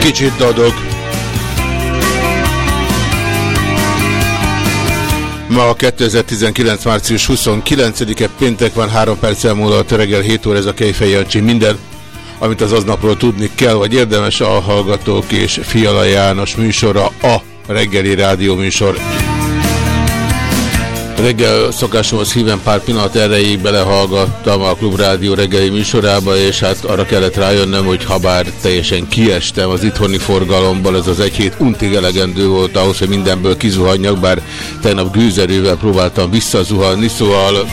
Kicsit dadog. Ma a 2019. március 29-e péntek van, 3 perccel múlott reggel 7 óra ez a Kejfej Jancsi. Minden, amit az aznapról tudni kell, vagy érdemes a hallgatók és Fiala János műsora, a reggeli rádió műsor. Reggel szokásomhoz híven pár pillanat erejéig belehallgattam a Klubrádió reggeli műsorába, és hát arra kellett rájönnöm, hogy habár teljesen kiestem az itthoni forgalomból, ez az egy hét untig elegendő volt ahhoz, hogy mindenből kizuhanjak, bár tegnap gőzerővel próbáltam visszazuhanni, szóval...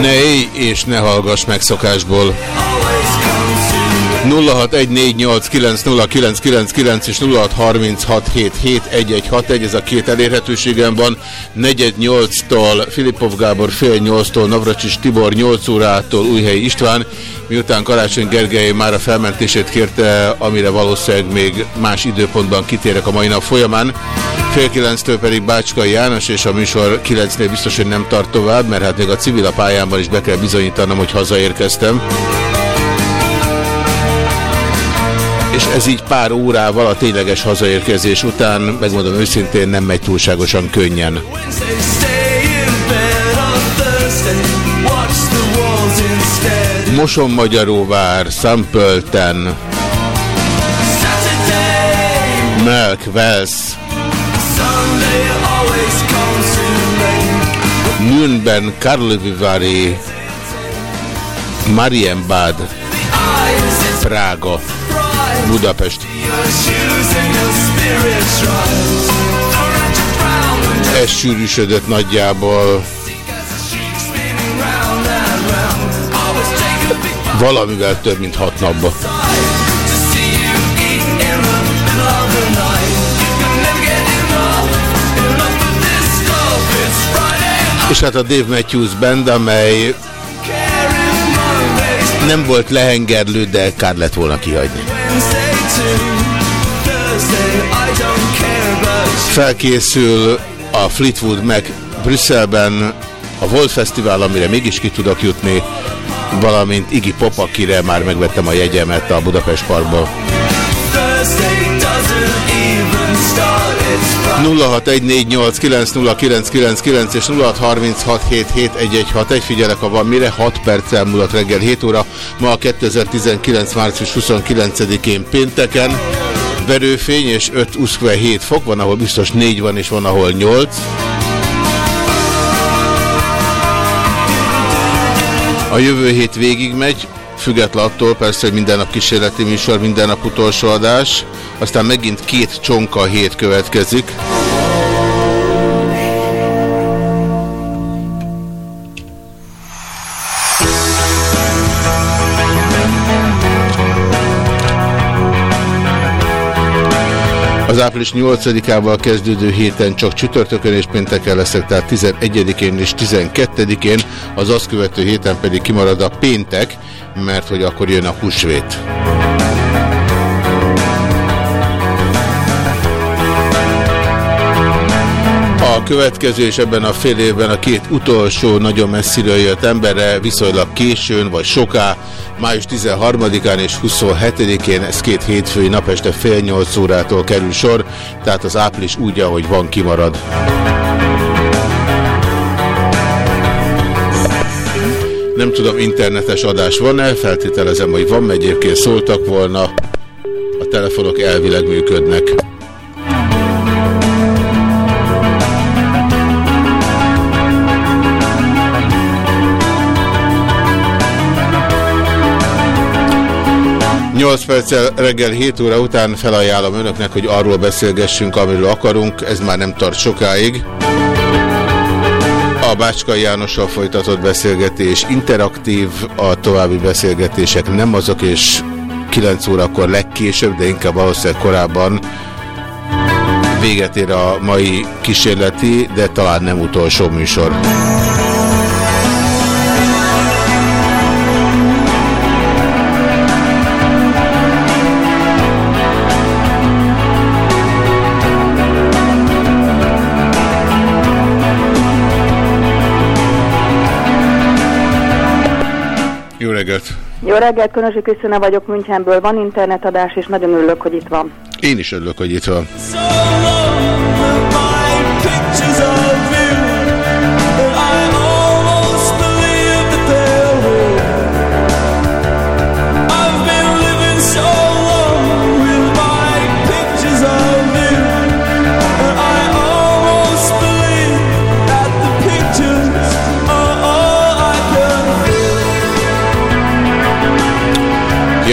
Ne élj és ne hallgass megszokásból. 0614890999 és 0636771161, ez a két elérhetőségem van. Negyed 8-tól Filipov Gábor fél 8-tól Navracsis Tibor 8 órától Újhelyi István, miután Karácsony Gergely már a felmentését kérte, amire valószínűleg még más időpontban kitérek a mai nap folyamán. Fél kilenctől pedig Bácskai János, és a műsor kilencnél biztos, hogy nem tart tovább, mert hát még a civil a pályámban is be kell bizonyítanom, hogy hazaérkeztem. És ez így pár órával a tényleges hazaérkezés után, megmondom őszintén, nem megy túlságosan könnyen. Moson Magyaróvár, Sampölten, Melk, Vels, Nürnberg, Karlovy Marienbad, Prága, Budapest. Ez sűrűsödött nagyjából valamivel több, mint hat napba. És hát a Dave Matthews Band, amely nem volt lehengerlő, de kár lett volna kihagyni. Felkészül a Fleetwood meg Brüsszelben a Volt Fesztivál, amire mégis ki tudok jutni, valamint Iggy Pop, akire már megvettem a jegyemet a Budapest Parkból. 0614890999 és 0636771161 figyelek, ha van mire, 6 perccel múlott reggel 7 óra, ma a 2019. március 29-én pénteken, verőfény és 5 7 fok, van ahol biztos 4 van és van ahol 8. A jövő hét végig megy, független attól persze, hogy minden nap kísérleti műsor, minden nap utolsó adás, aztán megint két csonka hét következik. Az április 8-ával kezdődő héten csak csütörtökön és pénteken leszek, tehát 11-én és 12-én, az azt követő héten pedig kimarad a péntek, mert hogy akkor jön a húsvét. A következő és ebben a fél évben a két utolsó nagyon messziről jött emberre viszonylag későn vagy soká, május 13-án és 27-én, ez két hétfői nap este fél nyolc órától kerül sor, tehát az április úgy, ahogy van, kimarad. Nem tudom, internetes adás van-e, feltételezem, hogy van, mert egyébként szóltak volna, a telefonok elvileg működnek. 8 perccel reggel 7 óra után felajánlom önöknek, hogy arról beszélgessünk, amiről akarunk. Ez már nem tart sokáig. A Bácskai Jánossal folytatott beszélgetés interaktív, a további beszélgetések nem azok, és 9 órakor legkésőbb, de inkább valószínűleg korábban véget ér a mai kísérleti, de talán nem utolsó műsor. Jó reggelt, Könösi Krisztina vagyok Münchenből. Van internetadás, és nagyon örülök, hogy itt van. Én is örülök, hogy itt van. Ki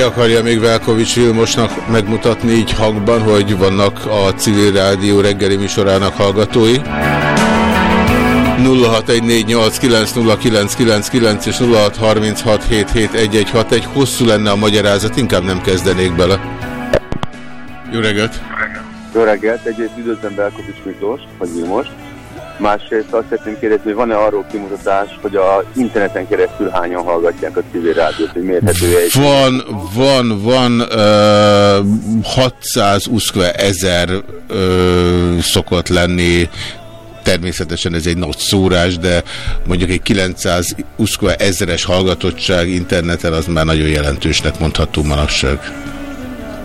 akarja még Velkovics Vilmosnak megmutatni így hangban, hogy vannak a civil rádió reggeli műsorának hallgatói? 0614890999 és 0636771161 hosszú lenne a magyarázat, inkább nem kezdenék bele. Jó reggelt! Jó reggelt! Egyrészt üdvözlöm Belkovics Miklós, vagy Vilmos. Másrészt azt szeretném kérdezni, hogy van-e arról kimutatás, hogy a interneten keresztül hányan hallgatják a civil rádiót, hogy mérhető egy... Van, van, van uh, 600 uszkve ezer uh, szokott lenni természetesen ez egy nagy szórás, de mondjuk egy 900 uszkva ezeres hallgatottság interneten az már nagyon jelentősnek mondható manapság.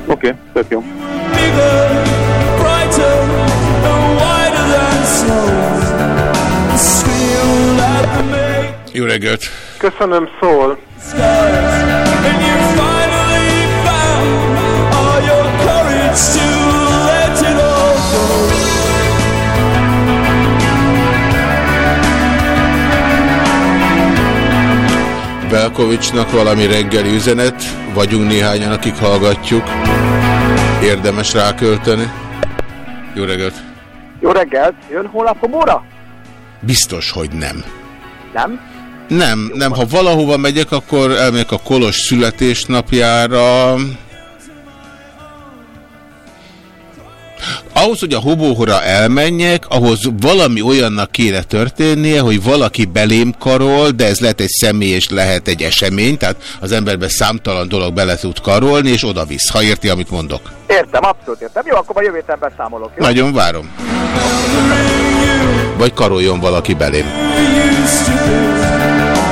Oké, okay, tök jó. Jó reggelt! Köszönöm, szól. Belkovicsnak valami reggeli üzenet, vagyunk néhányan, akik hallgatjuk. Érdemes rákölteni. Jó reggelt! Jó reggelt! Jön holnap a Bóra? Biztos, hogy nem. Nem? Nem, nem. Ha valahova megyek, akkor elmegyek a Kolos születésnapjára. Ahhoz, hogy a hobóhora elmenjek, ahhoz valami olyannak kéne történnie, hogy valaki belém karol, de ez lehet egy személy és lehet egy esemény, tehát az emberbe számtalan dolog bele tud karolni, és oda visz, ha érti, amit mondok. Értem, abszolút értem. Jó, akkor a jövő héten beszámolok. Jó? Nagyon várom. Vagy karoljon valaki belém.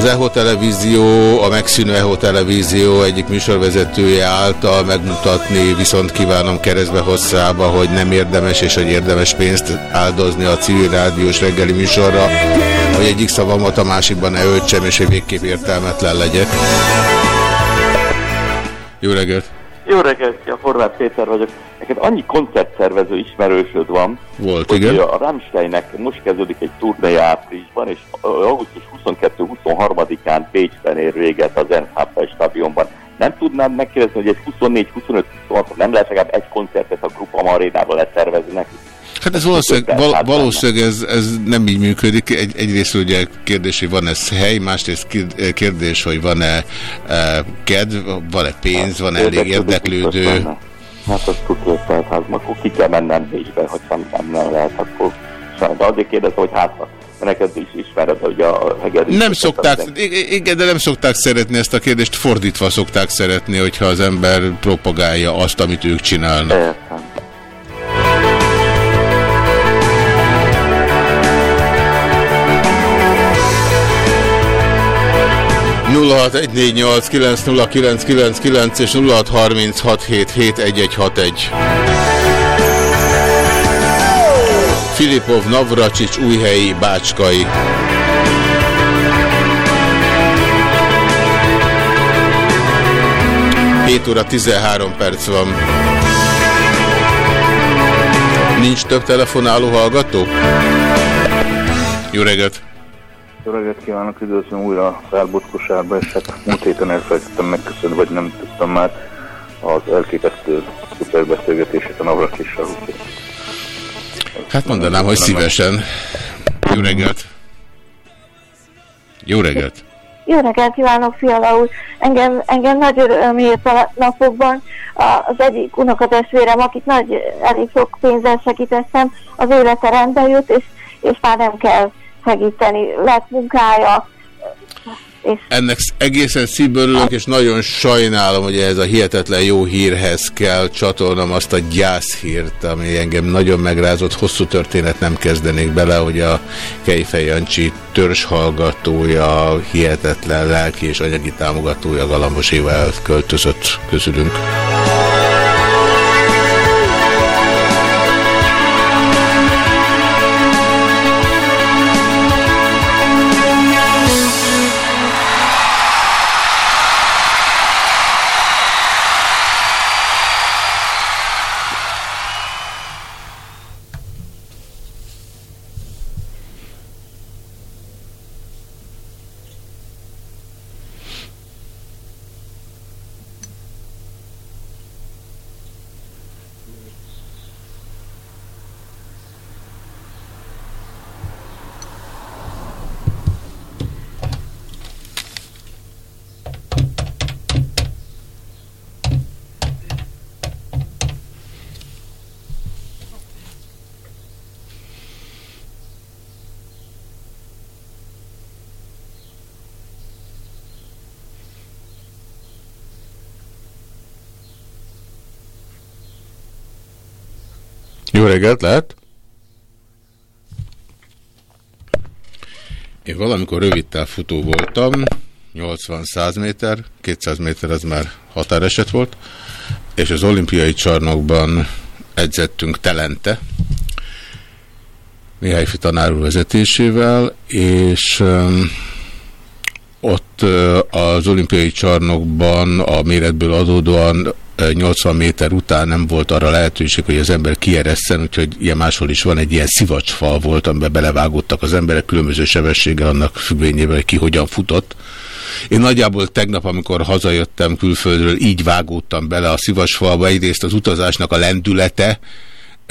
az EHO Televízió, a megszűnő EHO Televízió egyik műsorvezetője által megmutatni, viszont kívánom keresztbe hosszába, hogy nem érdemes, és hogy érdemes pénzt áldozni a civil rádiós reggeli műsorra, hogy egyik szavamat a másikban ne öltsem, és hogy végképp értelmetlen legyek. Jó reggelt! Jó reggelt, a Horváth Péter vagyok. Neked annyi koncertszervező ismerősöd van, Volt, hogy igen. a Rammsteinnek most kezdődik egy turnéja áprilisban, és augusztus 22-23-án Bécsben ér véget az NHP stadionban. Nem tudnád megkérdezni, hogy egy 24-25-26 nem lehet legalább egy koncertet a Grupa Marénában leszervezni neki? Hát ez valószínűleg, val valószínűleg ez, ez nem így működik. Egy, egyrészt ugye kérdés, hogy van-e hely, másrészt kérdés, hogy van-e e, kedv, van-e pénz, van-e elég érdeklődő. Hát azt tudja, tehát hát akkor ki kell mennem Bécsbe, hogy nem, nem lehet, akkor de azért kérdezem, hogy hát neked is ismered, hogy a hegedűs... Nem szokták, igen, de nem szokták szeretni ezt a kérdést, fordítva szokták szeretni, hogyha az ember propagálja azt, amit ők csinálnak. Értem. És 0636771161. Filipov, Navracsics, Újhelyi, Bácskai. Hét óra 13 perc van. Nincs több telefonáló hallgató? Jó reggelt! Jó reggelt kívánok, üdvözlöm újra felbotkosárba, és hát múlt héten elfelejtettem megköszönni, vagy nem tudtam már az elképesztő szuperbeszélgetését a Navrakissal. Hát mondanám, hogy szívesen. Jó reggelt! Jó reggelt! Jó reggelt kívánok, Fiala úr! Engem, engem nagy öröm ért a napokban. Az egyik unokatestvérem, akit nagy, elég sok pénzzel segítettem, az élete rendbe jut, és, és már nem kell segíteni. Lett munkája, és... Ennek egészen szívből és nagyon sajnálom, hogy ez a hihetetlen jó hírhez kell csatolnom azt a gyászhírt, ami engem nagyon megrázott, hosszú történet nem kezdenék bele, hogy a Kejfej Jancsi törzshallgatója, hihetetlen lelki és anyagi támogatója Galambos Éva elköltözött közülünk. Jó reggelt, lehet? Én valamikor rövid futó voltam, 80-100 méter, 200 méter az már határeset volt, és az olimpiai csarnokban edzettünk telente, Mihály tanár vezetésével, és ott az olimpiai csarnokban a méretből adódóan 80 méter után nem volt arra lehetőség, hogy az ember kieresszen, úgyhogy ilyen máshol is van egy ilyen szivacsfal volt, amiben belevágottak az emberek különböző sebességgel annak függvényében, hogy ki hogyan futott. Én nagyjából tegnap, amikor hazajöttem külföldről, így vágódtam bele a szivacsfalba. Egyrészt az utazásnak a lendülete,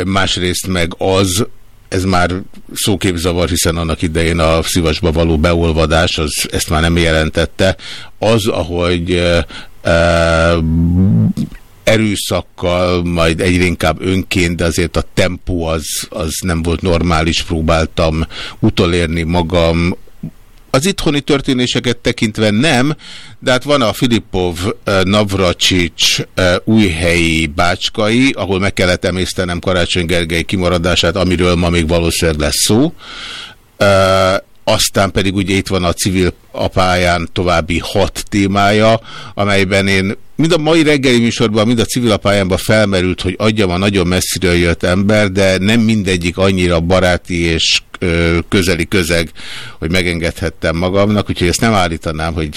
másrészt meg az, ez már szóképzavar, hiszen annak idején a szívasba való beolvadás, az ezt már nem jelentette. Az, ahogy e, e, erőszakkal, majd egyre inkább önként, de azért a tempó az, az nem volt normális, próbáltam utolérni magam, az itthoni történéseket tekintve nem, de hát van a Filipov, Navracsics, újhelyi bácskai, ahol meg kellett emésztenem Karácsony Gergely kimaradását, amiről ma még valószínűleg lesz szó. Aztán pedig ugye itt van a civil apáján további hat témája, amelyben én mind a mai reggeli műsorban, mind a civil apájánban felmerült, hogy adjam a nagyon messziről jött ember, de nem mindegyik annyira baráti és közeli közeg, hogy megengedhettem magamnak, úgyhogy ezt nem állítanám, hogy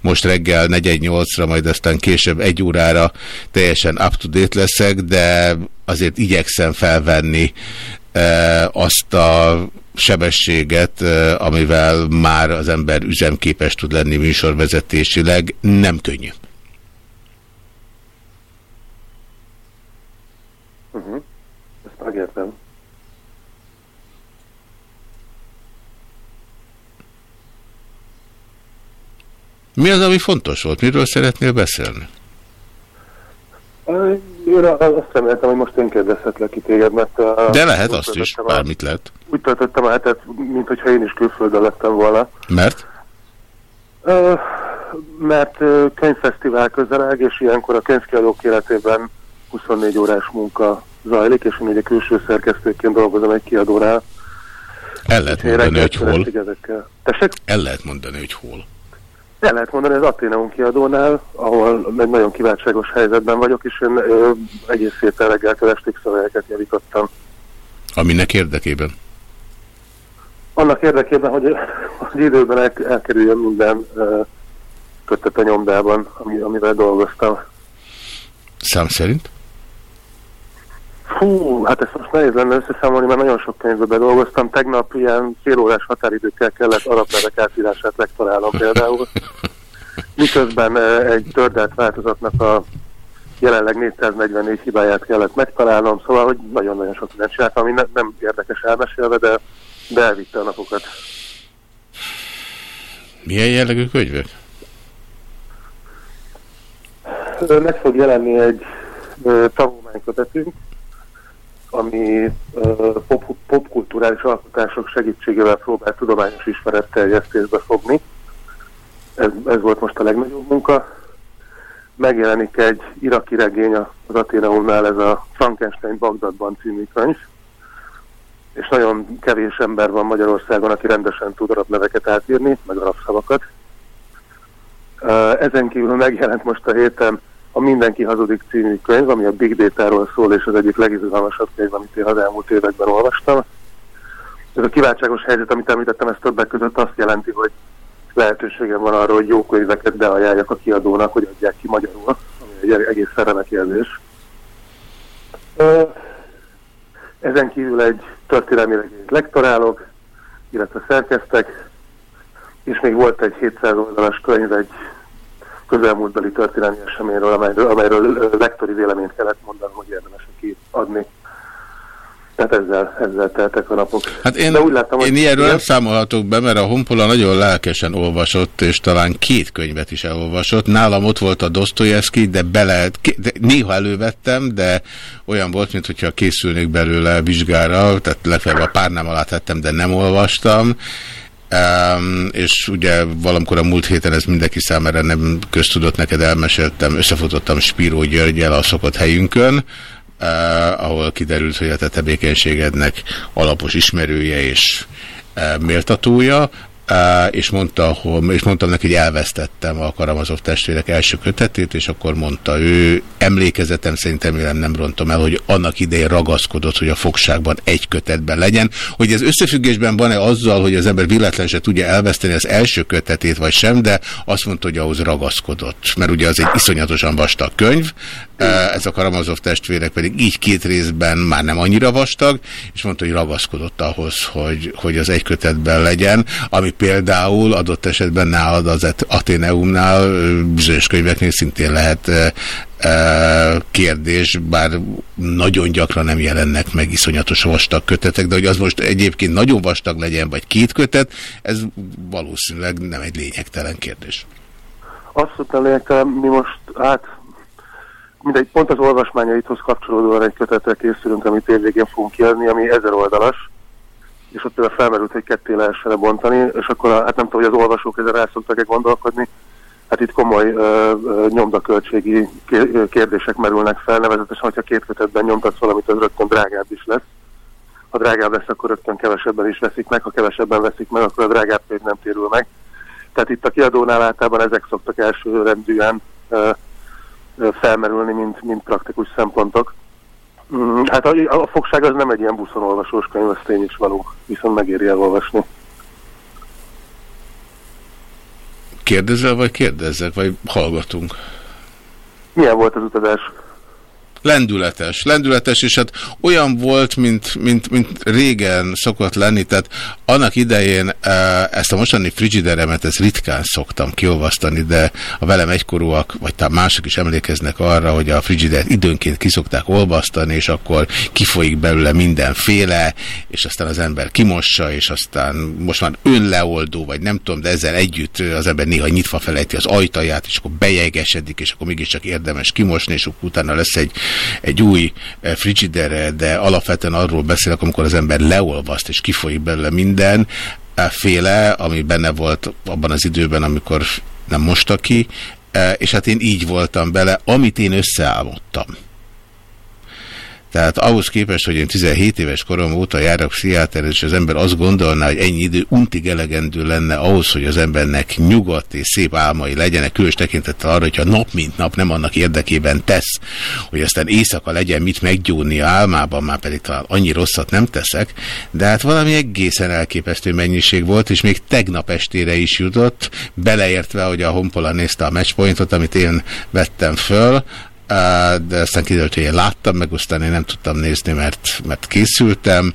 most reggel 4-8-ra, majd aztán később egy órára teljesen up-to-date leszek, de azért igyekszem felvenni azt a sebességet, amivel már az ember üzemképes tud lenni műsorvezetésileg, nem könnyű. Uh -huh. Ezt megértem. Mi az, ami fontos volt? Miről szeretnél beszélni? Én azt reméltem, hogy most én kérdezhetlek ki téged, mert... De lehet azt is, bármit lehet. Úgy töltöttem a hetet, mint hogyha én is külföldön lettem volna. Mert? Uh, mert uh, könyvfesztivál közeleg, és ilyenkor a könyvkiadók életében 24 órás munka zajlik, és én ugye külső szerkesztőként dolgozom egy kiadónál. El lehet mondani, hogy hol. Tessék? El lehet mondani, hogy hol. El lehet mondani, az Ateneum kiadónál, ahol egy nagyon kiváltságos helyzetben vagyok, és én ö, egész héten reggeltől estig szövegeket javítottam. Aminek érdekében? Annak érdekében, hogy, hogy időben el, elkerüljön minden uh, kötet a nyomdában, ami, amivel dolgoztam. Szám szerint? Fú, hát ezt most nehéz lenne összeszámolni, mert nagyon sok könyvbe bedolgoztam. Tegnap ilyen fél órás határidőkkel kellett arab nevek átírását legtalálnom például. Miközben egy tördelt változatnak a jelenleg 444 hibáját kellett megtalálnom, szóval, hogy nagyon-nagyon sok mindent csináltam, ami ne, nem érdekes elmesélve, de, de elvitte a napokat. Milyen jellegű könyvek? Meg fog jelenni egy tanulmánykötetünk, ami pop, popkulturális alkotások segítségével próbál tudományos ismeretterjesztésbe fogni. Ez, ez volt most a legnagyobb munka. Megjelenik egy iraki regény az Aténeumnál, ez a Frankenstein Bagdadban című könyv, és nagyon kevés ember van Magyarországon, aki rendesen tud arab neveket átírni, meg arab szavakat. Ezen kívül megjelent most a héten a Mindenki hazudik című könyv, ami a Big Data-ról szól, és az egyik legizgalmasabb könyv, amit én az elmúlt években olvastam. Ez a kiváltságos helyzet, amit említettem, ez többek között azt jelenti, hogy lehetőségem van arra, hogy jó könyveket beajánljak a kiadónak, hogy adják ki magyarul, ami egy egész remek jelzés. Ezen kívül egy történelmi regényt lektorálok, illetve szerkeztek, és még volt egy 700 oldalas könyv egy közelmúltbeli történelmi eseményről, amelyről, amelyről lektori véleményt kellett mondanom, hogy érdemes kiadni. Tehát ezzel, ezzel teltek a napok. Hát én, De úgy láttam, én ilyenről nem számolhatok be, mert a Honpola nagyon lelkesen olvasott, és talán két könyvet is elolvasott. Nálam ott volt a Dostoyevsky, de bele, de néha elővettem, de olyan volt, mintha készülnék belőle vizsgára, tehát legfeljebb a párnám alá tettem, de nem olvastam. Um, és ugye valamikor a múlt héten ez mindenki számára nem köztudott, neked elmeséltem, összefutottam Spíró Györgyel a szokott helyünkön, uh, ahol kiderült, hogy a te tevékenységednek alapos ismerője és uh, méltatója, és, mondta, hogy, és mondtam neki, hogy elvesztettem a Karamazov testvérek első kötetét, és akkor mondta ő, emlékezetem szerintem nem, nem rontom el, hogy annak idején ragaszkodott, hogy a fogságban egy kötetben legyen. Hogy ez összefüggésben van-e azzal, hogy az ember villetlen se tudja elveszteni az első kötetét, vagy sem, de azt mondta, hogy ahhoz ragaszkodott. Mert ugye az egy iszonyatosan vastag könyv, ez a Karamazov testvérek pedig így két részben már nem annyira vastag, és mondta, hogy ragaszkodott ahhoz, hogy, hogy az egy kötetben legyen, ami például adott esetben nálad az Ateneumnál bizonyos könyveknél szintén lehet kérdés, bár nagyon gyakran nem jelennek meg iszonyatos vastag kötetek, de hogy az most egyébként nagyon vastag legyen, vagy két kötet, ez valószínűleg nem egy lényegtelen kérdés. Azt nem lényegtelen, mi most hát mindegy, pont az olvasmányaithoz kapcsolódóan egy kötetre készülünk, amit évvégén fogunk kiadni, ami ezer oldalas, és ott felmerült, hogy ketté lehessen bontani, és akkor hát nem tudom, hogy az olvasók ezzel el szoktak-e gondolkodni, hát itt komoly ö, nyomdaköltségi kérdések merülnek fel, nevezetesen, hogyha két kötetben nyomtatsz valamit, az rögtön drágább is lesz. Ha drágább lesz, akkor rögtön kevesebben is veszik meg, ha kevesebben veszik meg, akkor a drágább pedig nem térül meg. Tehát itt a kiadónál általában ezek szoktak elsőrendűen ö, felmerülni, mint, mint praktikus szempontok. Mm, hát a, a fogság az nem egy ilyen buszonolvasós könyv, ez tény is való, viszont megéri elolvasni. Kérdezel, vagy kérdezzek, vagy hallgatunk? Milyen volt az utazás? Lendületes, lendületes, és hát olyan volt, mint, mint, mint régen szokott lenni, tehát annak idején e, ezt a mostani frigideremet, ezt ritkán szoktam kiolvasztani, de a velem egykorúak, vagy talán mások is emlékeznek arra, hogy a frigidert időnként kiszokták olvasztani, és akkor kifolyik belőle mindenféle, és aztán az ember kimossa, és aztán most már önleoldó, vagy nem tudom, de ezzel együtt az ember néha nyitva felejti az ajtaját, és akkor bejegesedik, és akkor mégiscsak érdemes kimosni, és utána lesz egy egy új eh, frigidere, de alapvetően arról beszélek, amikor az ember leolvaszt és kifolyik belőle minden, eh, féle, ami benne volt abban az időben, amikor nem mosta ki, eh, és hát én így voltam bele, amit én összeálmodtam. Tehát ahhoz képest, hogy én 17 éves korom óta járok pszichiáter, és az ember azt gondolná, hogy ennyi idő untig elegendő lenne ahhoz, hogy az embernek nyugodt és szép álmai legyenek, különös tekintettel arra, hogyha nap mint nap nem annak érdekében tesz, hogy aztán éjszaka legyen mit meggyódni a álmában, már pedig talán annyi rosszat nem teszek, de hát valami egészen elképesztő mennyiség volt, és még tegnap estére is jutott, beleértve, hogy a Honpola nézte a matchpointot, amit én vettem föl, de aztán kiderült, hogy én láttam, meg aztán én nem tudtam nézni, mert, mert készültem,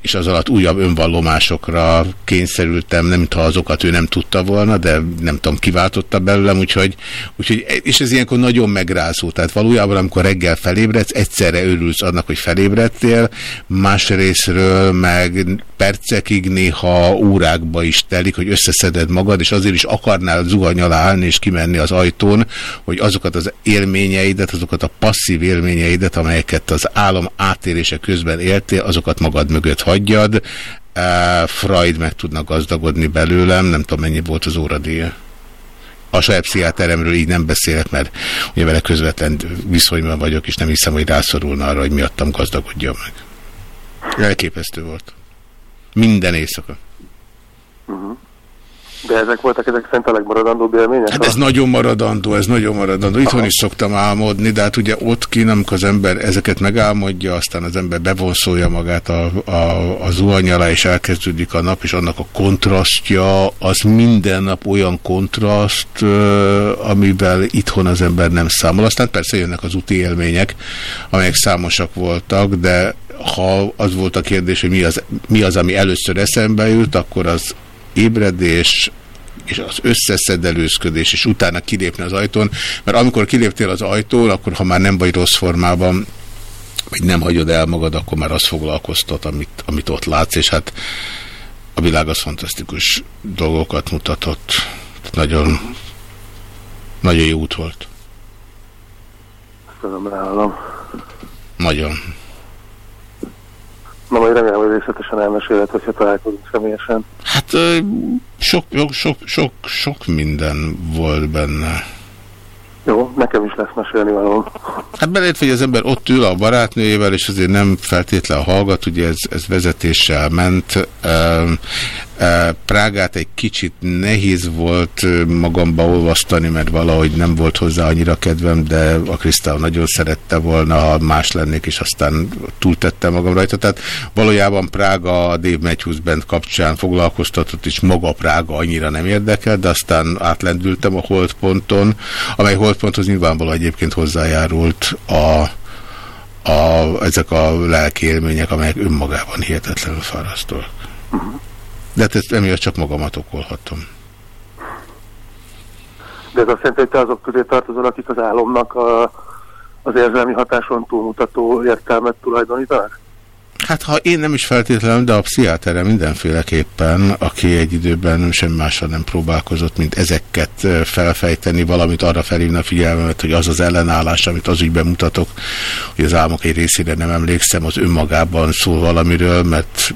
és az alatt újabb önvallomásokra kényszerültem, nem mintha azokat ő nem tudta volna, de nem tudom, kiváltotta belőlem, úgyhogy, úgyhogy és ez ilyenkor nagyon megrázó, tehát valójában amikor reggel felébredsz, egyszerre örülsz annak, hogy felébredtél, másrésztről meg percekig, néha órákba is telik, hogy összeszeded magad, és azért is akarnál zuhany alá állni és kimenni az ajtón, hogy azokat az élményeidet, azokat a passzív élményeidet, amelyeket az álom átérése közben éltél, azokat magad mögött hagyjad. Freud meg tudna gazdagodni belőlem, nem tudom mennyi volt az óradíja. A saját pszichiáteremről így nem beszélek, mert ugye vele közvetlen viszonyban vagyok, és nem hiszem, hogy rászorulna arra, hogy miattam gazdagodja meg. Elképesztő volt. Minden éjszaka. Uh -huh. De ezek voltak ezek szerint a legmaradandó élmények? Hát ez nagyon maradandó, ez nagyon maradandó. Itthon Aha. is szoktam álmodni, de hát ugye ott kín, amikor az ember ezeket megálmodja, aztán az ember bevonszolja magát a, a, a zuhany alá, és elkezdődik a nap, és annak a kontrasztja, az minden nap olyan kontraszt, amivel itthon az ember nem számol. Aztán persze jönnek az úti élmények, amelyek számosak voltak, de ha az volt a kérdés, hogy mi az, mi az ami először eszembe jut, akkor az ébredés, és az összeszedelőzködés, és utána kilépni az ajtón, mert amikor kiléptél az ajtón, akkor ha már nem vagy rossz formában, vagy nem hagyod el magad, akkor már az foglalkoztat, amit, amit ott látsz, és hát a világ az fantasztikus dolgokat mutatott. Nagyon, nagyon jó út volt. Köszönöm, Nagyon. Na majd remélem, hogy részletesen elmeséled, hogyha találkozunk személyesen. Hát sok, sok, sok, sok minden volt benne. Jó, nekem is lesz mesélni való. Hát belét, hogy az ember ott ül a barátnőjével, és azért nem feltétlen hallgat, ugye ez, ez vezetéssel ment. Prágát egy kicsit nehéz volt magamba olvasztani, mert valahogy nem volt hozzá annyira kedvem, de a Krisztál nagyon szerette volna, ha más lennék, és aztán túltettem magam rajta. Tehát valójában Prága a Dave Matthews Band kapcsán foglalkoztatott, és maga Prága annyira nem érdekel, de aztán átlendültem a holdponton, amely holdponthoz nyilvánvalóan egyébként hozzájárult a a, ezek a lelki élmények, amelyek önmagában hihetetlenül fárasztóak. Uh -huh. De hát ezt emiatt csak magamat okolhatom. De ez azt jelenti, hogy te azok közé tartozol, akik az álomnak a, az érzelmi hatáson túlmutató értelmet tulajdonítanak? Hát ha én nem is feltétlenül, de a pszichiátere mindenféleképpen, aki egy időben sem mással nem próbálkozott, mint ezeket felfejteni, valamit arra felhívna a figyelmemet, hogy az az ellenállás, amit az ügyben mutatok, hogy az álmok egy részére nem emlékszem, az önmagában szól valamiről, mert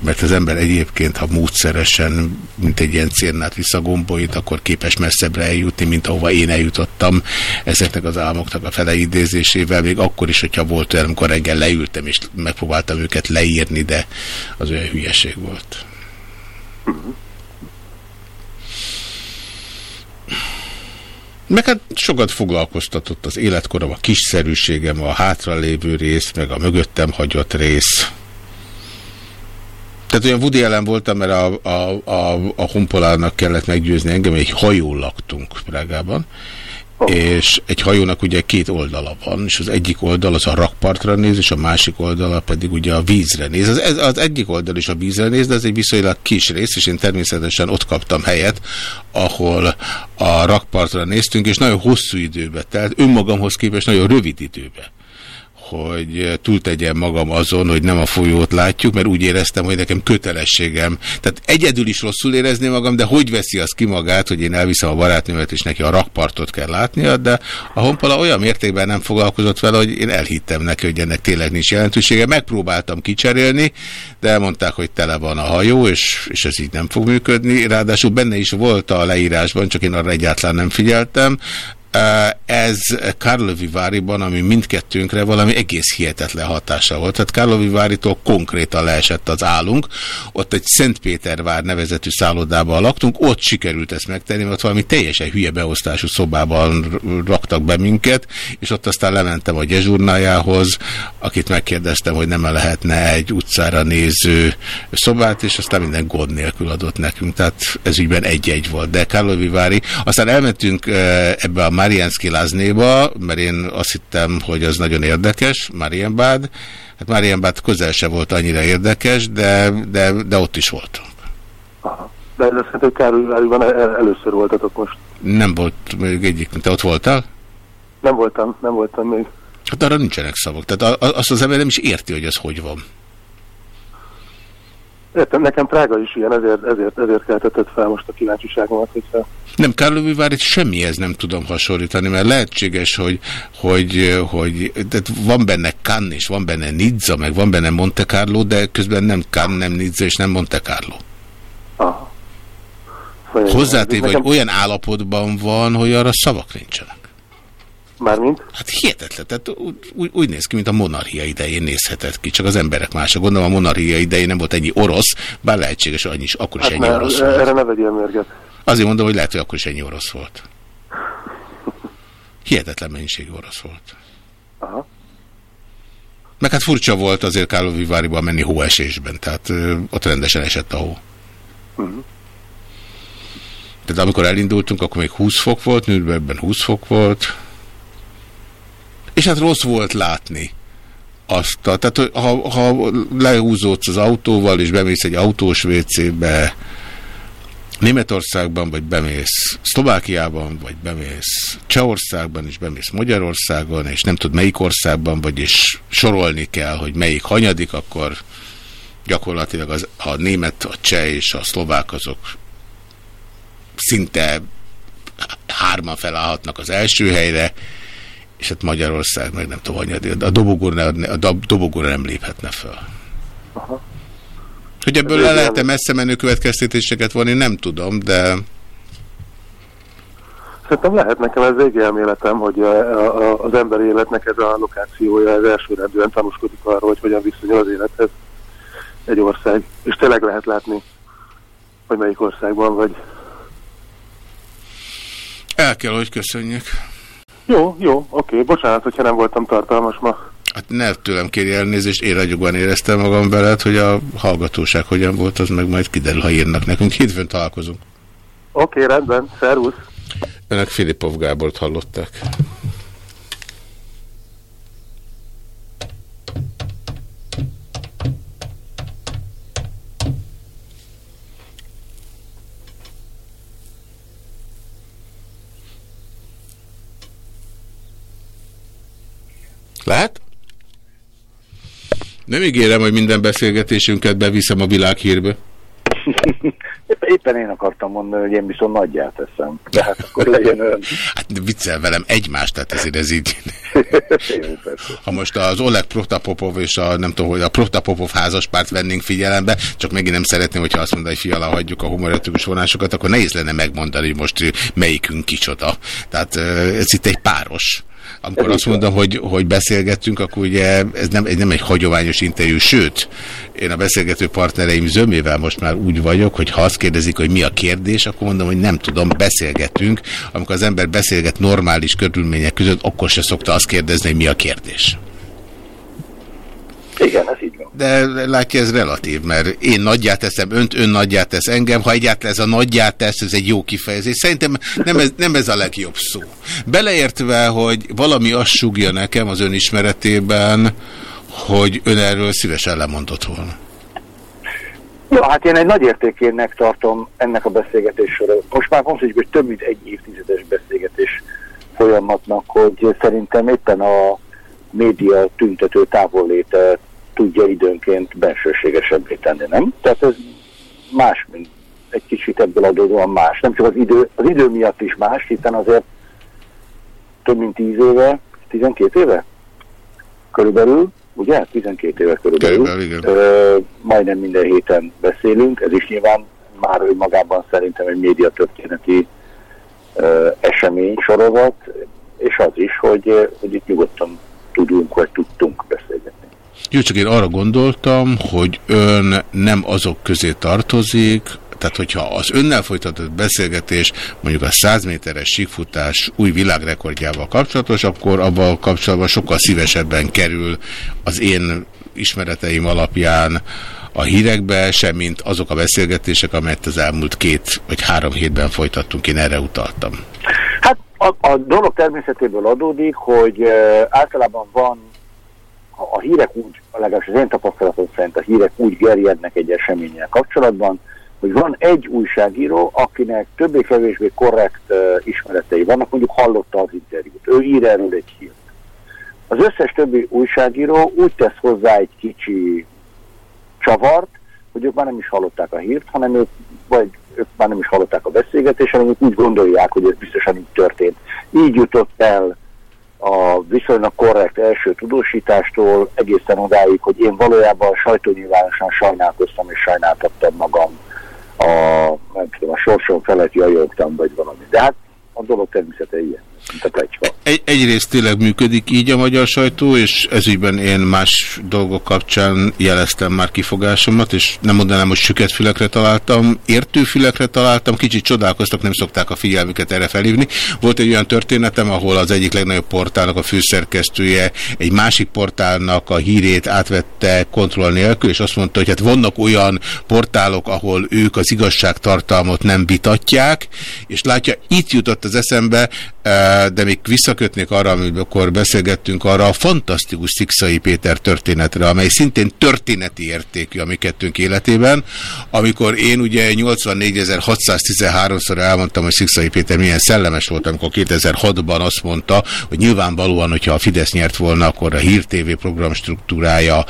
mert az ember egyébként, ha módszeresen, mint egy ilyen cérnát visszagombolít, akkor képes messzebbre eljutni, mint ahova én eljutottam ezeknek az álmoknak a feleidézésével, még akkor is, hogyha volt olyan, amikor reggel leültem, és megpróbáltam őket leírni, de az olyan hülyeség volt. Meg hát sokat foglalkoztatott az életkorom, a kiszerűségem, a hátralévő rész, meg a mögöttem hagyott rész. Tehát olyan Woody ellen voltam, mert a, a, a, a honpolának kellett meggyőzni engem, egy hajón laktunk Prágában, oh. és egy hajónak ugye két oldala van, és az egyik oldal az a rakpartra néz, és a másik oldala pedig ugye a vízre néz. Az, az egyik oldal is a vízre néz, de ez egy viszonylag kis rész, és én természetesen ott kaptam helyet, ahol a rakpartra néztünk, és nagyon hosszú időbe telt, önmagamhoz képest nagyon rövid időbe hogy túltegyem magam azon, hogy nem a folyót látjuk, mert úgy éreztem, hogy nekem kötelességem. Tehát egyedül is rosszul érezni magam, de hogy veszi az ki magát, hogy én elviszem a barátnőmet, és neki a rakpartot kell látnia, de a honpala olyan mértékben nem foglalkozott vele, hogy én elhittem neki, hogy ennek tényleg nincs jelentősége. Megpróbáltam kicserélni, de elmondták, hogy tele van a hajó, és, és ez így nem fog működni. Ráadásul benne is volt a leírásban, csak én arra egyáltalán nem figyeltem, Ez Karlovi Váriban, ami mindkettőnkre valami egész hihetetlen hatása volt. Tehát Karlovi Váritól konkrétan leesett az állunk. Ott egy Szentpétervár nevezetű szállodában laktunk, ott sikerült ezt megtenni, mert valami teljesen hülye beosztású szobában raktak be minket, és ott aztán lementem a gyezsurnájához, akit megkérdeztem, hogy nem -e lehetne egy utcára néző szobát, és aztán minden gond nélkül adott nekünk. Tehát ez ügyben egy-egy volt. De Karlovi Vári. Aztán elmentünk ebbe a Mariánszki Láznéba, mert én azt hittem, hogy az nagyon érdekes, Marienbád. Hát Marienbád közel se volt annyira érdekes, de, de, de ott is voltunk. Aha. De ez azt hogy Károlyváriban először voltatok most. Nem volt még egyik, te ott voltál? Nem voltam, nem voltam még. Hát arra nincsenek szavak. Tehát azt az ember nem is érti, hogy ez hogy van. Értem, nekem Prága is ilyen, ezért, ezért, ezért keltetett fel most a kíváncsiságomat, hogyha... Nem, Kárlóvivárit semmihez nem tudom hasonlítani, mert lehetséges, hogy, hogy, hogy tehát van benne Cannes és van benne Nizza, meg van benne Monte Carlo, de közben nem Cannes, nem Nizza és nem Monte Carlo. Aha. Hozzátéve, hogy olyan állapotban van, hogy arra szavak nincsenek. Mármint? Hát hihetetlen. Tehát úgy, úgy néz ki, mint a monarchia idején nézhetett ki. Csak az emberek mások. Gondolom a monarchia idején nem volt ennyi orosz, bár lehetséges, hogy annyi is, akkor is hát ennyi orosz volt. Erre ne vegyél mérget. Azért mondom, hogy lehet, hogy akkor is ennyi orosz volt. Hihetetlen mennyiségű orosz volt. Aha. Meg hát furcsa volt azért Káloviváriban menni hóesésben, tehát ö, ott rendesen esett a hó. Uh. -huh. Tehát amikor elindultunk, akkor még 20 fok volt, Nürnbergben 20 fok volt. És hát rossz volt látni azt. A, tehát ha, ha lehúzódsz az autóval, és bemész egy autós WC-be Németországban, vagy bemész Szlovákiában, vagy bemész Csehországban, és bemész Magyarországon, és nem tud melyik országban, vagyis sorolni kell, hogy melyik hanyadik, akkor gyakorlatilag az, a német, a cseh és a szlovák azok szinte hárman felállhatnak az első helyre, és hát Magyarország meg nem tudom, a dobogóra, a dobogóra nem léphetne fel. Aha. Hogy ebből le lehet-e messze menő következtetéseket vonni, nem tudom, de... Szerintem lehet nekem ez egy elméletem, hogy a, a, az emberi életnek ez a lokációja az elsőrendűen tanúskodik arról, hogy hogyan viszonyul az élethez egy ország. És tényleg lehet látni, hogy melyik országban vagy. El kell, hogy köszönjük. Jó, jó, oké. Bocsánat, hogyha nem voltam tartalmas ma. Hát ne tőlem kéri elnézést, én ragyogóan éreztem magam veled, hogy a hallgatóság hogyan volt, az meg majd kiderül, ha írnak nekünk. Hétfőn találkozunk. Oké, rendben. Szervusz. Önök Filipov Gábort hallották. Lehet? Nem ígérem, hogy minden beszélgetésünket beviszem a világhírbe. Éppen én akartam mondani, hogy én viszont nagyját teszem. De hát akkor legyen ön. Hát viccel velem egymást, tehát ezért ez így. ha most az Oleg Protapopov és a nem tudom, hogy a Protapopov házaspárt vennénk figyelembe, csak megint nem szeretném, hogyha azt mondja, hogy fiala hagyjuk a humorisztikus vonásokat, akkor nehéz lenne megmondani, hogy most melyikünk kicsoda. Tehát ez itt egy páros. Amikor azt mondom, hogy, hogy beszélgettünk, akkor ugye ez nem, nem egy hagyományos interjú, sőt, én a beszélgető partnereim zömével most már úgy vagyok, hogy ha azt kérdezik, hogy mi a kérdés, akkor mondom, hogy nem tudom, beszélgetünk. Amikor az ember beszélget normális körülmények között, akkor se szokta azt kérdezni, hogy mi a kérdés. Igen, ez így. De látja, ez relatív, mert én nagyját teszem, önt ön nagyját tesz engem, ha egyáltalán ez a nagyját tesz, ez egy jó kifejezés. Szerintem nem ez, nem ez a legjobb szó. Beleértve, hogy valami azt sugja nekem az ön ismeretében, hogy ön erről szívesen lemondott volna. Jó, hát én egy nagy értékének tartom ennek a beszélgetésről. Most már mondhatjuk, hogy több mint egy évtizedes beszélgetés folyamatnak, hogy szerintem éppen a média tüntető távolléte tudja időnként bensőségesebbé tenni, nem? Tehát ez más, mint egy kicsit ebből adódóan más. Nem csak az idő, az idő miatt is más, hiszen azért több mint 10 éve, 12 éve körülbelül, ugye? 12 éve körülbelül. körülbelül Ö, majdnem minden héten beszélünk, ez is nyilván már magában szerintem egy média történeti ö, esemény sorozat, és az is, hogy, hogy itt nyugodtan tudunk, vagy tudtunk beszélgetni. Jó, csak én arra gondoltam, hogy ön nem azok közé tartozik, tehát hogyha az önnel folytatott beszélgetés mondjuk a 100 méteres síkfutás új világrekordjával kapcsolatos, akkor abban kapcsolatban sokkal szívesebben kerül az én ismereteim alapján a hírekbe, semmint azok a beszélgetések, amelyet az elmúlt két vagy három hétben folytattunk, én erre utaltam. Hát a, a dolog természetéből adódik, hogy általában van a, hírek úgy, legalábbis az én tapasztalatom szerint a hírek úgy gerjednek egy eseménnyel kapcsolatban, hogy van egy újságíró, akinek többé-kevésbé korrekt uh, ismeretei vannak, mondjuk hallotta az interjút, ő ír erről egy hírt. Az összes többi újságíró úgy tesz hozzá egy kicsi csavart, hogy ők már nem is hallották a hírt, hanem ők, vagy ők már nem is hallották a beszélgetést, hanem ők úgy gondolják, hogy ez biztosan így történt. Így jutott el a viszonylag korrekt első tudósítástól egészen odáig, hogy én valójában sajtónyilvánosan sajnálkoztam és sajnáltattam magam a, nem tudom, a sorson felett jajogtam, vagy valami. De hát a dolog természete ilyen. Egy, egyrészt tényleg működik így a magyar sajtó, és ezügyben én más dolgok kapcsán jeleztem már kifogásomat, és nem mondanám, hogy süket fülekre találtam, értő fülekre találtam, kicsit csodálkoztak, nem szokták a figyelmüket erre felhívni. Volt egy olyan történetem, ahol az egyik legnagyobb portálnak a főszerkesztője egy másik portálnak a hírét átvette kontroll nélkül, és azt mondta, hogy hát vannak olyan portálok, ahol ők az igazságtartalmat nem vitatják, és látja, itt jutott az eszembe, de még visszakötnék arra, amikor beszélgettünk arra a fantasztikus Szikszai Péter történetre, amely szintén történeti értékű a mi kettőnk életében, amikor én ugye 84.613-szor elmondtam, hogy Szikszai Péter milyen szellemes volt, amikor 2006-ban azt mondta, hogy nyilvánvalóan, hogyha a Fidesz nyert volna, akkor a Hír TV program struktúrája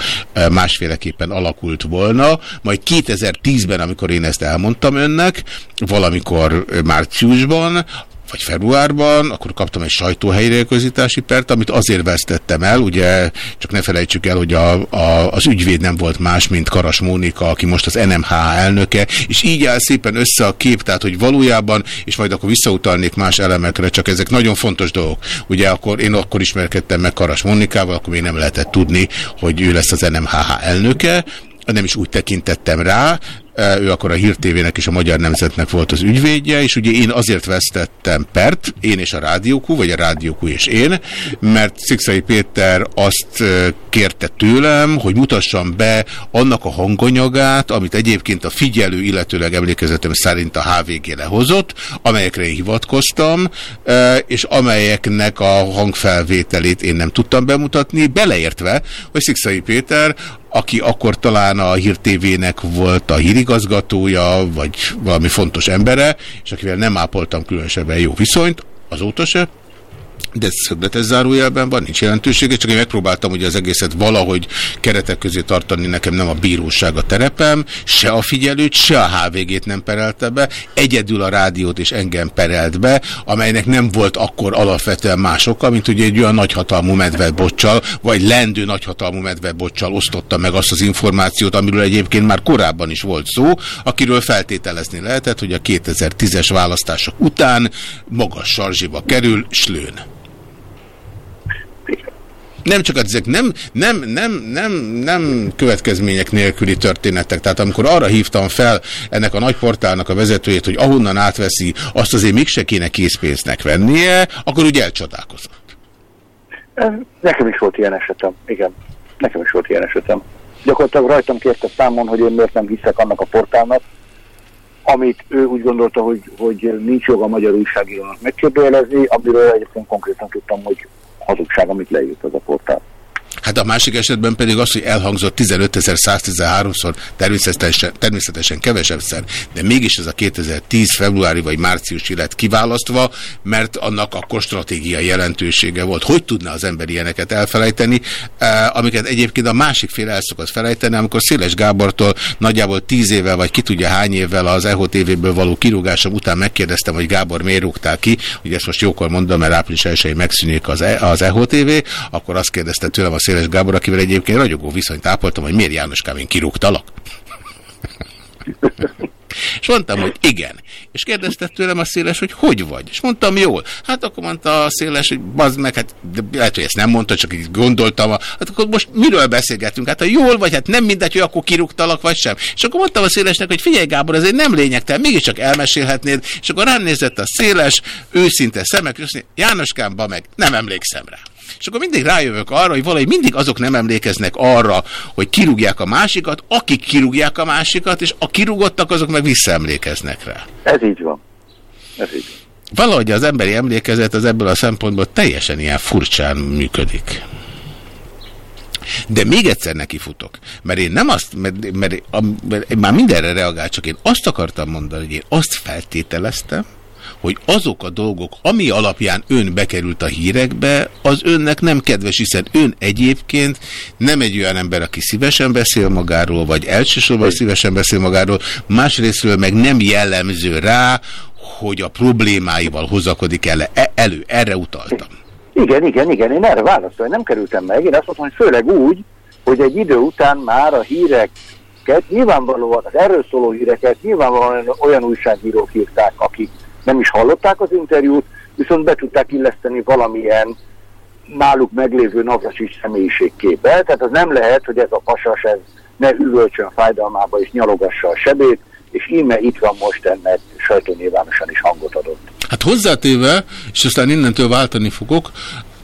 másféleképpen alakult volna, majd 2010-ben, amikor én ezt elmondtam önnek, valamikor márciusban, vagy februárban, akkor kaptam egy sajtóhelyreigazítási pert, amit azért vesztettem el, ugye csak ne felejtsük el, hogy a, a, az ügyvéd nem volt más, mint Karas Mónika, aki most az NMH elnöke, és így áll szépen össze a kép, tehát hogy valójában, és majd akkor visszautalnék más elemekre, csak ezek nagyon fontos dolgok. Ugye akkor én akkor ismerkedtem meg Karas Mónikával, akkor még nem lehetett tudni, hogy ő lesz az NMHH elnöke, nem is úgy tekintettem rá, ő akkor a Hír TV-nek és a Magyar Nemzetnek volt az ügyvédje, és ugye én azért vesztettem pert, én és a Rádiókú, vagy a Rádiókú és én, mert Szikszai Péter azt kérte tőlem, hogy mutassam be annak a hanganyagát, amit egyébként a figyelő, illetőleg emlékezetem szerint a HVG lehozott, amelyekre én hivatkoztam, és amelyeknek a hangfelvételét én nem tudtam bemutatni, beleértve, hogy Szikszai Péter aki akkor talán a Hír TV-nek volt a hírigazgatója, vagy valami fontos embere, és akivel nem ápoltam különösebben jó viszonyt, azóta se, de ez szögletes zárójelben van, nincs jelentősége, csak én megpróbáltam ugye az egészet valahogy keretek közé tartani, nekem nem a bíróság a terepem, se a figyelőt, se a HVG-t nem perelte be, egyedül a rádiót és engem perelt be, amelynek nem volt akkor alapvetően más oka, mint ugye egy olyan nagyhatalmú medvebocsal, vagy lendő nagyhatalmú medvebocsal osztotta meg azt az információt, amiről egyébként már korábban is volt szó, akiről feltételezni lehetett, hogy a 2010-es választások után magas sarzsiba kerül, slőn. Nem csak ezek nem, nem, nem, nem, nem következmények nélküli történetek. Tehát amikor arra hívtam fel ennek a nagy portálnak a vezetőjét, hogy ahonnan átveszi, azt azért mégse kéne készpénznek vennie, akkor úgy elcsodálkozott. Nekem is volt ilyen esetem, igen. Nekem is volt ilyen esetem. Gyakorlatilag rajtam kérte számon, hogy én miért nem hiszek annak a portálnak, amit ő úgy gondolta, hogy, hogy nincs joga a magyar újságírónak megkérdőjelezni, amiről egyébként konkrétan tudtam, hogy hazugság, amit leírt az a portál. Hát a másik esetben pedig az, hogy elhangzott 15.113-szor, természetesen, természetesen kevesebbszer, de mégis ez a 2010 februári vagy márciusi lett kiválasztva, mert annak akkor stratégiai jelentősége volt. Hogy tudna az ember ilyeneket elfelejteni, eh, amiket egyébként a másik fél el szokott felejteni, amikor Széles Gábortól nagyjából 10 évvel, vagy ki tudja hány évvel az EHO TV-ből való kirúgásom után megkérdeztem, hogy Gábor miért rúgtál ki, ugye ezt most jókor mondom, mert április 1 megszűnik az, e az EHO TV, akkor azt kérdezte tőlem a Széles Gábor, akivel egyébként ragyogó viszonyt ápoltam, hogy miért János Kávén kirúgtalak. És mondtam, hogy igen. És kérdezte tőlem a széles, hogy hogy vagy? És mondtam, jól. Hát akkor mondta a széles, hogy bazd meg, hát de lehet, hogy ezt nem mondta, csak így gondoltam. Hát akkor most miről beszélgetünk? Hát ha jól vagy, hát nem mindegy, hogy akkor kirúgtalak, vagy sem. És akkor mondtam a szélesnek, hogy figyelj Gábor, azért nem lényegtelen, mégiscsak elmesélhetnéd. És akkor rám nézett a széles, őszinte szemek, és Jánoskám, meg, nem emlékszem rá. És akkor mindig rájövök arra, hogy valahogy mindig azok nem emlékeznek arra, hogy kirúgják a másikat, akik kirúgják a másikat, és a kirúgottak azok meg visszaemlékeznek rá. Ez így van. Ez így Valahogy az emberi emlékezet az ebből a szempontból teljesen ilyen furcsán működik. De még egyszer neki futok, mert én nem azt, mert, mert, mert én már mindenre reagál, csak én azt akartam mondani, hogy én azt feltételeztem, hogy azok a dolgok, ami alapján ön bekerült a hírekbe, az önnek nem kedves, hiszen ön egyébként nem egy olyan ember, aki szívesen beszél magáról, vagy elsősorban szívesen beszél magáról, másrésztről meg nem jellemző rá, hogy a problémáival hozakodik el e elő. Erre utaltam. Igen, igen, igen, én erre válaszolom, nem kerültem meg. Én azt mondtam, hogy főleg úgy, hogy egy idő után már a hírek nyilvánvalóan az erről szóló híreket nyilvánvalóan olyan újságírók írták, akik nem is hallották az interjút, viszont be tudták illeszteni valamilyen náluk meglévő Navracsics személyiségképe. Tehát az nem lehet, hogy ez a pasas ez ne üvölcsön fájdalmába és nyalogassa a sebét, és íme itt van most ennek sajtónyilvánosan is hangot adott. Hát hozzátéve, és aztán innentől váltani fogok,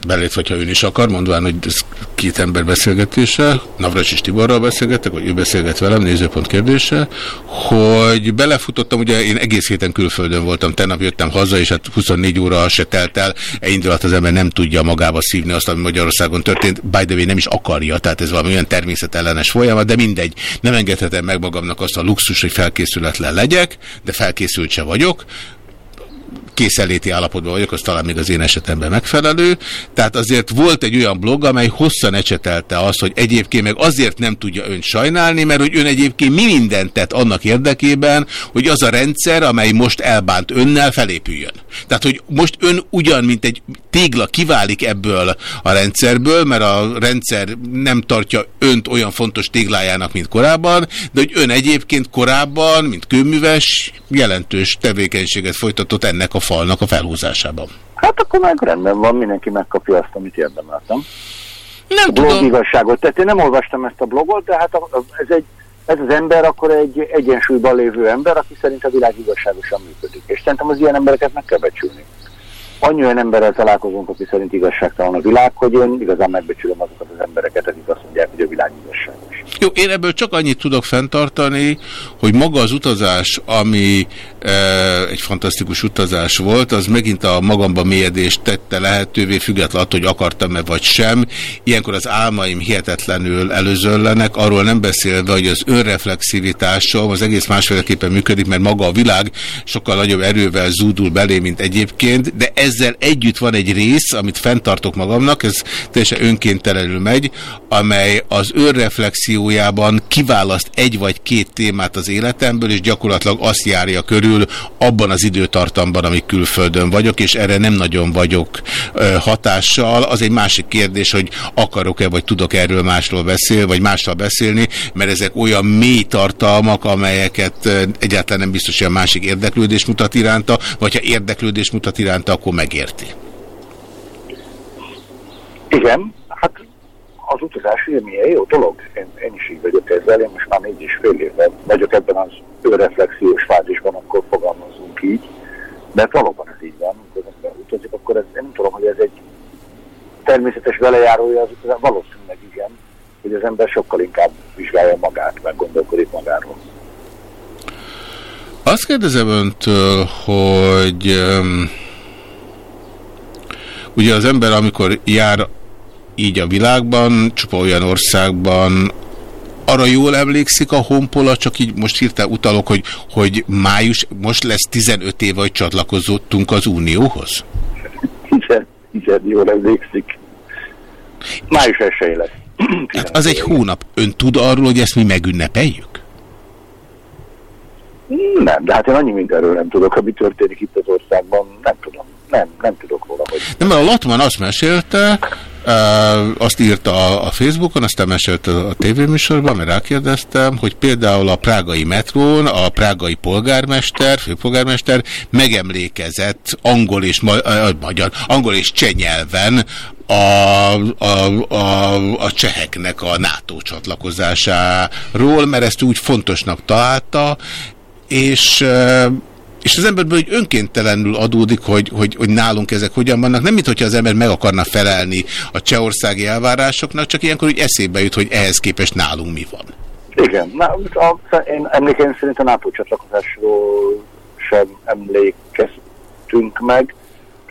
belét, hogyha ön is akar, mondván, hogy ez két ember beszélgetése, Navras és Tiborral beszélgettek, vagy ő beszélget velem, nézőpont kérdése, hogy belefutottam, ugye én egész héten külföldön voltam, tegnap jöttem haza, és hát 24 óra se telt el, e indulat az ember nem tudja magába szívni azt, ami Magyarországon történt, by the way nem is akarja, tehát ez valami olyan természetellenes folyamat, de mindegy, nem engedhetem meg magamnak azt a luxus, hogy felkészületlen legyek, de felkészült se vagyok, készenléti állapotban vagyok, az talán még az én esetemben megfelelő. Tehát azért volt egy olyan blog, amely hosszan ecsetelte azt, hogy egyébként meg azért nem tudja önt sajnálni, mert hogy ön egyébként mi mindent tett annak érdekében, hogy az a rendszer, amely most elbánt önnel, felépüljön. Tehát, hogy most ön ugyan, mint egy tégla kiválik ebből a rendszerből, mert a rendszer nem tartja önt olyan fontos téglájának, mint korábban, de hogy ön egyébként korábban, mint kőműves, jelentős tevékenységet folytatott ennek a falnak a felhúzásában. Hát akkor meg rendben van, mindenki megkapja azt, amit érdemeltem. Nem a tudom. blog igazságot. Tehát én nem olvastam ezt a blogot, de hát ez, egy, ez az ember akkor egy egyensúlyban lévő ember, aki szerint a világ igazságosan működik. És szerintem az ilyen embereket meg kell becsülni. Annyi olyan emberrel találkozunk, aki szerint igazságtalan a világ, hogy én igazán megbecsülöm azokat az embereket, akik azt mondják, hogy a világ igazságos. Jó, én ebből csak annyit tudok fenntartani, hogy maga az utazás, ami e, egy fantasztikus utazás volt, az megint a magamba mélyedést tette lehetővé, függetlenül attól, hogy akartam-e vagy sem. Ilyenkor az álmaim hihetetlenül előzöllenek, arról nem beszélve, hogy az önreflexivitásom az egész másféleképpen működik, mert maga a világ sokkal nagyobb erővel zúdul belé, mint egyébként, de ezzel együtt van egy rész, amit fenntartok magamnak, ez teljesen önkéntelenül megy, amely az önreflexiójában kiválaszt egy vagy két témát az életemből, és gyakorlatilag azt járja körül abban az időtartamban, amik külföldön vagyok, és erre nem nagyon vagyok hatással. Az egy másik kérdés, hogy akarok-e, vagy tudok erről másról beszélni, vagy mással beszélni, mert ezek olyan mély tartalmak, amelyeket egyáltalán nem biztos, hogy a másik érdeklődés mutat iránta, vagy ha érdeklődés mutat iránta, akkor megérti. Igen, hát az utazás ugye milyen jó dolog. Én, én is így vagyok ezzel, én most már négy és fél évben vagyok ebben az őreflexiós fázisban, akkor fogalmazunk így. Hát valóban ez így van, amikor ember utazik, akkor ez, én nem tudom, hogy ez egy természetes velejárója az utazás, valószínűleg igen, hogy az ember sokkal inkább vizsgálja magát, meg gondolkodik magáról. Azt kérdezem öntől, hogy um, ugye az ember, amikor jár így a világban, csupa olyan országban, arra jól emlékszik a honpola, csak így most hirtelen utalok, hogy, hogy május, most lesz 15 év, hogy csatlakozottunk az Unióhoz? Igen, igen, jól emlékszik. Május esélye lesz. Hát az egy hónap. Ön tud arról, hogy ezt mi megünnepeljük? Nem, de hát én annyi mindenről nem tudok, ami történik itt az országban, nem tudom. Nem, nem tudok róla, hogy... Nem, mert a Latman azt mesélte, azt írta a, Facebookon, aztán mesélte a tévéműsorban, mert rákérdeztem, hogy például a prágai metrón a prágai polgármester, főpolgármester megemlékezett angol és ma, magyar, angol és cseh nyelven a, a, a, a cseheknek a NATO csatlakozásáról, mert ezt úgy fontosnak találta, és és az emberből hogy önkéntelenül adódik, hogy, hogy, hogy nálunk ezek hogyan vannak. Nem mint hogyha az ember meg akarna felelni a csehországi elvárásoknak, csak ilyenkor úgy eszébe jut, hogy ehhez képest nálunk mi van. Igen, na, a, én emlékeim szerint a NATO csatlakozásról sem emlékeztünk meg,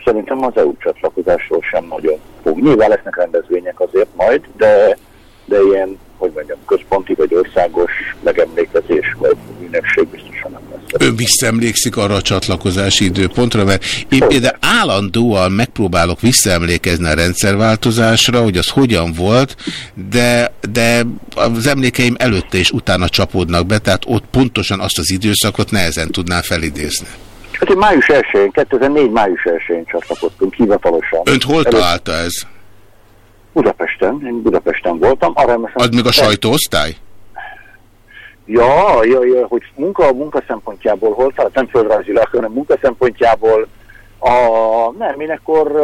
szerintem az EU csatlakozásról sem nagyon fog. Nyilván lesznek rendezvények azért majd, de, de ilyen, hogy mondjam, központi vagy országos megemlékezés vagy ünnepség biztosan nem lesz. Ön visszaemlékszik arra a csatlakozási időpontra, mert én például állandóan megpróbálok visszaemlékezni a rendszerváltozásra, hogy az hogyan volt, de, de az emlékeim előtte és utána csapódnak be, tehát ott pontosan azt az időszakot nehezen tudnám felidézni. Hát én május 1-én, 2004 május 1-én csatlakoztunk hivatalosan. Önt hol találta ez? Budapesten, én Budapesten voltam. Arra Az még a sajtóosztály? Ja, ja, ja, hogy munka, munka szempontjából hol talált, nem földrajzilag, hanem munka szempontjából a, nem, én akkor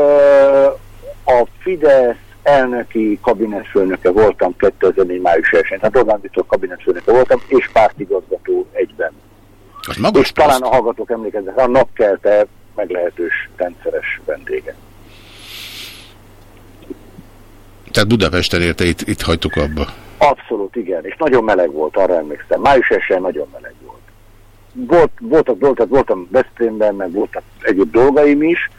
a Fidesz elnöki kabinetfőnöke voltam 2004 május 1-én, tehát Orbán Viktor kabinetfőnöke voltam, és pártigazgató egyben. Az és talán a hallgatók emlékeznek, a napkelte meglehetős rendszeres vendége. Tehát Budapesten érte, itt, itt hagytuk abba. Abszolút, igen. És nagyon meleg volt, arra emlékszem. Május esén nagyon meleg volt. volt voltak, voltak, voltam Veszprémben, meg voltak egyéb dolgaim is,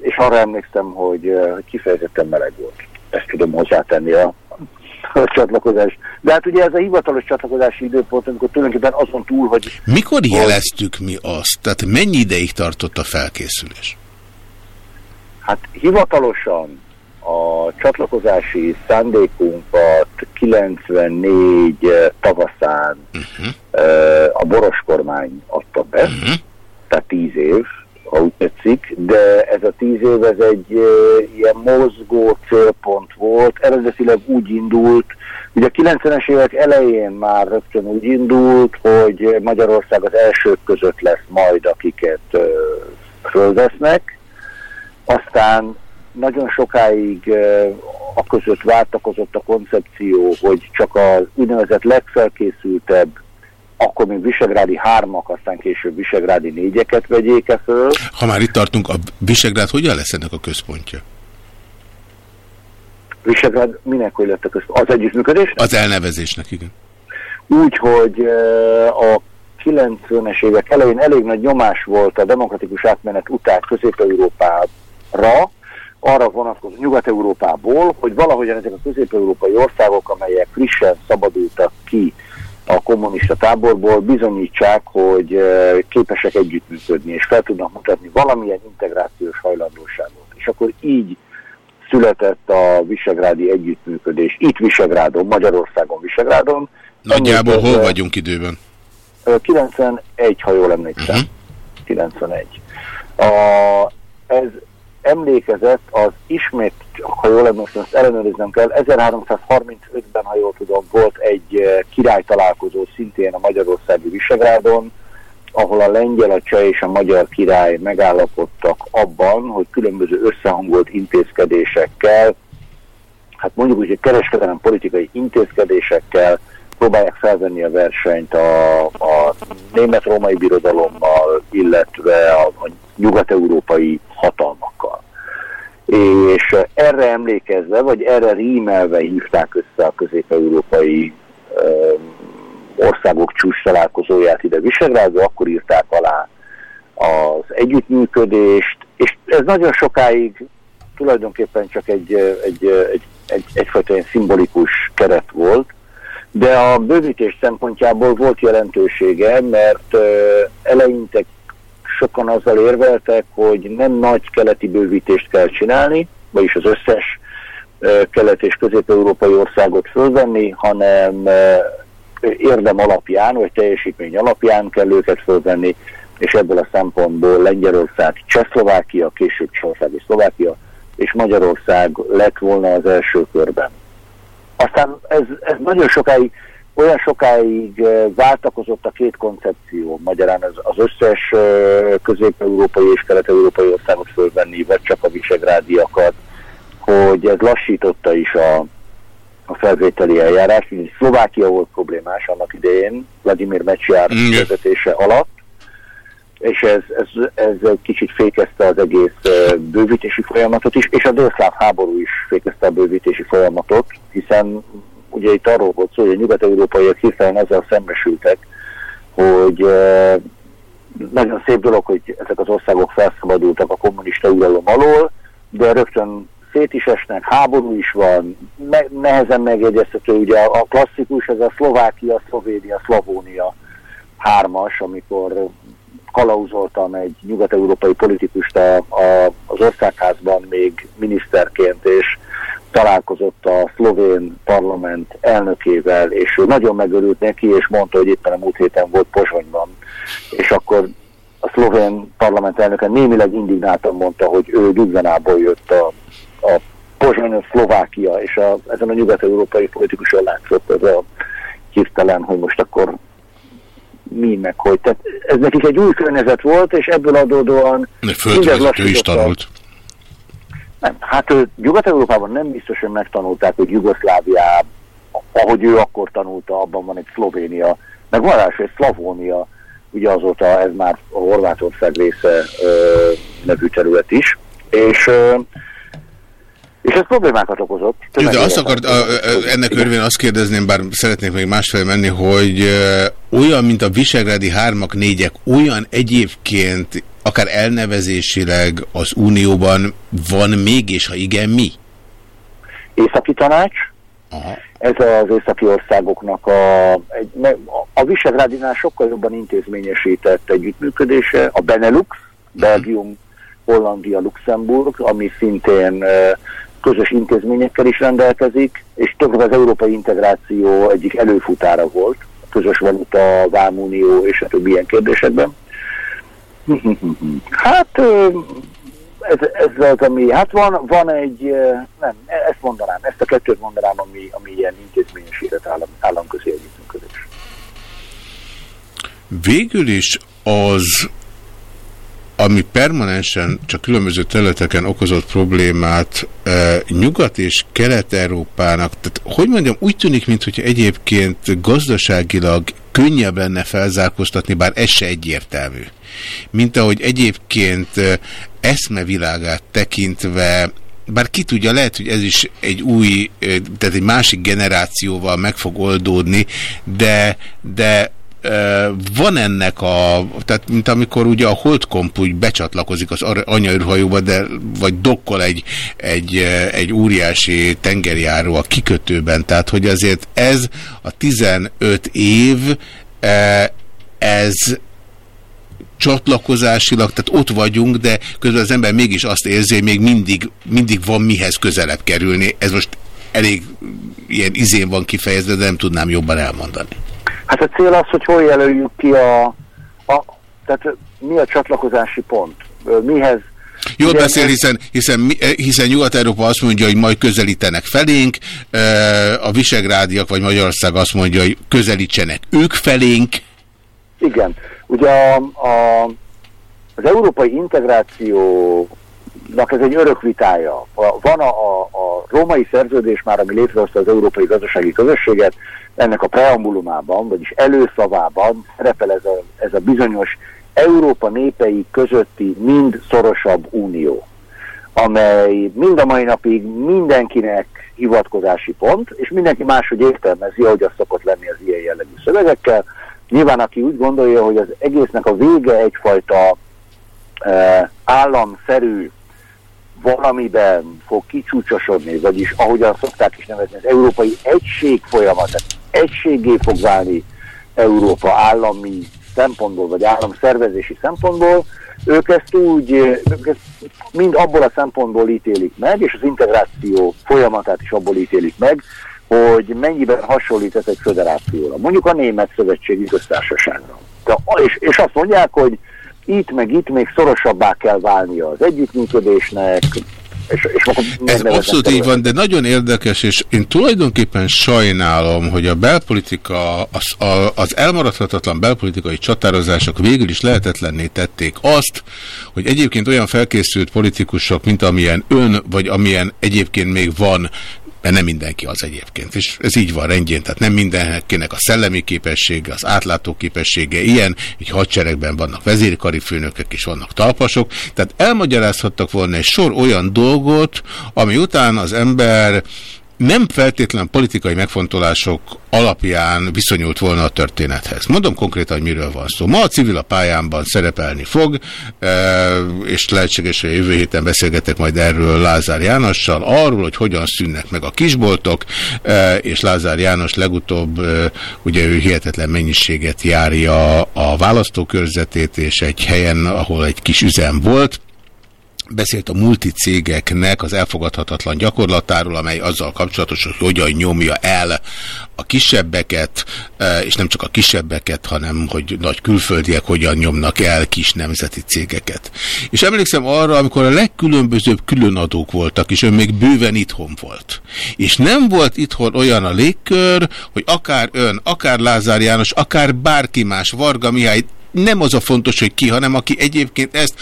és arra emlékszem, hogy kifejezetten meleg volt. Ezt tudom hozzátenni a a csatlakozás. De hát ugye ez a hivatalos csatlakozási időpont, amikor tulajdonképpen azon túl, hogy... Mikor jeleztük mi azt? Tehát mennyi ideig tartott a felkészülés? Hát hivatalosan a csatlakozási szándékunkat 94 tavaszán uh -huh. a Boros kormány adta be, uh -huh. tehát 10 év, ha úgy tetszik, de ez a tíz év ez egy ilyen mozgó célpont volt, eredetileg úgy indult, ugye a 90-es évek elején már rögtön úgy indult, hogy Magyarország az elsők között lesz majd, akiket fölvesznek, aztán nagyon sokáig a között váltakozott a koncepció, hogy csak az úgynevezett legfelkészültebb akkor még Visegrádi hármak, aztán később Visegrádi négyeket vegyék -e föl. Ha már itt tartunk, a Visegrád hogyan lesz ennek a központja? Visegrád minek hogy lett a központ? Az együttműködés? Az elnevezésnek, igen. Úgy, hogy a 90-es évek elején elég nagy nyomás volt a demokratikus átmenet után Közép-Európára, arra vonatkozó Nyugat-Európából, hogy valahogyan ezek a közép-európai országok, amelyek frissen szabadultak ki a kommunista táborból bizonyítsák, hogy képesek együttműködni, és fel tudnak mutatni valamilyen integrációs hajlandóságot. És akkor így született a visegrádi együttműködés. Itt Visegrádon, Magyarországon Visegrádon. Nagyjából hol vagyunk időben? 91, ha jól emlékszem. Uh -huh. 91. A, ez emlékezett az ismét, ha jól emlékszem, ezt ellenőriznem kell, 1335-ben, ha jól tudom, volt egy eh, király találkozó szintén a Magyarországi Visegrádon, ahol a lengyel, a cseh és a magyar király megállapodtak abban, hogy különböző összehangolt intézkedésekkel, hát mondjuk úgy, hogy kereskedelem politikai intézkedésekkel próbálják felvenni a versenyt a, a német-római birodalommal, illetve a, a nyugat-európai hatalmakkal. És erre emlékezve, vagy erre rímelve hívták össze a közép-európai országok csúcs találkozóját ide Visegrádba, akkor írták alá az együttműködést, és ez nagyon sokáig tulajdonképpen csak egy, egy, egy, egy, egyfajta ilyen szimbolikus keret volt, de a bővítés szempontjából volt jelentősége, mert eleinte sokan azzal érveltek, hogy nem nagy keleti bővítést kell csinálni, vagyis az összes kelet- és közép-európai országot fölvenni, hanem érdem alapján, vagy teljesítmény alapján kell őket fölvenni, és ebből a szempontból Lengyelország, Csehszlovákia, később Csehország és Szlovákia, és Magyarország lett volna az első körben. Aztán ez, ez nagyon sokáig, olyan sokáig váltakozott a két koncepció, magyarán az, az összes közép-európai és kelet-európai országot fölvenni, vagy csak a visegrádiakat, hogy ez lassította is a, a felvételi eljárás. Szlovákia volt problémás annak idején, Vladimir Mecsiár vezetése alatt, és ez, ez, ez egy kicsit fékezte az egész bővítési folyamatot is, és a délszláv háború is fékezte a bővítési folyamatot, hiszen ugye itt arról volt szó, hogy a nyugat-európaiak hirtelen azzal szembesültek, hogy nagyon szép dolog, hogy ezek az országok felszabadultak a kommunista uralom alól, de rögtön szét is esnek, háború is van, me nehezen megjegyezhető, ugye a klasszikus, ez a Szlovákia, Szlovénia, Szlavónia hármas, amikor kalauzoltam egy nyugat-európai politikust a, a, az országházban még miniszterként, és találkozott a szlovén parlament elnökével, és ő nagyon megörült neki, és mondta, hogy éppen a múlt héten volt Pozsonyban, és akkor a szlovén parlament elnöke némileg indignáltan mondta, hogy ő Gyugvenából jött a, a Pozsony, Szlovákia, és a, ezen a nyugat-európai politikuson látszott ez a hirtelen, hogy most akkor mi meg hogy. Tehát ez nekik egy új környezet volt, és ebből adódóan... Földvezető is tanult. Nem, hát Nyugat-Európában nem biztos, hogy megtanulták, hogy Jugoszláviában, ahogy ő akkor tanulta, abban van egy Szlovénia, meg van rá egy Szlavónia, ugye azóta ez már a Horvátország része ö, nevű terület is, és ö, és ez problémákat okozott. Jó, de azt akart, a, a, ennek örvén azt kérdezném, bár szeretnék még másfelé menni, hogy ö, olyan, mint a Visegrádi hármak, négyek, olyan egyébként akár elnevezésileg az Unióban van még, és ha igen, mi? Északi tanács. Aha. Ez az északi országoknak a, egy, a Visegrádinál sokkal jobban intézményesített együttműködése, a Benelux, Belgium, Hollandia, Luxemburg, ami szintén közös intézményekkel is rendelkezik, és több az európai integráció egyik előfutára volt, közös valuta, vámunió és a többi ilyen kérdésekben. Hát ez, ez az, ami, hát van, van egy, nem, ezt mondanám, ezt a kettőt mondanám, ami, ami ilyen intézményesített állam, államközi együttműködés. Végül is az ami permanensen csak különböző területeken okozott problémát e, Nyugat- és Kelet-Európának, tehát hogy mondjam, úgy tűnik, mintha egyébként gazdaságilag könnyebb lenne felzárkóztatni, bár ez se egyértelmű. Mint ahogy egyébként eszmevilágát tekintve bár ki tudja, lehet, hogy ez is egy új, tehát egy másik generációval meg fog oldódni, de, de van ennek a, tehát mint amikor ugye a holdkomp úgy becsatlakozik az anyaűrhajóba, de vagy dokkol egy, egy, egy óriási tengerjáró a kikötőben, tehát hogy azért ez a 15 év, ez csatlakozásilag, tehát ott vagyunk, de közben az ember mégis azt érzi, hogy még mindig, mindig van mihez közelebb kerülni. Ez most elég ilyen izén van kifejezve, de nem tudnám jobban elmondani. Hát a cél az, hogy hol jelöljük ki a, a tehát mi a csatlakozási pont, mihez Jól beszél, hiszen, hiszen, hiszen Nyugat-Európa azt mondja, hogy majd közelítenek felénk, a Visegrádiak vagy Magyarország azt mondja, hogy közelítsenek ők felénk. Igen. Ugye a, a, az európai integrációnak ez egy örök vitája. Van a, a, a római szerződés már, ami létrehozta az európai gazdasági közösséget, ennek a preambulumában, vagyis előszavában szerepel ez a, ez a bizonyos Európa népei közötti mind szorosabb unió, amely mind a mai napig mindenkinek hivatkozási pont, és mindenki máshogy értelmezi, ahogy az szokott lenni az ilyen jellegű szövegekkel. Nyilván, aki úgy gondolja, hogy az egésznek a vége egyfajta e, államszerű valamiben fog kicsúcsosodni, vagyis ahogyan szokták is nevezni, az európai egység folyamat, egységé fog válni Európa állami szempontból, vagy államszervezési szempontból, ők ezt úgy, ők ezt mind abból a szempontból ítélik meg, és az integráció folyamatát is abból ítélik meg, hogy mennyiben hasonlít ez egy föderációra. Mondjuk a Német Szövetségi Köztársaságra. De, és, és azt mondják, hogy itt meg itt még szorosabbá kell válnia az együttműködésnek, és, és Ez abszolút így van, de nagyon érdekes, és én tulajdonképpen sajnálom, hogy a belpolitika, az, a, az elmaradhatatlan belpolitikai csatározások végül is lehetetlenné tették azt, hogy egyébként olyan felkészült politikusok, mint amilyen ön, vagy amilyen egyébként még van, mert nem mindenki az egyébként, és ez így van rendjén, tehát nem mindenkinek a szellemi képessége, az átlátó képessége ilyen, hogy hadseregben vannak vezérkari főnökök és vannak talpasok, tehát elmagyarázhattak volna egy sor olyan dolgot, ami után az ember nem feltétlen politikai megfontolások alapján viszonyult volna a történethez. Mondom konkrétan, hogy miről van szó. Ma a civil a pályámban szerepelni fog, e, és lehetséges, hogy jövő héten beszélgetek majd erről Lázár Jánossal, arról, hogy hogyan szűnnek meg a kisboltok, e, és Lázár János legutóbb, e, ugye ő hihetetlen mennyiséget járja a választókörzetét, és egy helyen, ahol egy kis üzem volt, beszélt a multicégeknek az elfogadhatatlan gyakorlatáról, amely azzal kapcsolatos, hogy hogyan nyomja el a kisebbeket, e, és nem csak a kisebbeket, hanem hogy nagy külföldiek hogyan nyomnak el kis nemzeti cégeket. És emlékszem arra, amikor a legkülönbözőbb különadók voltak, és ön még bőven itthon volt. És nem volt itthon olyan a légkör, hogy akár ön, akár Lázár János, akár bárki más, Varga Mihály, nem az a fontos, hogy ki, hanem aki egyébként ezt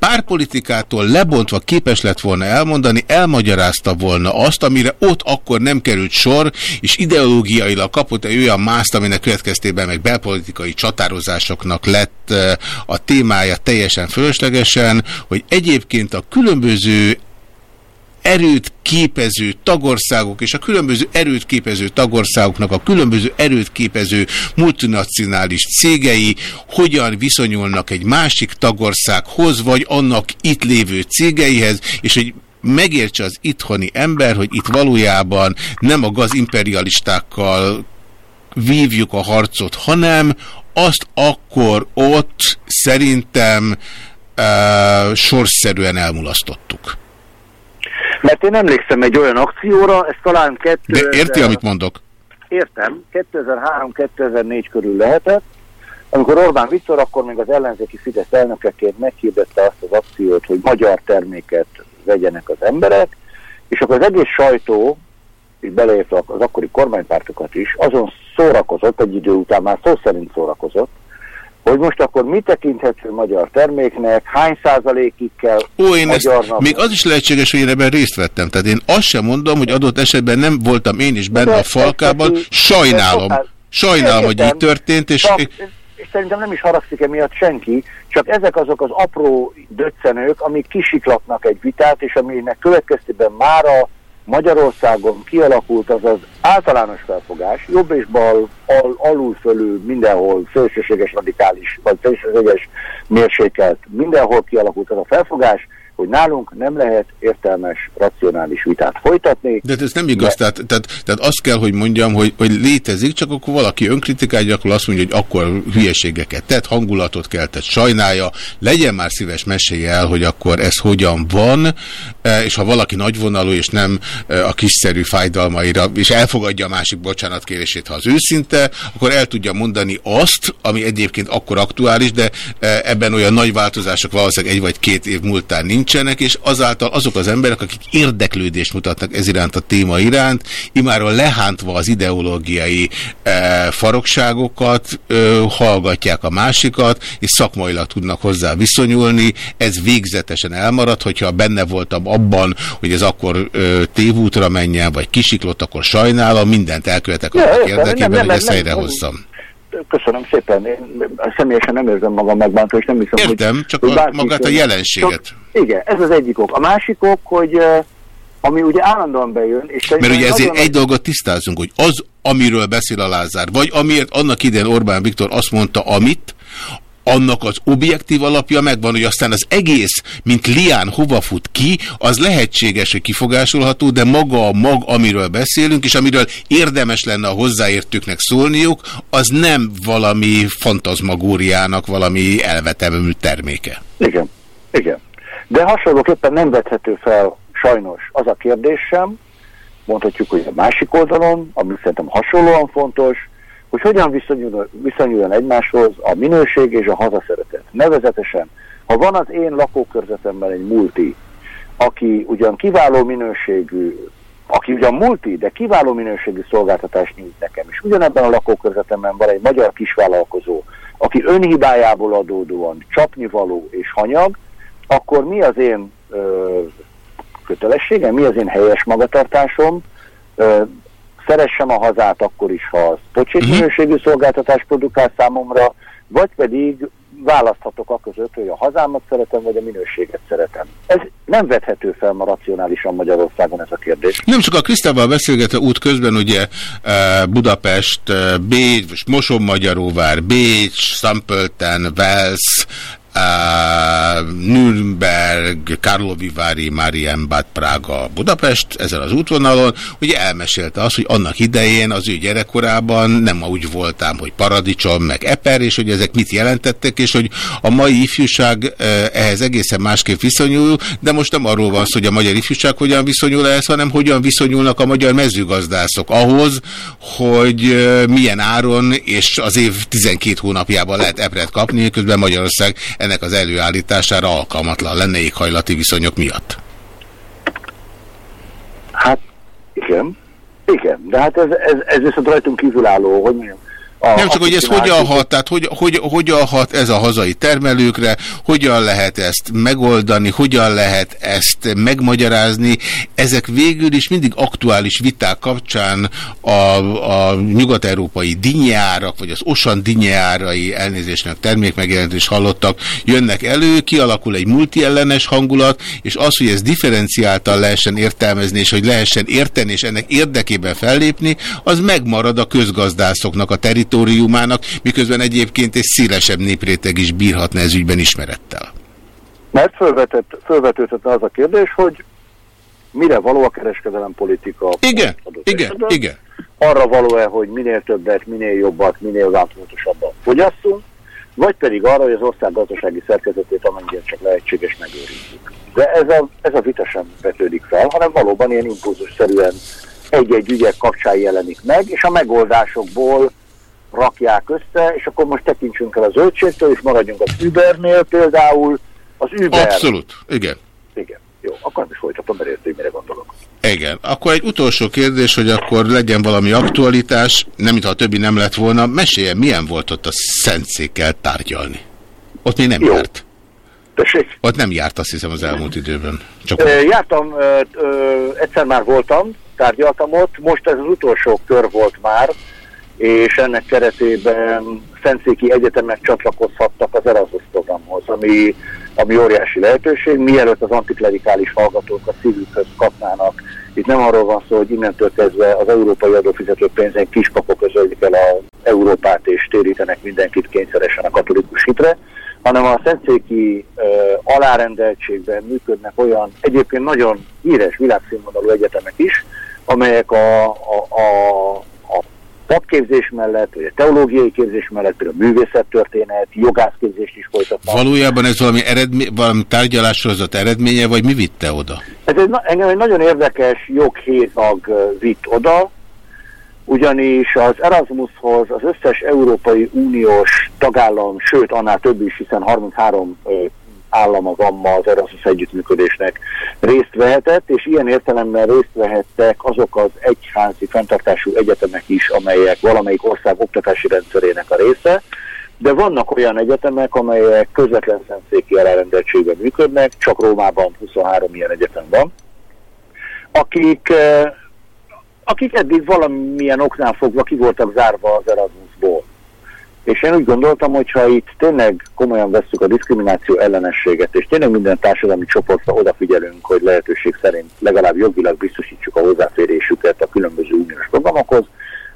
párpolitikától lebontva képes lett volna elmondani, elmagyarázta volna azt, amire ott akkor nem került sor, és ideológiailag kapott egy olyan mászt, aminek következtében meg belpolitikai csatározásoknak lett eh, a témája teljesen fölöslegesen, hogy egyébként a különböző erőt képező tagországok és a különböző erőt képező tagországoknak a különböző erőt képező multinacionális cégei hogyan viszonyulnak egy másik tagországhoz, vagy annak itt lévő cégeihez, és hogy megértse az itthoni ember, hogy itt valójában nem a gazimperialistákkal vívjuk a harcot, hanem azt akkor ott szerintem uh, sorszerűen elmulasztottuk. Mert én emlékszem egy olyan akcióra, ez talán 2000... De érti, amit mondok? Értem, 2003-2004 körül lehetett, amikor Orbán Viktor akkor még az ellenzéki Fidesz elnökeként meghirdette azt az akciót, hogy magyar terméket vegyenek az emberek, és akkor az egész sajtó, és beleértve az akkori kormánypártokat is, azon szórakozott, egy idő után már szó szerint szórakozott, hogy most akkor mi tekinthető magyar terméknek, hány százalékig kell Ó, én. Ezt, még az is lehetséges, hogy én ebben részt vettem. Tehát én azt sem mondom, hogy adott esetben nem voltam én is benne de a falkában. Sajnálom. Sajnálom, hogy így történt. És... és szerintem nem is haragszik emiatt senki, csak ezek azok az apró döccenők, amik kisiklatnak egy vitát, és aminek következtében mára Magyarországon kialakult az az általános felfogás, jobb és bal, al, alul fölül, mindenhol szélsőséges radikális, vagy szélsőséges mérsékelt, mindenhol kialakult az a felfogás, hogy nálunk nem lehet értelmes, racionális vitát folytatni. De ez nem igaz, de... tehát, tehát, tehát azt kell, hogy mondjam, hogy, hogy létezik, csak akkor valaki önkritikát gyakor azt mondja, hogy akkor hülyeségeket tett, hangulatot keltett, sajnálja, legyen már szíves mesélje el, hogy akkor ez hogyan van, e, és ha valaki nagyvonalú, és nem e, a kiszerű fájdalmaira, és elfogadja a másik bocsánatkérését, ha az őszinte, akkor el tudja mondani azt, ami egyébként akkor aktuális, de e, ebben olyan nagy változások valószínűleg egy vagy két év múltán nincs, nincsenek, és azáltal azok az emberek, akik érdeklődést mutatnak ez iránt a téma iránt, imáron lehántva az ideológiai e, farokságokat, e, hallgatják a másikat, és szakmailag tudnak hozzá viszonyulni. Ez végzetesen elmarad, hogyha benne voltam abban, hogy ez akkor e, tévútra menjen, vagy kisiklott, akkor sajnálom, mindent elkövetek annak érdekében, nem, nem, hogy ezt helyrehozzam köszönöm szépen, én személyesen nem érzem magam megbántva, és nem hiszem, Értem, hogy... csak hogy a, magát a jelenséget. Csak, igen, ez az egyik ok. A másik ok, hogy ami ugye állandóan bejön, és Mert ugye ezért egy dolgot tisztázunk, hogy az, amiről beszél a Lázár, vagy amiért annak idején Orbán Viktor azt mondta, amit, annak az objektív alapja megvan, hogy aztán az egész, mint lián hova fut ki, az lehetséges, hogy kifogásolható, de maga a mag, amiről beszélünk, és amiről érdemes lenne a hozzáértőknek szólniuk, az nem valami fantazmagóriának, valami elvetemű terméke. Igen, igen. De hasonlóképpen nem vethető fel sajnos az a kérdés sem, mondhatjuk, hogy a másik oldalon, ami szerintem hasonlóan fontos, hogy hogyan viszonyul, viszonyuljon egymáshoz a minőség és a hazaszeretet. Nevezetesen, ha van az én lakókörzetemben egy multi, aki ugyan kiváló minőségű, aki ugyan multi, de kiváló minőségű szolgáltatást nyújt nekem, és ugyanebben a lakókörzetemben van egy magyar kisvállalkozó, aki önhibájából adódóan csapnivaló és hanyag, akkor mi az én ö, kötelességem, mi az én helyes magatartásom, ö, szeressem a hazát akkor is, ha az pocsék mhm. minőségű szolgáltatás produkál számomra, vagy pedig választhatok a között, hogy a hazámat szeretem, vagy a minőséget szeretem. Ez nem vethető fel ma racionálisan Magyarországon ez a kérdés. Nem csak a Krisztával beszélgetve út közben, ugye eh, Budapest, eh, Bécs, Moson-Magyaróvár, Bécs, Szampölten, Vels, Nürnberg, Karlovy Vary, Marienbad, Praga, Budapest, ezen az útvonalon, ugye elmesélte azt, hogy annak idején az ő gyerekkorában nem úgy voltám, hogy paradicsom, meg eper, és hogy ezek mit jelentettek, és hogy a mai ifjúság ehhez egészen másképp viszonyul, de most nem arról van szó, hogy a magyar ifjúság hogyan viszonyul ehhez, hanem hogyan viszonyulnak a magyar mezőgazdászok ahhoz, hogy milyen áron és az év 12 hónapjában lehet epret kapni, közben Magyarország ennek az előállítására alkalmatlan lenne éghajlati viszonyok miatt. Hát igen, igen, de hát ez, ez, ez viszont rajtunk kívülálló, hogy mondjam, a, nem csak, hogy ez hogyan hat, tehát hogy, hogy, hogyan hat ez a hazai termelőkre, hogyan lehet ezt megoldani, hogyan lehet ezt megmagyarázni. Ezek végül is mindig aktuális viták kapcsán a, a nyugat-európai dinyárak, vagy az osan dinyárai elnézésnek termékmegjelentés hallottak, jönnek elő, kialakul egy multiellenes hangulat, és az, hogy ez differenciáltan lehessen értelmezni, és hogy lehessen érteni, és ennek érdekében fellépni, az megmarad a közgazdászoknak a terít teritoriumának, miközben egyébként egy szélesebb népréteg is bírhatna ez ügyben ismerettel. Mert fölvetett, fölvetődött az a kérdés, hogy mire való a kereskedelem politika? Igen, igen, esetben? igen. Arra való-e, hogy minél többet, minél jobbat, minél változatosabban fogyasszunk, vagy pedig arra, hogy az ország gazdasági szerkezetét amennyire csak lehetséges megőrizzük. De ez a, ez a vita sem vetődik fel, hanem valóban ilyen impulzusszerűen egy-egy ügyek kapcsán jelenik meg, és a megoldásokból rakják össze, és akkor most tekintsünk el a zöldségtől, és maradjunk az Ubernél például. Az Uber... Abszolút, igen. Igen, jó, akkor nem is folytatom, mert értem, mire gondolok. Igen. Akkor egy utolsó kérdés, hogy akkor legyen valami aktualitás, nem mintha a többi nem lett volna. Meséljen, milyen volt ott a szentszékkel tárgyalni? Ott még nem Jó. járt. Tessék? Ott nem járt, azt hiszem, az elmúlt időben. Csak e, jártam, e, e, egyszer már voltam, tárgyaltam ott, most ez az utolsó kör volt már, és ennek keretében Szentszéki Egyetemek csatlakozhattak az Erasmus programhoz, ami, ami óriási lehetőség, mielőtt az antiklerikális hallgatók a szívükhöz kapnának. Itt nem arról van szó, hogy innentől kezdve az európai adófizető pénzen kiskapok közölik el az Európát és térítenek mindenkit kényszeresen a katolikus hitre, hanem a Szentszéki uh, alárendeltségben működnek olyan egyébként nagyon híres világszínvonalú egyetemek is, amelyek a, a, a papképzés mellett, vagy a teológiai képzés mellett, például a művészettörténet, jogászképzést is folytatnak. Valójában ez valami, eredmény, valami tárgyalássorozat eredménye, vagy mi vitte oda? Ez egy, engem egy nagyon érdekes joghézag vitt oda, ugyanis az Erasmushoz az összes Európai Uniós tagállam, sőt annál több is, hiszen 33 állama van ma az Erasmus együttműködésnek részt vehetett, és ilyen értelemben részt vehettek azok az egyházi fenntartású egyetemek is, amelyek valamelyik ország oktatási rendszerének a része, de vannak olyan egyetemek, amelyek közvetlen szentszéki elrendeltségben működnek, csak Rómában 23 ilyen egyetem van, akik, eh, akik eddig valamilyen oknál fogva ki voltak zárva az Erasmusból. És én úgy gondoltam, hogy ha itt tényleg komolyan vesszük a diszkrimináció ellenességet, és tényleg minden társadalmi csoportra odafigyelünk, hogy lehetőség szerint legalább jogilag biztosítsuk a hozzáférésüket a különböző uniós programokhoz,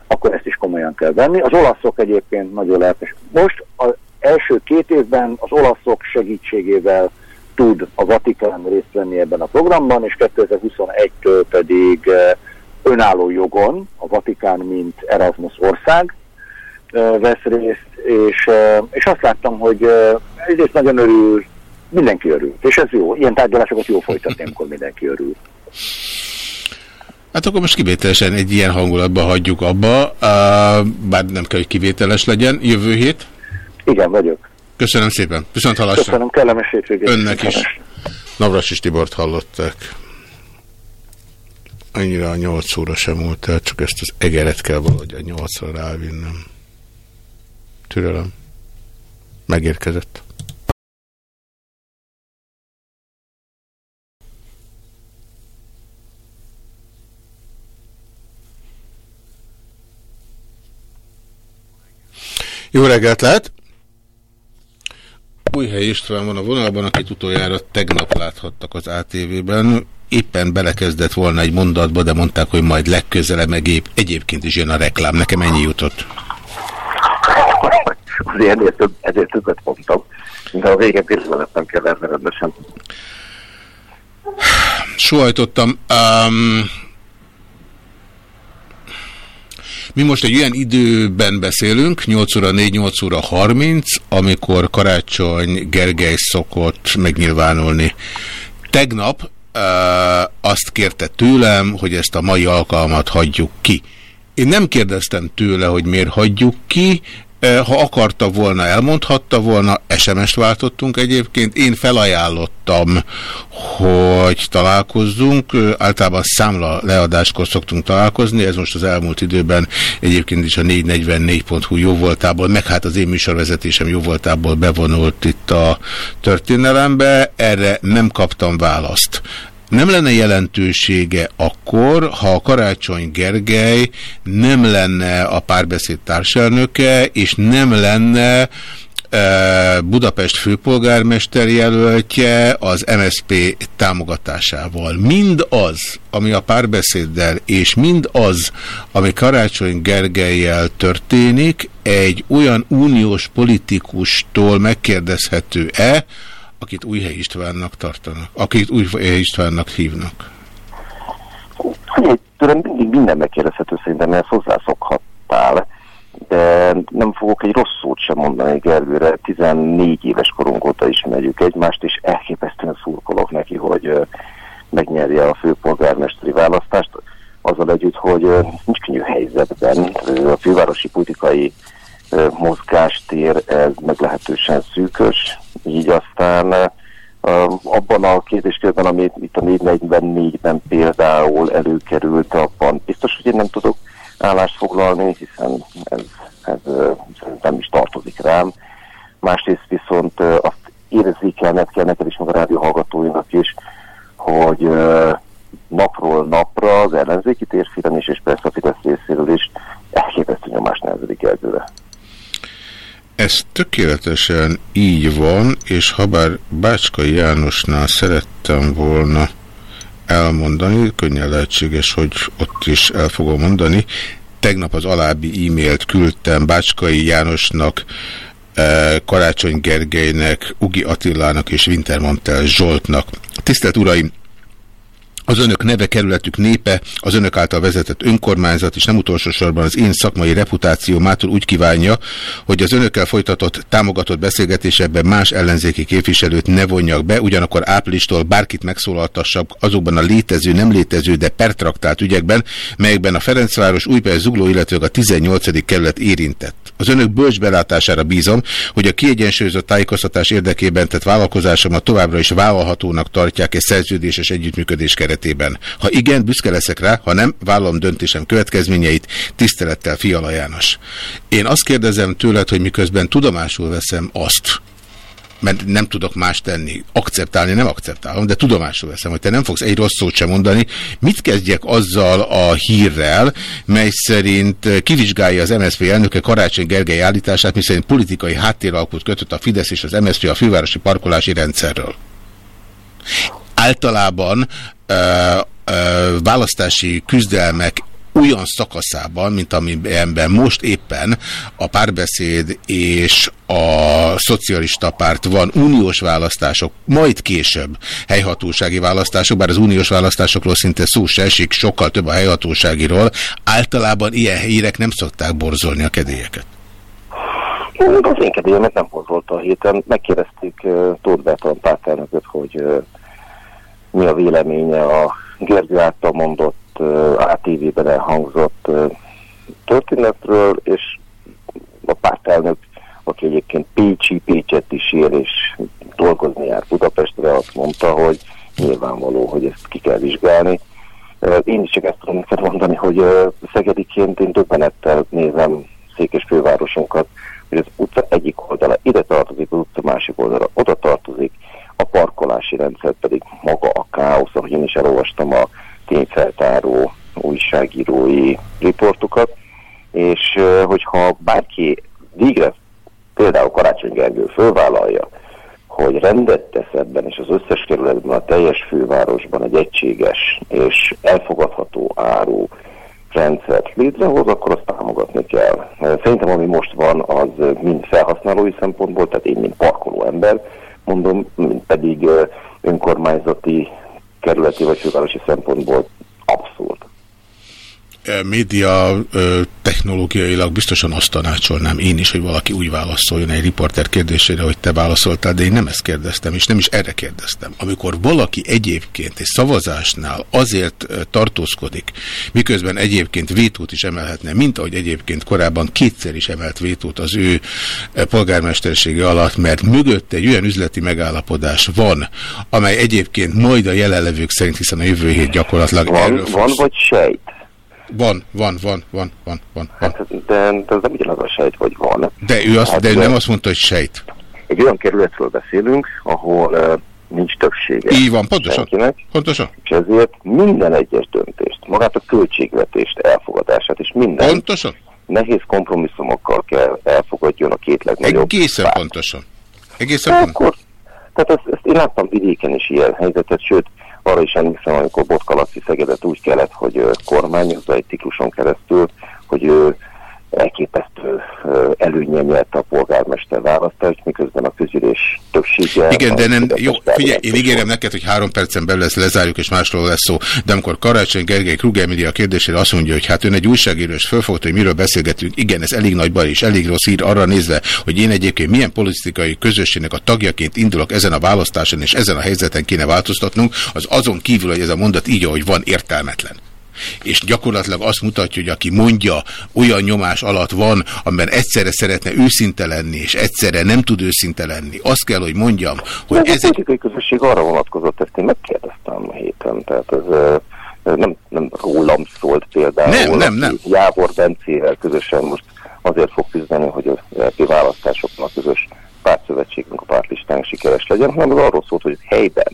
akkor ezt is komolyan kell venni. Az olaszok egyébként nagyon lelkes. Most az első két évben az olaszok segítségével tud a Vatikán részt venni ebben a programban, és 2021-től pedig eh, önálló jogon a Vatikán, mint Erasmus ország, vesz részt, és, és azt láttam, hogy egyrészt nagyon örül, mindenki örül, és ez jó, ilyen tárgyalásokat jó folytatni, amikor mindenki örül. Hát akkor most kivételesen egy ilyen hangulatban hagyjuk abba, bár nem kell, hogy kivételes legyen. Jövő hét? Igen, vagyok. Köszönöm szépen. Viszont hallásra. Köszönöm, kellemes hétvégét. Önnek is. Navras Tibort hallották. Annyira a nyolc óra sem múlt el, csak ezt az egeret kell valahogy a nyolcra rávinnem. Türelem. Megérkezett. Jó reggelt lehet! Újhely István van a vonalban, akit utoljára tegnap láthattak az ATV-ben. Éppen belekezdett volna egy mondatba, de mondták, hogy majd legközelebb meg épp, egyébként is jön a reklám. Nekem ennyi jutott. Azért ezért, több, ezért többet mondtam, de a vége pillanatban lenni rendesen. Sohajtottam. Um, Mi most egy olyan időben beszélünk, 8 óra 4, 8 óra 30, amikor Karácsony Gergely szokott megnyilvánulni. Tegnap uh, azt kérte tőlem, hogy ezt a mai alkalmat hagyjuk ki. Én nem kérdeztem tőle, hogy miért hagyjuk ki, ha akarta volna, elmondhatta volna, SMS-t váltottunk egyébként. Én felajánlottam, hogy találkozzunk. Általában számla leadáskor szoktunk találkozni. Ez most az elmúlt időben egyébként is a 444.hu jó voltából, meg hát az én műsorvezetésem jó voltából bevonult itt a történelembe. Erre nem kaptam választ nem lenne jelentősége akkor, ha a Karácsony Gergely nem lenne a párbeszéd társelnöke, és nem lenne e, Budapest főpolgármester jelöltje az MSP támogatásával. Mind az, ami a párbeszéddel, és mind az, ami Karácsony Gergelyel történik, egy olyan uniós politikustól megkérdezhető-e, akit Újhely Istvánnak tartanak, akit Újhely Istvánnak hívnak? Ugye, tőlem mindig minden megkérdezhető szerintem, mert hozzászokhattál, de nem fogok egy rossz szót sem mondani Gergőre, 14 éves korunk óta ismerjük egymást, és elképesztően szurkolok neki, hogy megnyerje a főpolgármesteri választást, azzal együtt, hogy nincs könnyű helyzetben, a fővárosi politikai mozgástér ez meglehetősen szűkös, így aztán abban a kérdéskörben, amit itt a 444-ben például előkerült, abban biztos, hogy én nem tudok állást foglalni, hiszen ez, ez nem is tartozik rám. Másrészt viszont azt érzékelned kell neked is, meg a rádió hallgatóinak is, hogy napról napra az ellenzéki térfélen is, és persze a Fidesz részéről is elképesztő nyomást nehezedik előre. Ez tökéletesen így van, és ha bár Bácskai Jánosnál szerettem volna elmondani, könnyen lehetséges, hogy ott is el fogom mondani, tegnap az alábbi e-mailt küldtem Bácskai Jánosnak, eh, Karácsony Gergelynek, Ugi Attilának és Wintermantel Zsoltnak. Tisztelt Uraim! Az önök neve, kerületük népe, az önök által vezetett önkormányzat, és nem utolsó sorban az én szakmai reputáció mától úgy kívánja, hogy az önökkel folytatott támogatott beszélgetésekben más ellenzéki képviselőt ne vonjak be, ugyanakkor áprilistól bárkit megszólaltassak azokban a létező, nem létező, de pertraktált ügyekben, melyekben a Ferencváros, Újpest, Zugló, illetve a 18. kerület érintett. Az önök bölcs belátására bízom, hogy a kiegyensúlyozott tájékoztatás érdekében tett vállalkozásomat továbbra is vállalhatónak tartják egy szerződéses együttműködés keretében keretében. Ha igen, büszke leszek rá, ha nem, vállalom döntésem következményeit, tisztelettel Fiala János. Én azt kérdezem tőled, hogy miközben tudomásul veszem azt, mert nem tudok más tenni. Akceptálni nem akceptálom, de tudomásul veszem, hogy te nem fogsz egy rossz szót sem mondani. Mit kezdjek azzal a hírrel, mely szerint kivizsgálja az MSZP elnöke Karácsony Gergely állítását, miszerint politikai háttéralkut kötött a Fidesz és az MSZP a fővárosi parkolási rendszerről? Általában választási küzdelmek olyan szakaszában, mint amiben most éppen a párbeszéd és a szocialista párt van uniós választások, majd később helyhatósági választások, bár az uniós választásokról szinte szó se esik, sokkal több a helyhatóságiról, általában ilyen hírek nem szokták borzolni a kedélyeket. Az én kedélyemet nem borzolta a héten. Megkérdezték Tóth Bertalan pártelnököt, hogy mi a véleménye a Gergő által mondott ATV-ben elhangzott történetről, és a pártelnök, aki egyébként Pécsi, Pécset is ér, és dolgozni jár Budapestre, azt mondta, hogy nyilvánvaló, hogy ezt ki kell vizsgálni. Én is csak ezt tudom mondani, hogy Szegediként én döbbenettel nézem székes fővárosunkat, hogy az utca egyik oldala ide tartozik, az utca másik oldala oda tartozik, a parkolási rendszer pedig maga a káosz, ahogy én is elolvastam a tényfeltáró újságírói riportokat, és hogyha bárki végre például Karácsony Gergő fölvállalja, hogy rendet tesz ebben, és az összes kerületben, a teljes fővárosban egy egységes és elfogadható áru rendszert létrehoz, akkor azt támogatni kell. Szerintem ami most van, az mind felhasználói szempontból, tehát én, mint parkoló ember, mondom, pedig önkormányzati, kerületi vagy fővárosi szempontból abszurd média technológiailag biztosan azt tanácsolnám én is, hogy valaki úgy válaszoljon egy riporter kérdésére, hogy te válaszoltál, de én nem ezt kérdeztem, és nem is erre kérdeztem. Amikor valaki egyébként egy szavazásnál azért tartózkodik, miközben egyébként vétót is emelhetne, mint ahogy egyébként korábban kétszer is emelt vétót az ő polgármestersége alatt, mert mögött egy olyan üzleti megállapodás van, amely egyébként majd a jelenlevők szerint, hiszen a jövő hét gyakorlatilag van, erről Van vagy sejt? Van, van, van, van, van, van. Hát, de, de ez nem ugyanaz a sejt, hogy van. De ő azt, hát, de ő nem azt mondta, hogy sejt. Egy olyan kerületről beszélünk, ahol uh, nincs többsége. Így van, pontosan. Senkinek, pontosan. És ezért minden egyes döntést, magát a költségvetést, elfogadását és minden pontosan. nehéz kompromisszumokkal kell elfogadjon a két legnagyobb Egészen párt. pontosan. Egészen pontosan. Tehát ezt, ezt én láttam vidéken is ilyen helyzetet, sőt, arra is emlékszem, amikor Botka Laci Szegedet úgy kellett, hogy kormányozza egy cikluson keresztül, hogy elképesztő előnye nyert a polgármester választást, miközben a közülés többsége... Igen, de nem, jó, figyelj, én ígérem neked, hogy három percen belül ezt lezárjuk, és másról lesz szó, de amikor Karácsony Gergely Kruger Media kérdésére azt mondja, hogy hát ön egy újságíró, és fölfogta, hogy miről beszélgetünk, igen, ez elég nagy baj és elég rossz ír arra nézve, hogy én egyébként milyen politikai közösségnek a tagjaként indulok ezen a választáson, és ezen a helyzeten kéne változtatnunk, az azon kívül, hogy ez a mondat így, ahogy van, értelmetlen és gyakorlatilag azt mutatja, hogy aki mondja, olyan nyomás alatt van, amiben egyszerre szeretne őszinte lenni, és egyszerre nem tud őszinte lenni. Azt kell, hogy mondjam, hogy ez, ez egy... politikai közösség arra vonatkozott, ezt én megkérdeztem a héten, tehát ez nem, nem rólam szólt például. Nem, nem, nem. Jávor Bencével közösen most azért fog küzdeni, hogy az LP választásoknak közös pártszövetségünk, a pártlistánk sikeres legyen, hanem az arról szólt, hogy helyben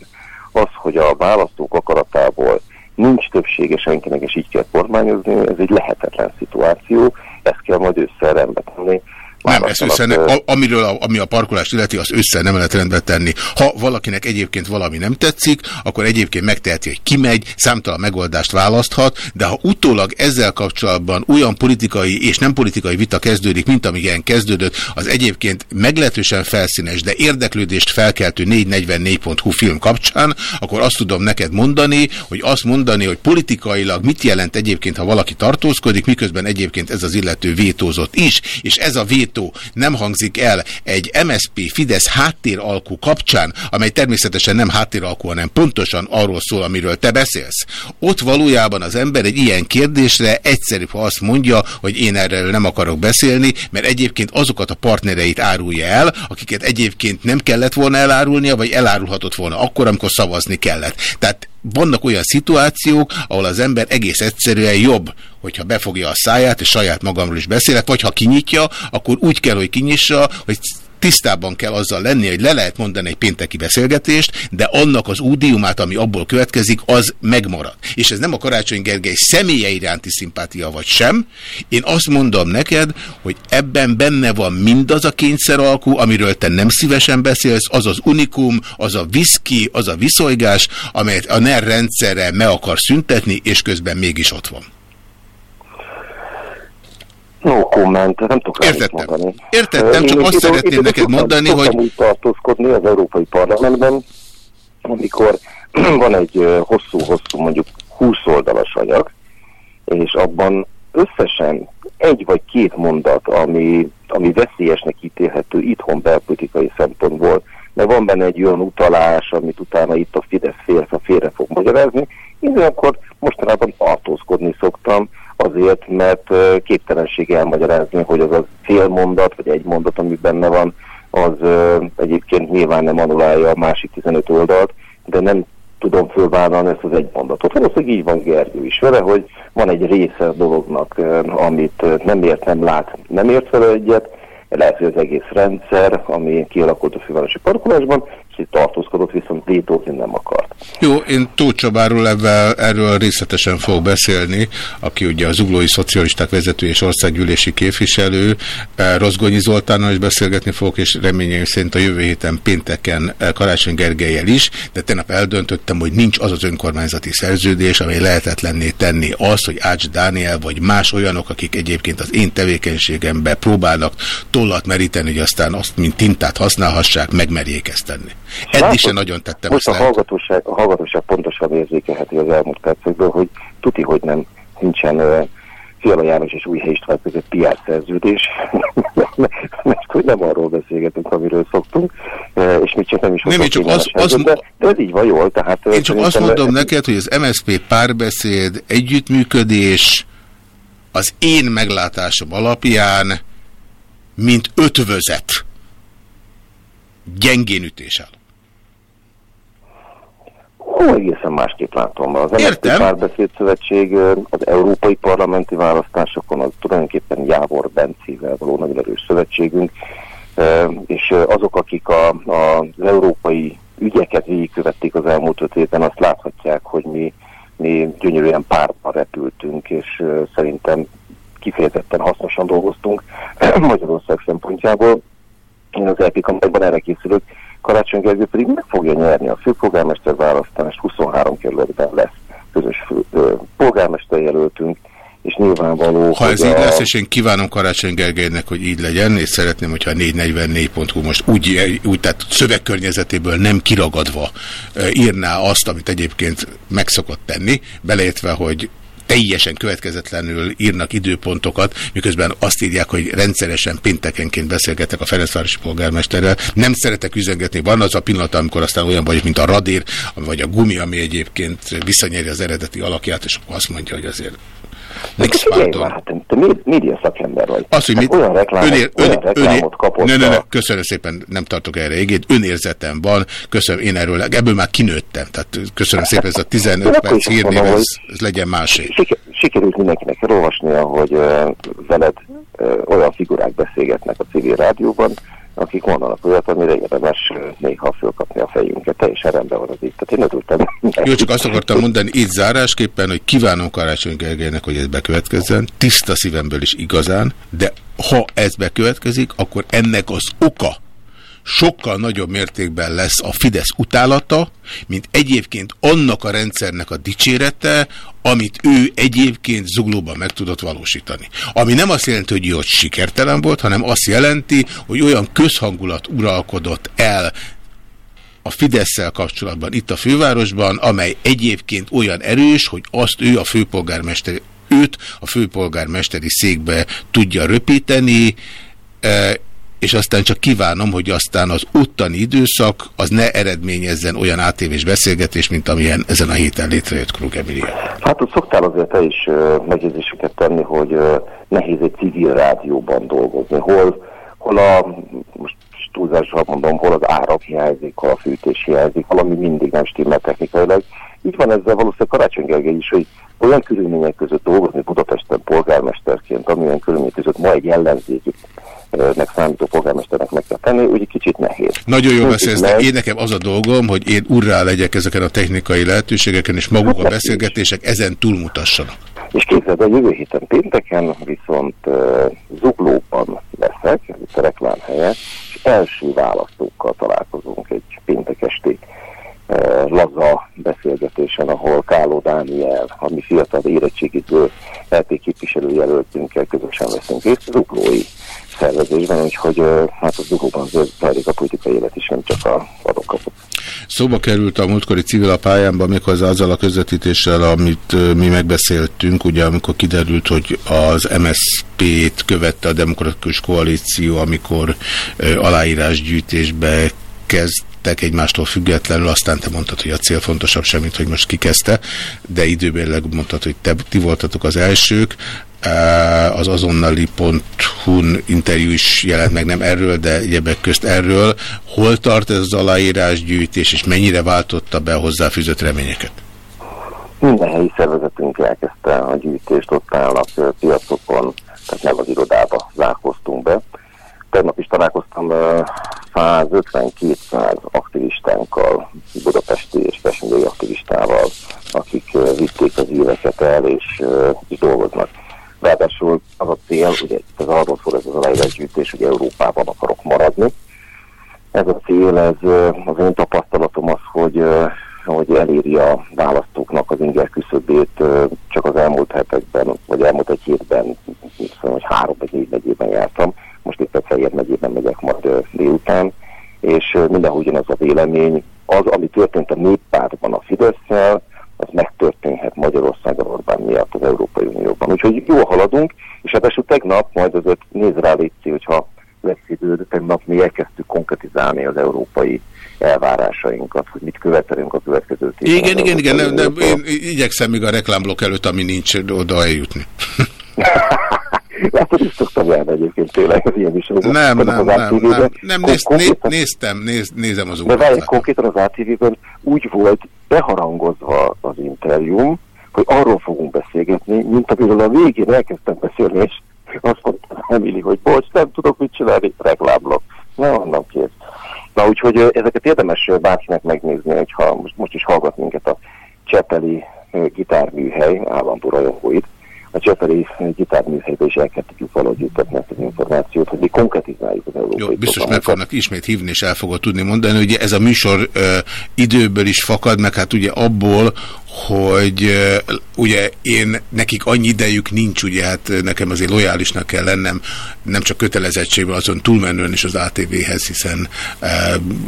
az, hogy a választók akaratából nincs többsége senkinek, és így kell kormányozni, ez egy lehetetlen szituáció, ezt kell majd rendbe tenni. Nem, ezt össze nem, amiről a, ami a parkolást illeti, az össze nem lehet rendbe tenni. Ha valakinek egyébként valami nem tetszik, akkor egyébként megteheti, hogy kimegy, számtalan megoldást választhat, de ha utólag ezzel kapcsolatban olyan politikai és nem politikai vita kezdődik, mint amilyen kezdődött, az egyébként meglehetősen felszínes, de érdeklődést felkeltő 444.hu film kapcsán, akkor azt tudom neked mondani, hogy azt mondani, hogy politikailag mit jelent egyébként, ha valaki tartózkodik, miközben egyébként ez az illető vétózott is, és ez a vét vétó nem hangzik el egy MSP Fidesz háttéralkú kapcsán, amely természetesen nem háttéralkú, hanem pontosan arról szól, amiről te beszélsz. Ott valójában az ember egy ilyen kérdésre egyszerűbb, ha azt mondja, hogy én erről nem akarok beszélni, mert egyébként azokat a partnereit árulja el, akiket egyébként nem kellett volna elárulnia, vagy elárulhatott volna akkor, amikor szavazni kellett. Tehát vannak olyan szituációk, ahol az ember egész egyszerűen jobb, hogyha befogja a száját, és saját magamról is beszélek, vagy ha kinyitja, akkor úgy kell, hogy kinyissa, hogy tisztában kell azzal lenni, hogy le lehet mondani egy pénteki beszélgetést, de annak az údiumát, ami abból következik, az megmarad. És ez nem a Karácsony Gergely személye iránti szimpátia vagy sem. Én azt mondom neked, hogy ebben benne van mindaz a kényszeralkú, amiről te nem szívesen beszélsz, az az unikum, az a viszki, az a viszolygás, amelyet a NER rendszerre me akar szüntetni, és közben mégis ott van. No comment, nem tudok Értettem. mondani. Értettem, csak én azt szeretném én neked mondani, hogy... úgy tartózkodni az Európai Parlamentben, amikor van egy hosszú-hosszú, mondjuk 20 oldalas anyag, és abban összesen egy vagy két mondat, ami, ami veszélyesnek ítélhető itthon belpolitikai szempontból, mert van benne egy olyan utalás, amit utána itt a Fidesz félre, félre fog magyarázni, Én akkor mostanában tartózkodni szoktam, azért, mert képtelenség elmagyarázni, hogy az a fél mondat, vagy egy mondat, ami benne van, az egyébként nyilván nem anulálja a másik 15 oldalt, de nem tudom fölvállalni ezt az egy mondatot. Valószínűleg így van Gergő is vele, hogy van egy része a dolognak, amit nem ért, nem lát, nem ért vele egyet, lehet, hogy az egész rendszer, ami kialakult a fővárosi parkolásban, tartózkodott, viszont vétózni nem akart. Jó, én Tóth Csabáról ebben, erről részletesen fog beszélni, aki ugye az Uglói Szocialisták vezető és országgyűlési képviselő. Eh, Rozgonyi Zoltánnal is beszélgetni fogok, és reményeim szerint a jövő héten pénteken eh, Karácsony Gergelyel is, de tegnap eldöntöttem, hogy nincs az az önkormányzati szerződés, amely lehetetlenné tenni azt, hogy Ács Dániel vagy más olyanok, akik egyébként az én tevékenységembe próbálnak tollat meríteni, hogy aztán azt, mint tintát használhassák, megmerjék ezt tenni. Eddig sem nagyon tettem Most a hallgatóság, a hallgatóság pontosan érzékelheti az elmúlt percekből, hogy tuti, hogy nem nincsen uh, Fiala János és Újhely István között PR szerződés, mert hogy nem arról beszélgetünk, amiről szoktunk, és mit csak nem is nem, csak az, az, de, de ez így van jól. Tehát, én csak azt mondom le... neked, hogy az MSZP párbeszéd, együttműködés az én meglátásom alapján, mint ötvözet gyengén ütés áll. Ó, egészen másképp látom. Az MSZP Párbeszéd Szövetség az európai parlamenti választásokon az tulajdonképpen Jávor Bencével való nagyon erős szövetségünk, és azok, akik a, a, az európai ügyeket végigkövették az elmúlt öt évben, azt láthatják, hogy mi, mi gyönyörűen párban repültünk, és szerintem kifejezetten hasznosan dolgoztunk Magyarország szempontjából. Én az EP kampányban erre készülök, Karácsony Gergő pedig meg fogja nyerni a főpolgármester választást, 23 kerületben lesz közös fő, ö, polgármester jelöltünk, és nyilvánvaló... Ha ez így a... lesz, és én kívánom Karácsony Gergelynek, hogy így legyen, és szeretném, hogyha a 444.hu most úgy, úgy, tehát szövegkörnyezetéből nem kiragadva írná azt, amit egyébként megszokott tenni, beleértve, hogy teljesen következetlenül írnak időpontokat, miközben azt írják, hogy rendszeresen péntekenként beszélgetek a Ferencvárosi polgármesterrel. Nem szeretek üzengetni, van az a pillanat, amikor aztán olyan vagyok, mint a radír, vagy a gumi, ami egyébként visszanyeri az eredeti alakját, és akkor azt mondja, hogy azért Nix pardon. Hát te média szakember vagy. Az, hogy hát mit, olyan reklámot, önér, olyan önér, reklámot kapott. Ne, ne, ne, köszönöm szépen, nem tartok erre égét. Önérzetem van, köszönöm, én erről, ebből már kinőttem. Tehát köszönöm szépen, ez a 15 perc hírnév, ez, ez legyen másé. Sikerült mindenkinek elolvasnia, hogy uh, veled uh, olyan figurák beszélgetnek a civil rádióban, akik mondanak olyat, amire érdemes néha fölkapni a fejünket. Teljesen rendben van az itt. Tehát én örültem. Jó, csak azt akartam mondani itt zárásképpen, hogy kívánom Karácsony Gergelynek, hogy ez bekövetkezzen, tiszta szívemből is igazán, de ha ez bekövetkezik, akkor ennek az oka, sokkal nagyobb mértékben lesz a Fidesz utálata, mint egyébként annak a rendszernek a dicsérete, amit ő egyébként zuglóban meg tudott valósítani. Ami nem azt jelenti, hogy ő ott sikertelen volt, hanem azt jelenti, hogy olyan közhangulat uralkodott el a fidesz kapcsolatban itt a fővárosban, amely egyébként olyan erős, hogy azt ő a főpolgármester őt a főpolgármesteri székbe tudja röpíteni, e, és aztán csak kívánom, hogy aztán az ottani időszak az ne eredményezzen olyan átévés beszélgetés, mint amilyen ezen a héten létrejött Krug Emilia. Hát ott szoktál azért te is megjegyzéseket tenni, hogy nehéz egy civil rádióban dolgozni, hol, hol a, most túlzásra mondom, hol az árak hiányzik, hol a fűtés hiányzik, valami mindig nem stimmel technikailag. Így van ezzel valószínűleg Karácsony is, hogy olyan körülmények között dolgozni Budapesten polgármesterként, amilyen körülmények között ma egy ellenzéki nek számító polgármesternek meg kell tenni, úgy kicsit nehéz. Nagyon jó beszélsz, de én nekem az a dolgom, hogy én urrá legyek ezeken a technikai lehetőségeken, és maguk hát a beszélgetések ezen túlmutassanak. És képzeld, a jövő héten pénteken viszont uh, zuglóban leszek, itt a reklámhelye, és első választókkal találkozunk egy péntek esti uh, laza beszélgetésen, ahol Káló Dániel, a mi fiatal érettségiző LP képviselőjelöltünkkel közösen veszünk részt, zuglói szervezésben, úgyhogy hát az dugóban zajlik a politikai élet is, nem csak a adókapok. Szóba került a múltkori civil a pályámban, méghozzá azzal a közvetítéssel, amit mi megbeszéltünk, ugye amikor kiderült, hogy az MSZP-t követte a Demokratikus Koalíció, amikor aláírásgyűjtésbe kezd lettek egymástól függetlenül, aztán te mondtad, hogy a cél fontosabb semmit, hogy most kikezdte, de időben mondtad, hogy te, ti voltatok az elsők, az azonnali.hu-n interjú is jelent meg, nem erről, de egyebek közt erről. Hol tart ez az aláírásgyűjtés, és mennyire váltotta be a hozzáfűzött reményeket? Minden helyi szervezetünk elkezdte a gyűjtést, ott állnak piacokon, tehát nem az irodába zárkoztunk be. Tegnap is találkoztam 150-200 aktivistánkkal, budapesti és pesendői aktivistával, akik vitték az éveket el és, és dolgoznak. Ráadásul az a cél, ugye ez arról szól ez az aláírásgyűjtés, hogy Európában akarok maradni. Ez a cél, ez az én tapasztalatom az, hogy hogy eléri a választóknak az inger küszöbét csak az elmúlt hetekben, vagy elmúlt egy hétben, szóval, hogy három vagy négy megyében jártam, most itt a Fejér megyében megyek majd délután, és mindenhol ugyanaz a vélemény, az, ami történt a néppártban a fidesz az megtörténhet Magyarországon Orbán miatt az Európai Unióban. Úgyhogy jó haladunk, és hát tegnap majd azért néz rá Léci, hogyha lesz idő, de tegnap mi elkezdtük konkretizálni az európai elvárásainkat, hogy mit követelünk a következő tíz Igen, igen, igen, nem, nem, én igyekszem még a reklámblokk előtt, ami nincs oda eljutni. Látod, is szoktam járni egyébként tényleg az ilyen viselőket. Nem, nem, nem, nem, nem néz, néz, néztem, néz, nézem az utat. De várj, konkrétan az ATV-ben úgy volt beharangozva az interjúm, hogy arról fogunk beszélgetni, mint amiről a végén elkezdtem beszélni, és azt mondta Emily, hogy bocs, nem tudok mit csinálni, reklámlok. Na, annak kész. Na, úgyhogy ezeket érdemes bárkinek megnézni, hogyha most, most is hallgat minket a Csepeli gitárműhely állandó rajongóit, a Csepeli gitárműhelybe is elkezdtük valahogy jutatni ezt az információt, hogy mi konkretizáljuk az európai Jó, biztos meg fognak ismét hívni, és el fogod tudni mondani, hogy ez a műsor ö, időből is fakad, meg hát ugye abból, hogy ugye én, nekik annyi idejük nincs, ugye hát nekem azért lojálisnak kell lennem, nem csak kötelezettségben, azon túlmenően is az ATV-hez, hiszen uh,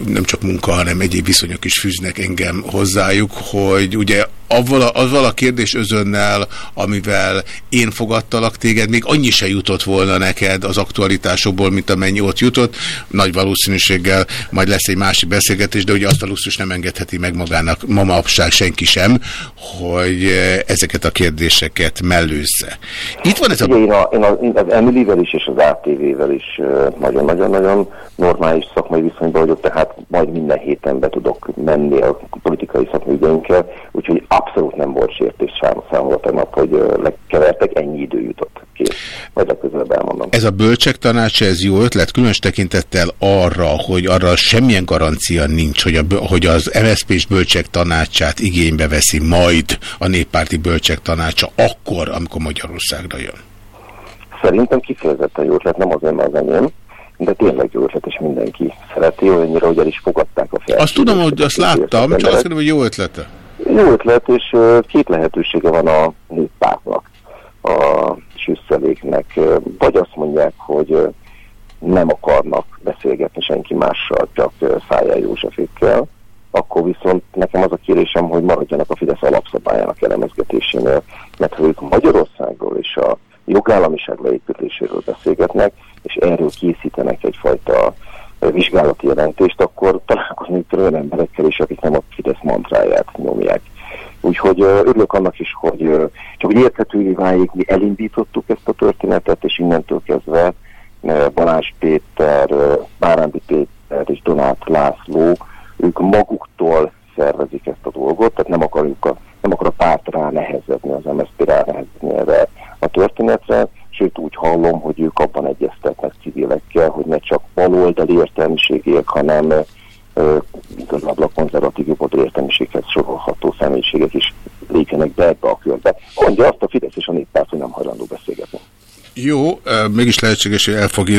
nem csak munka, hanem egyéb viszonyok is fűznek engem hozzájuk, hogy ugye avval a, kérdés özönnel, amivel én fogadtalak téged, még annyi se jutott volna neked az aktualitásokból, mint amennyi ott jutott. Nagy valószínűséggel majd lesz egy másik beszélgetés, de ugye azt a luxus nem engedheti meg magának mama apság senki sem, hogy ezeket a kérdéseket mellőzze. Itt van ez a... Én, a, én, az Emily-vel is és az ATV-vel is nagyon-nagyon-nagyon normális szakmai viszonyban vagyok, tehát majd minden héten be tudok menni a politikai szakműgyeinkkel, úgyhogy abszolút nem volt sértés számomra tegnap, hogy lekevertek, ennyi idő jutott. Kész. Majd legközelebb elmondom. Ez a bölcsek tanács, ez jó ötlet, különös tekintettel arra, hogy arra semmilyen garancia nincs, hogy, a, hogy az MSZP-s bölcsek tanácsát igénybe veszi majd a néppárti bölcsek tanácsa akkor, amikor Magyarországra jön? Szerintem kifejezetten jó ötlet, nem azért, mert az enyém, de tényleg jó ötlet, és mindenki szereti, olyannyira, hogy el is fogadták a fel. Azt tudom, hogy azt láttam, csak azt mondom, hogy jó ötlete. Jó ötlet, és két lehetősége van a néppártnak, a süsszeléknek. Vagy azt mondják, hogy nem akarnak beszélgetni senki mással, csak Szájjel Józsefékkel, akkor viszont nekem az a kérésem, hogy maradjanak a Fidesz alapszabályának elemezgetésénél, mert ha ők Magyarországról és a jogállamiság leépítéséről beszélgetnek, és erről készítenek egyfajta vizsgálati jelentést, akkor találkozni olyan emberekkel is, akik nem a Fidesz mantráját nyomják. Úgyhogy örülök annak is, hogy csak hogy érthetővé váljék, mi elindítottuk ezt a történetet, és innentől kezdve Balázs Péter, Bárándi Péter és Donát László ők maguktól szervezik ezt a dolgot, tehát nem, akarjuk a, nem akar a párt rá nehezezni, az MSZP rá nehezezni erre a történetre, sőt úgy hallom, hogy ők abban egyeztetnek civilekkel, hogy ne csak baloldali értelmiségek, hanem igazából a konzervatív jobb értelmiséghez sorolható személyiségek is lépjenek be ebbe a körbe. Mondja azt a Fidesz és a néppárt, hogy nem hajlandó beszélgetni. Jó, mégis lehetséges, hogy el fog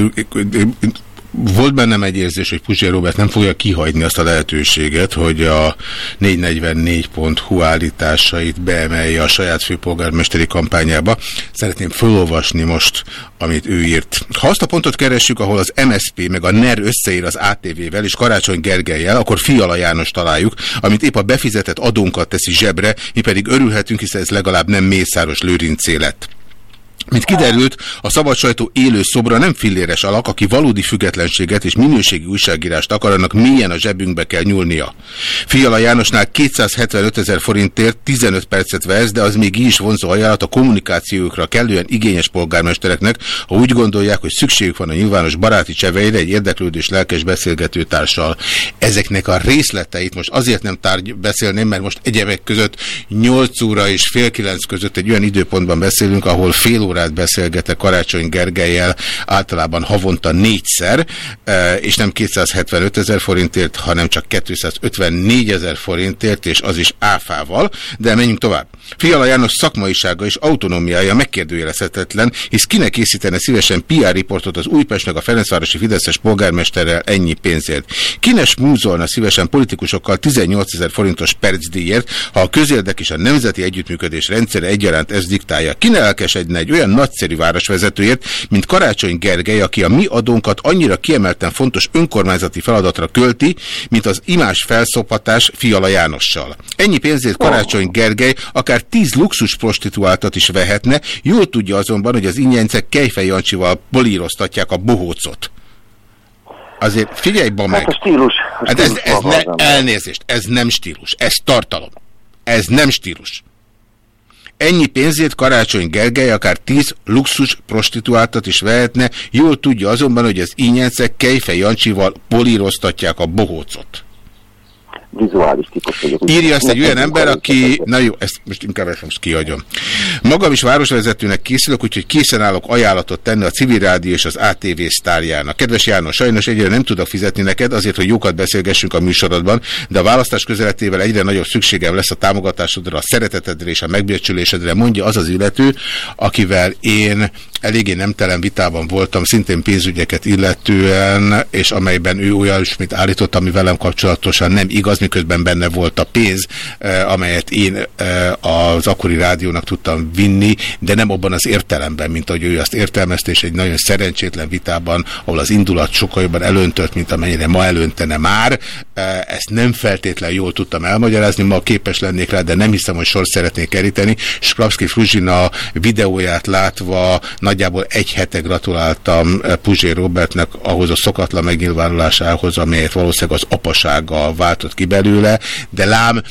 volt bennem egy érzés, hogy Puzsér Robert nem fogja kihagyni azt a lehetőséget, hogy a 444.hu állításait beemelje a saját főpolgármesteri kampányába. Szeretném felolvasni most, amit ő írt. Ha azt a pontot keressük, ahol az MSP meg a NER összeír az ATV-vel és Karácsony Gergelyel, akkor Fiala János találjuk, amit épp a befizetett adónkat teszi zsebre, mi pedig örülhetünk, hiszen ez legalább nem Mészáros Lőrincé lett. Mint kiderült, a szabad sajtó élő szobra nem filléres alak, aki valódi függetlenséget és minőségi újságírást akar, annak mélyen a zsebünkbe kell nyúlnia. Fiala Jánosnál 275 ezer forintért 15 percet vesz, de az még így is vonzó ajánlat a kommunikációkra kellően igényes polgármestereknek, ha úgy gondolják, hogy szükségük van a nyilvános baráti cseveire egy érdeklődés lelkes beszélgető társal. Ezeknek a részleteit most azért nem tárgy beszélném, mert most egyebek között 8 óra és fél 9 között egy olyan időpontban beszélünk, ahol fél óra órát beszélgetek Karácsony Gergelyel általában havonta négyszer, e, és nem 275 ezer forintért, hanem csak 254 ezer forintért, és az is áfával, de menjünk tovább. Fiala János szakmaisága és autonómiája megkérdőjelezhetetlen, hisz kinek készítene szívesen PR riportot az Újpestnek a Ferencvárosi Fideszes polgármesterrel ennyi pénzért. Kines múzolna szívesen politikusokkal 18 ezer forintos percdíjért, ha a közérdek és a nemzeti együttműködés rendszere egyaránt ezt diktálja. Kine elkesedne egy olyan nagyszerű városvezetőért, mint Karácsony Gergely, aki a mi adónkat annyira kiemelten fontos önkormányzati feladatra költi, mint az imás felszopatás Fiala Jánossal. Ennyi pénzét Karácsony Gergely akár tíz luxus prostituáltat is vehetne, jól tudja azonban, hogy az ingyencek Kejfej Jancsival bolíroztatják a bohócot. Azért figyelj ba meg! Hát a stílus. A hát ez, ez ne, elnézést, ez nem stílus, ez tartalom. Ez nem stílus. Ennyi pénzét Karácsony Gergely akár tíz luxus prostituáltat is vehetne, jól tudja azonban, hogy az ínyencek Kejfej Jancsival políroztatják a bohócot vizuális típus vagyok. Írja ezt egy olyan ember, aki... Na jó, ezt most inkább ezt most kiadjam. Magam is városvezetőnek készülök, úgyhogy készen állok ajánlatot tenni a civil rádió és az ATV sztárjának. Kedves János, sajnos egyre nem tudok fizetni neked, azért, hogy jókat beszélgessünk a műsorodban, de a választás közeletével egyre nagyobb szükségem lesz a támogatásodra, a szeretetedre és a megbecsülésedre, mondja az az illető, akivel én eléggé nemtelen vitában voltam, szintén pénzügyeket illetően, és amelyben ő olyan mint állított, ami velem kapcsolatosan nem igaz, miközben benne volt a pénz, eh, amelyet én eh, az akkori rádiónak tudtam vinni, de nem abban az értelemben, mint ahogy ő azt értelmezte, és egy nagyon szerencsétlen vitában, ahol az indulat sokkal jobban elöntött, mint amennyire ma elöntene már. Eh, ezt nem feltétlen jól tudtam elmagyarázni, ma képes lennék rá, de nem hiszem, hogy sor szeretnék keríteni. Skrapski Fruzsina videóját látva nagyjából egy hete gratuláltam Puzsé Robertnek ahhoz a szokatlan megnyilvánulásához, amelyet valószínűleg az apasága váltott ki belőle, de lám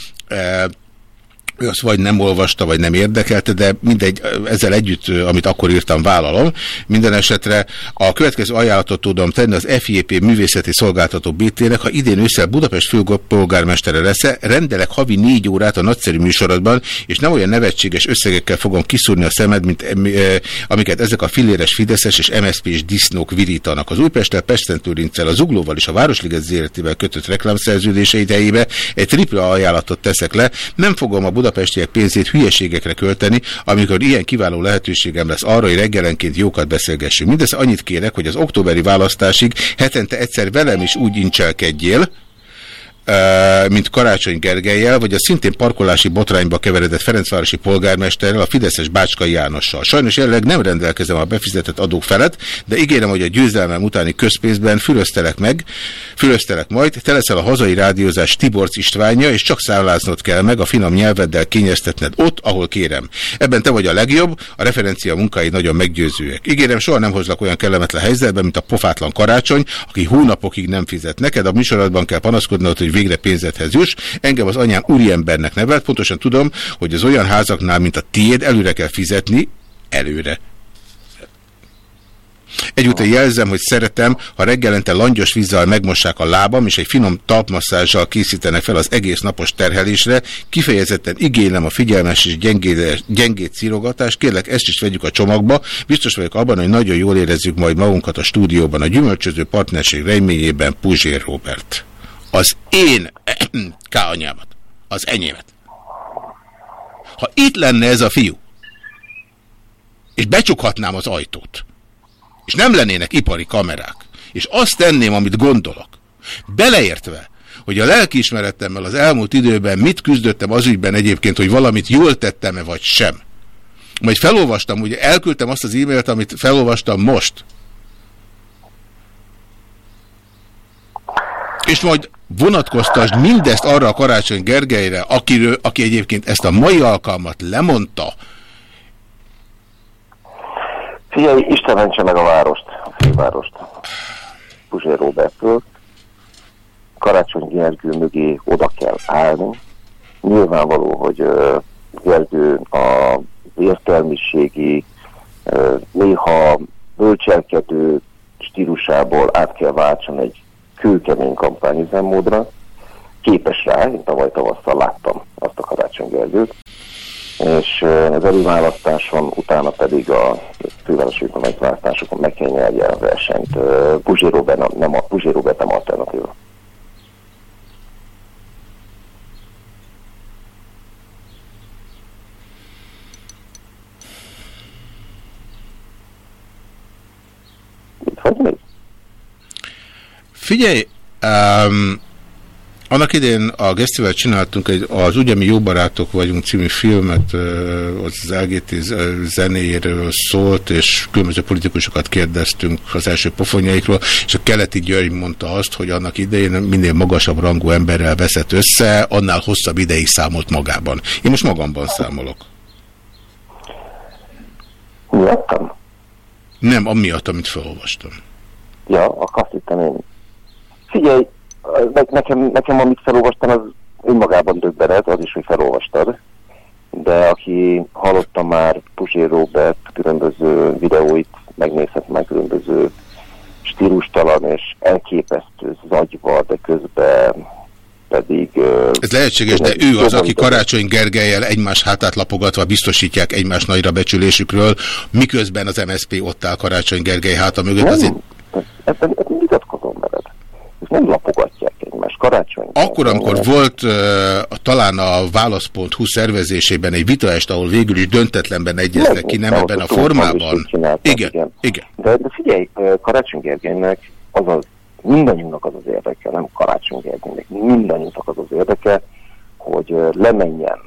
ő azt vagy nem olvasta, vagy nem érdekelte, de mindegy, ezzel együtt, amit akkor írtam, vállalom. Minden esetre a következő ajánlatot tudom tenni az FIEP művészeti szolgáltató BT-nek, ha idén ősszel Budapest főpolgármestere lesz, rendelek havi négy órát a nagyszerű műsorodban, és nem olyan nevetséges összegekkel fogom kiszúrni a szemed, mint amiket ezek a filléres Fideszes és MSZP és disznók virítanak. Az Újpesttel, Pestentőrincel, a Zuglóval és a Városliget kötött reklámszerződése idejébe egy tripla ajánlatot teszek le, nem fogom a Budapest budapestiek pénzét hülyeségekre költeni, amikor ilyen kiváló lehetőségem lesz arra, hogy reggelenként jókat beszélgessünk. Mindez annyit kérek, hogy az októberi választásig hetente egyszer velem is úgy incselkedjél, mint Karácsony Gergelyel, vagy a szintén parkolási botrányba keveredett Ferencvárosi polgármesterrel, a Fideszes Bácskai Jánossal. Sajnos jelenleg nem rendelkezem a befizetett adók felett, de ígérem, hogy a győzelmem utáni közpénzben fülöztelek meg, fülöztelek majd, te leszel a hazai rádiózás Tiborc Istvánja, és csak szálláznod kell meg a finom nyelveddel kényeztetned ott, ahol kérem. Ebben te vagy a legjobb, a referencia munkái nagyon meggyőzőek. Ígérem, soha nem hozlak olyan kellemetlen helyzetben, mint a pofátlan karácsony, aki hónapokig nem fizet neked, a műsorodban kell panaszkodnod, hogy végre pénzethez juss. Engem az anyám úriembernek nevelt, pontosan tudom, hogy az olyan házaknál, mint a tiéd, előre kell fizetni, előre. Egyúttal jelzem, hogy szeretem, ha reggelente langyos vízzel megmossák a lábam, és egy finom talpmasszással készítenek fel az egész napos terhelésre. Kifejezetten igénylem a figyelmes és gyengét, gyengét szírogatást. Kérlek, ezt is vegyük a csomagba. Biztos vagyok abban, hogy nagyon jól érezzük majd magunkat a stúdióban. A gyümölcsöző partnerség reményében Puzsér Robert az én káanyámat, az enyémet. Ha itt lenne ez a fiú, és becsukhatnám az ajtót, és nem lennének ipari kamerák, és azt tenném, amit gondolok, beleértve, hogy a lelkiismeretemmel az elmúlt időben mit küzdöttem az ügyben egyébként, hogy valamit jól tettem-e vagy sem. Majd felolvastam, ugye elküldtem azt az e-mailt, amit felolvastam most. És majd vonatkoztasd mindezt arra a Karácsony Gergelyre, akiről, aki egyébként ezt a mai alkalmat lemondta, Figyelj, Isten mentse meg a várost, a fővárost. Puzsér Robertől. Karácsony Gergő mögé oda kell állni. Nyilvánvaló, hogy Gergő a értelmiségi, néha bölcselkedő stílusából át kell váltson egy kőkemény kampányüzemmódra. Képes rá, én tavaly tavasszal láttam azt a Karácsony és az előválasztáson, utána pedig a fővárosi választásokon meg kell nyerje a versenyt. Puzsé Robert nem, Puzsé Robert nem alternatíva. Figyelj, um, annak idén a Gesztivel csináltunk egy, az Ugye mi jó barátok vagyunk című filmet, az az LGT zenéjéről szólt, és különböző politikusokat kérdeztünk az első pofonjaikról, és a keleti György mondta azt, hogy annak idején minél magasabb rangú emberrel veszett össze, annál hosszabb ideig számolt magában. Én most magamban számolok. Miattam? Nem, amiatt, amit felolvastam. Ja, azt hittem én. Figyelj, nekem, nekem amit felolvastam, az önmagában döbbenet, az is, hogy felolvastad. De aki hallotta már Puzsér Robert különböző videóit, megnézhet meg különböző stílustalan és elképesztő zagyva, de közben pedig... Ez lehetséges, de ő az, aki Karácsony Gergelyel egymás hátát lapogatva biztosítják egymás nagyra becsülésükről, miközben az MSZP ott áll Karácsony Gergely háta mögött. Nem, azért... ebben, ebben vitatkozom veled. Nem lapogatják egymást. Karácsony. Akkor, amikor nem. volt uh, talán a Válasz.hu szervezésében egy vitaest, ahol végül is döntetlenben egyeztek ki, nem ebben a formában. Igen, igen, igen. De, de figyelj, Karácsony Gergelynek az az mindannyiunknak az az érdeke, nem Karácsony Gergelynek, mindannyiunknak az az érdeke, hogy lemenjen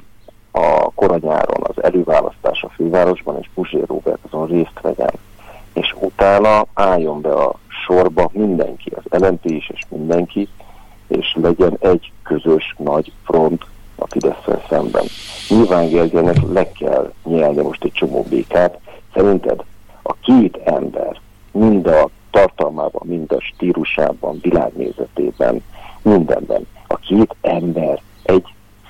a koranyáron az előválasztás a fővárosban, és Puzsér Robert azon részt vegyen. És utána álljon be a sorba mindenki, az LNP is, és mindenki, és legyen egy közös nagy front a fidesz szemben. Nyilván Gergelynek le kell nyelni most egy csomó békát. Szerinted a két ember mind a tartalmában, mind a stílusában, világnézetében, mindenben. A két ember egy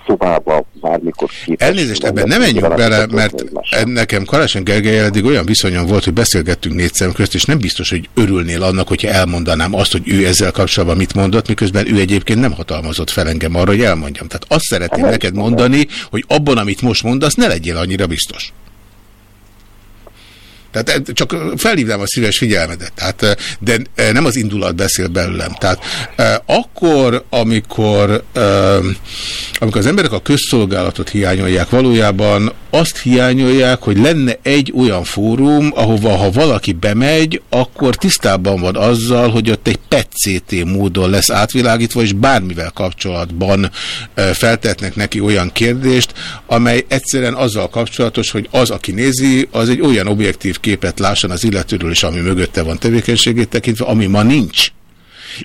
szobába bármikor képes. Elnézést, ebben nem menjünk bele, mert nekem Karácsony Gergely eddig olyan viszonyom volt, hogy beszélgettünk négy szem közt, és nem biztos, hogy örülnél annak, hogyha elmondanám azt, hogy ő ezzel kapcsolatban mit mondott, miközben ő egyébként nem hatalmazott fel engem arra, hogy elmondjam. Tehát azt szeretném hát, neked mondani, hogy abban, amit most mondasz, ne legyél annyira biztos. Tehát csak felhívnám a szíves figyelmedet, tehát, de nem az indulat beszél belőlem. Tehát akkor, amikor, amikor az emberek a közszolgálatot hiányolják, valójában azt hiányolják, hogy lenne egy olyan fórum, ahova ha valaki bemegy, akkor tisztában van azzal, hogy ott egy PET-CT módon lesz átvilágítva, és bármivel kapcsolatban feltetnek neki olyan kérdést, amely egyszerűen azzal kapcsolatos, hogy az, aki nézi, az egy olyan objektív képet lásson az illetőről, és ami mögötte van tevékenységét tekintve, ami ma nincs.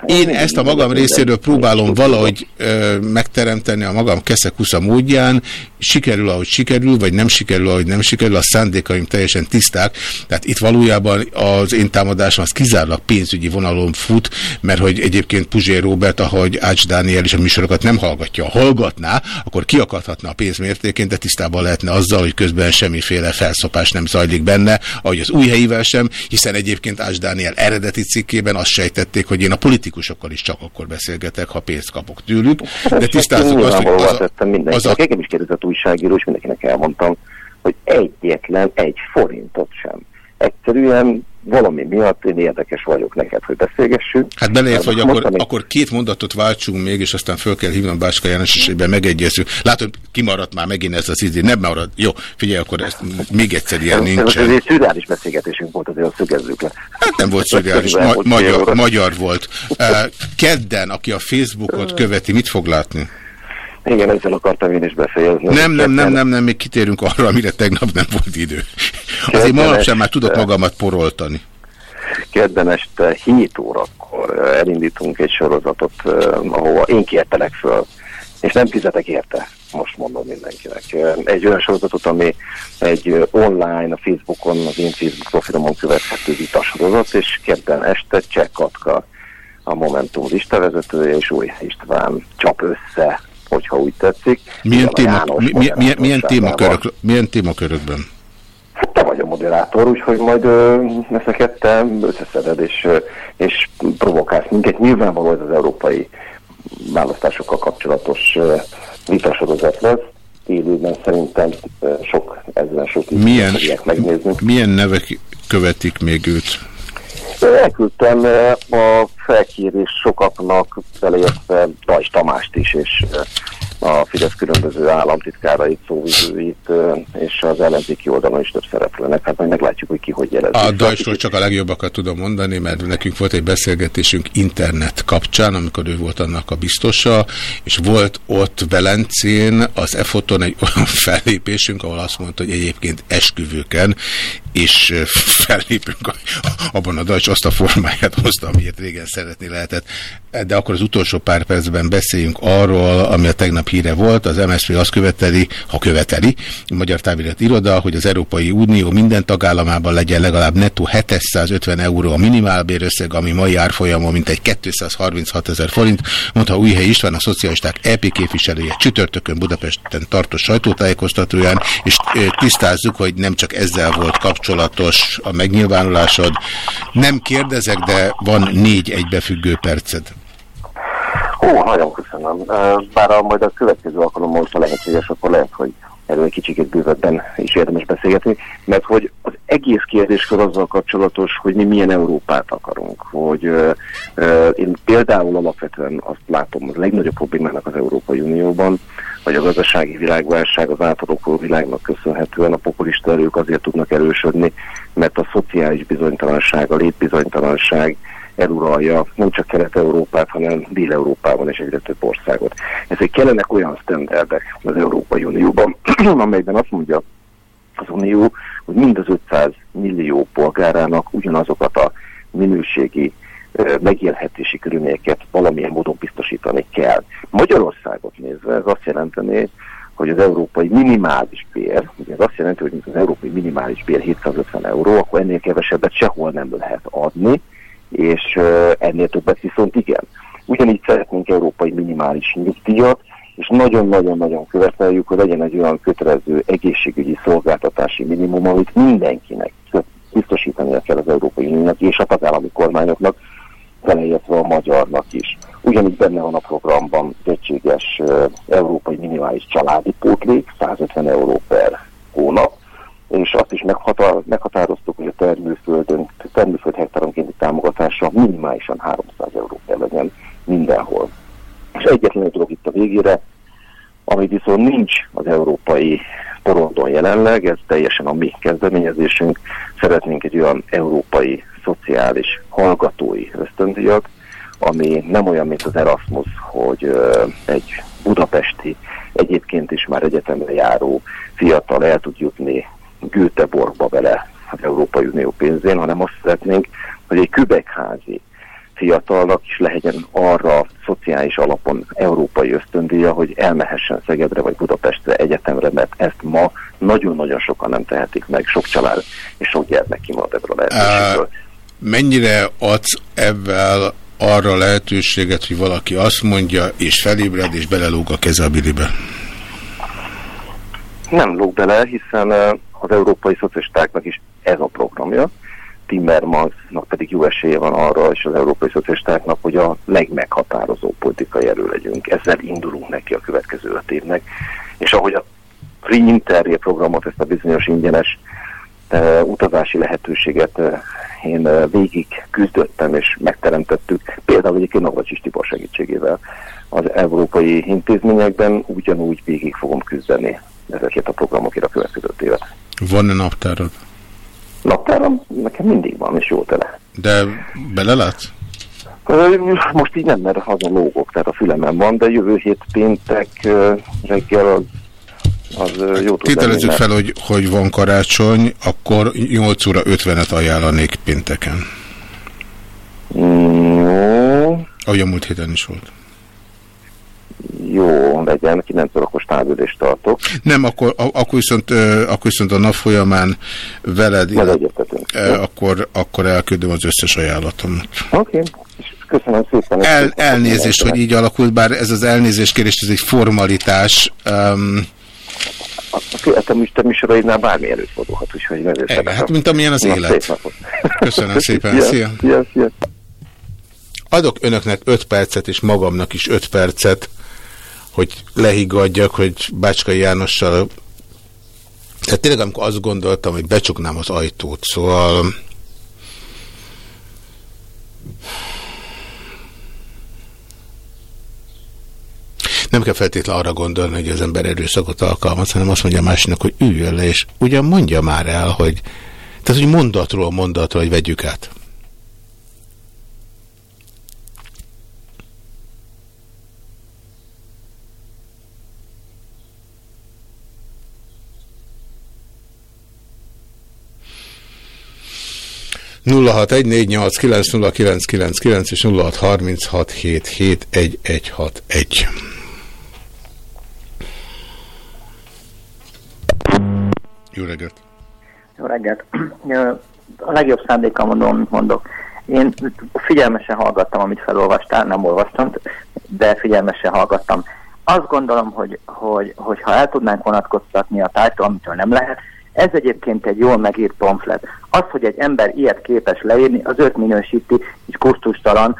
Én ezt a magam részéről próbálom valahogy ö, megteremteni a magam keszekusza módján, sikerül, ahogy sikerül, vagy nem sikerül, ahogy nem sikerül, a szándékaim teljesen tiszták. Tehát itt valójában az én támadásom az kizárólag pénzügyi vonalon fut, mert hogy egyébként Puzsér Robert, ahogy Ács Dániel is a műsorokat nem hallgatja, hallgatná, akkor kiakadhatna a pénzmértékén, de tisztában lehetne azzal, hogy közben semmiféle felszopás nem zajlik benne, ahogy az új helyivel sem, hiszen egyébként Ács Dániel eredeti cikkében azt sejtették, hogy én a politikusokkal is csak akkor beszélgetek, ha pénzt kapok tőlük. De tisztázzuk azt, hogy az a, az a... Engem is kérdezett újságíró, és mindenkinek elmondtam, hogy egyetlen egy forintot sem. Egyszerűen valami miatt én érdekes vagyok neked, hogy beszélgessünk. Hát beleért, hogy akkor, mondani... akkor két mondatot váltsunk még, és aztán föl kell hívnom Báska János, és egyben megegyezünk. Látod, kimaradt már megint ez az idő. Nem marad. Jó, figyelj, akkor ezt még egyszer ilyen nincs. Ez egy szürreális beszélgetésünk volt, azért szögezzük le. Hát nem volt szürreális, ma magyar, magyar volt. Kedden, aki a Facebookot követi, mit fog látni? Igen, ezzel akartam én is befejezni. Nem, nem, nem, nem, nem, még kitérünk arra, amire tegnap nem volt idő. Azért manapság már tudok magamat poroltani. Kedden este 7 órakor elindítunk egy sorozatot, ahova én kértelek föl, és nem fizetek érte. most mondom mindenkinek. Egy olyan sorozatot, ami egy online, a Facebookon, az én Facebook profilomon követhető vitasorozat, és kedden este Cseh Katka, a Momentum listavezetője, és Új István csap össze, hogyha úgy tetszik. Milyen, téma, mi, mi, milyen, milyen, témakörök, milyen témakörökben? Hát te vagy a moderátor, úgyhogy majd ö, ezeket te összeszeded, és, és provokálsz minket. Nyilvánvaló ez az európai választásokkal kapcsolatos vitasorozat lesz. Élőben szerintem sok, ezzel sok milyen, megnézni. Milyen nevek követik még őt? Elküldtem a felkérés sokaknak, beleértve Dajs Tamást is, és a Fidesz különböző államtitkárait, szóvizőit, és az ellenzéki oldalon is több szereplőnek. Hát majd meglátjuk, hogy ki hogy jelez. A Dajsról csak a legjobbakat tudom mondani, mert nekünk volt egy beszélgetésünk internet kapcsán, amikor ő volt annak a biztosa, és volt ott Velencén az EFOTon egy olyan fellépésünk, ahol azt mondta, hogy egyébként esküvőken, és fellépünk abban a Dajs azt a formáját hozta, amiért régen szeretni lehetett. De akkor az utolsó pár percben beszéljünk arról, ami a tegnap híre volt, az MSZP azt követeli, ha követeli, a Magyar Távirat Iroda, hogy az Európai Unió minden tagállamában legyen legalább nettó 750 euró a minimálbérösszeg, ami mai árfolyamon mintegy 236 ezer forint, mondta Újhely István, a szocialisták EP képviselője csütörtökön Budapesten tartó sajtótájékoztatóján, és tisztázzuk, hogy nem csak ezzel volt kapcsolatos a megnyilvánulásod. Nem kérdezek, de van négy egybefüggő perced. Ó, nagyon köszönöm. Bár a, majd a következő alkalommal, ha lehetséges, akkor lehet, hogy erről egy kicsit bővebben is érdemes beszélgetni, mert hogy az egész kérdéskör azzal kapcsolatos, hogy mi milyen Európát akarunk. Hogy uh, uh, én például alapvetően azt látom a legnagyobb problémának az Európai Unióban, hogy a gazdasági világválság az átalakuló világnak köszönhetően a populista erők azért tudnak erősödni, mert a szociális bizonytalanság, a létbizonytalanság, eluralja nem csak Kelet-Európát, hanem Dél-Európában és egyre több országot. Ezek kellenek olyan standardek az Európai Unióban, amelyben azt mondja az Unió, hogy mind az 500 millió polgárának ugyanazokat a minőségi megélhetési körülményeket valamilyen módon biztosítani kell. Magyarországot nézve ez azt jelenteni, hogy az európai minimális bér, ugye ez azt jelenti, hogy az európai minimális bér 750 euró, akkor ennél kevesebbet sehol nem lehet adni, és ennél többet viszont igen. Ugyanígy szeretnénk európai minimális nyugdíjat, és nagyon-nagyon-nagyon követeljük, hogy legyen egy olyan kötelező egészségügyi szolgáltatási minimum, amit mindenkinek biztosítania kell az Európai Uniónak és a tagállami kormányoknak, beleértve a magyarnak is. Ugyanígy benne van a programban egységes európai minimális családi pótlék, 150 euró per hónap, és azt is meghatároztuk, hogy a termőföldön, termőföld hektáronkénti támogatása minimálisan 300 euró kell legyen mindenhol. És egyetlen egy dolog itt a végére, ami viszont nincs az európai porondon jelenleg, ez teljesen a mi kezdeményezésünk. Szeretnénk egy olyan európai szociális hallgatói ösztöndíjat, ami nem olyan, mint az Erasmus, hogy egy budapesti, egyébként is már egyetemre járó fiatal el tud jutni Göteborgba vele az Európai Unió pénzén, hanem azt szeretnénk, hogy egy kübekházi fiatalnak is legyen arra szociális alapon európai ösztöndíja, hogy elmehessen Szegedre vagy Budapestre egyetemre, mert ezt ma nagyon-nagyon sokan nem tehetik meg, sok család és sok gyermek kimarad ebből a lehetőségből. Mennyire adsz ebben arra lehetőséget, hogy valaki azt mondja, és felébred, és belelóg a keze a bilibe? Nem lóg bele, hiszen az európai szocialistáknak is ez a programja, Timmermansnak pedig jó esélye van arra, és az európai szocialistáknak, hogy a legmeghatározó politikai erő legyünk. Ezzel indulunk neki a következő öt évnek. És ahogy a Free Interrail programot, ezt a bizonyos ingyenes uh, utazási lehetőséget uh, én uh, végig küzdöttem és megteremtettük, például egyébként Navracsis Tibor segítségével az európai intézményekben, ugyanúgy végig fogom küzdeni ezekért a programokért a következő évet. Van-e naptárod? Naptáram? Nekem mindig van, és jó tele. De belelátsz? Most így nem, mert azon lógok, tehát a fülemen van, de jövő hét péntek reggel az, az jó Tételezzük fel, hogy, hogy van karácsony, akkor 8 óra 50-et ajánlanék pénteken. Mm, jó. Ahogy a múlt héten is volt. Jó legyen, 9 órakos távülést tartok. Nem, akkor, akkor, viszont, akkor viszont a nap folyamán veled, akkor, akkor elküldöm az összes ajánlatomat. Oké, okay. köszönöm szépen. El, elnézést, hogy így alakult, bár ez az elnézés kérés, ez egy formalitás. Um, a te műsoraidnál bármi előfordulhat, úgyhogy e, Hát, mint amilyen az élet. Köszönöm szépen. Szia. Szia. Szia. Adok önöknek 5 percet, és magamnak is 5 percet, hogy lehiggadjak, hogy Bácska Jánossal tehát tényleg, amikor azt gondoltam, hogy becsuknám az ajtót, szóval nem kell feltétlenül arra gondolni, hogy az ember erőszakot alkalmaz, hanem azt mondja másnak, hogy üljön le, és ugyan mondja már el, hogy tehát, hogy mondatról mondatra, hogy vegyük át. 0614890999 és 0636771161. Jó reggelt! Jó reggelt! A legjobb szándékkal mondom, amit mondok. Én figyelmesen hallgattam, amit felolvastál, nem olvastam, de figyelmesen hallgattam. Azt gondolom, hogy, hogy, hogy ha el tudnánk vonatkoztatni a tájtól, amitől nem lehet, ez egyébként egy jól megírt pamflet. Az, hogy egy ember ilyet képes leírni, az őt minősíti, és kusztustalan.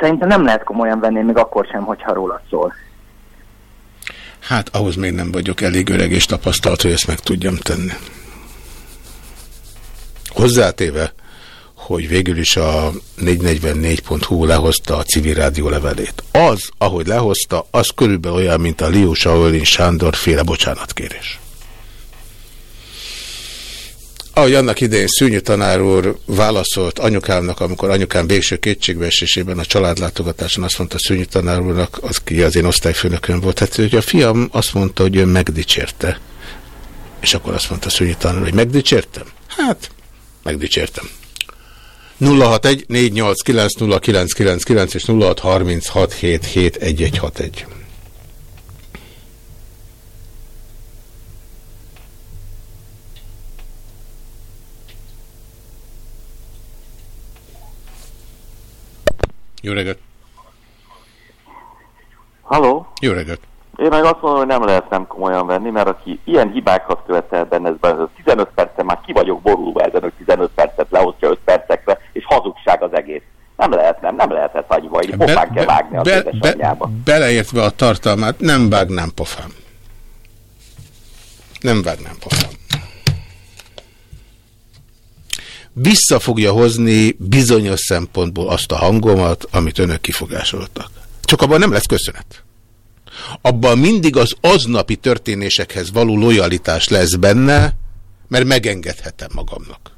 Szerintem nem lehet komolyan venni, még akkor sem, hogyha róla szól. Hát ahhoz még nem vagyok elég öreg és tapasztalt, hogy ezt meg tudjam tenni. Hozzátéve, hogy végül is a 444.hu lehozta a civil rádió levelét. Az, ahogy lehozta, az körülbelül olyan, mint a Liu Shaolin Sándor féle bocsánatkérés. Ahogy annak idején Szűnyi tanár úr válaszolt anyukámnak, amikor anyukám végső kétségbeesésében a családlátogatáson azt mondta Szűnyi tanár úrnak, az ki az én osztályfőnökön volt, hát hogy a fiam azt mondta, hogy ő megdicsérte. És akkor azt mondta Szűnyi tanár hogy megdicsértem? Hát, megdicsértem. 061 489 és 0636771161. Jó reggelt! Halló? Jó reggelt! Én meg azt mondom, hogy nem lehet nem komolyan venni, mert aki ilyen hibákat követel benne, ez 15 percet már ki vagyok borulva ezen, hogy 15 percet leosztja 5 percekre, és hazugság az egész. Nem lehet, nem, nem lehet ezt annyiba, hogy pofán kell vágni az be, édesanyjába. Be, beleértve a tartalmát, nem vágnám pofám. Nem vágnám pofám vissza fogja hozni bizonyos szempontból azt a hangomat, amit önök kifogásoltak. Csak abban nem lesz köszönet. Abban mindig az aznapi történésekhez való lojalitás lesz benne, mert megengedhetem magamnak.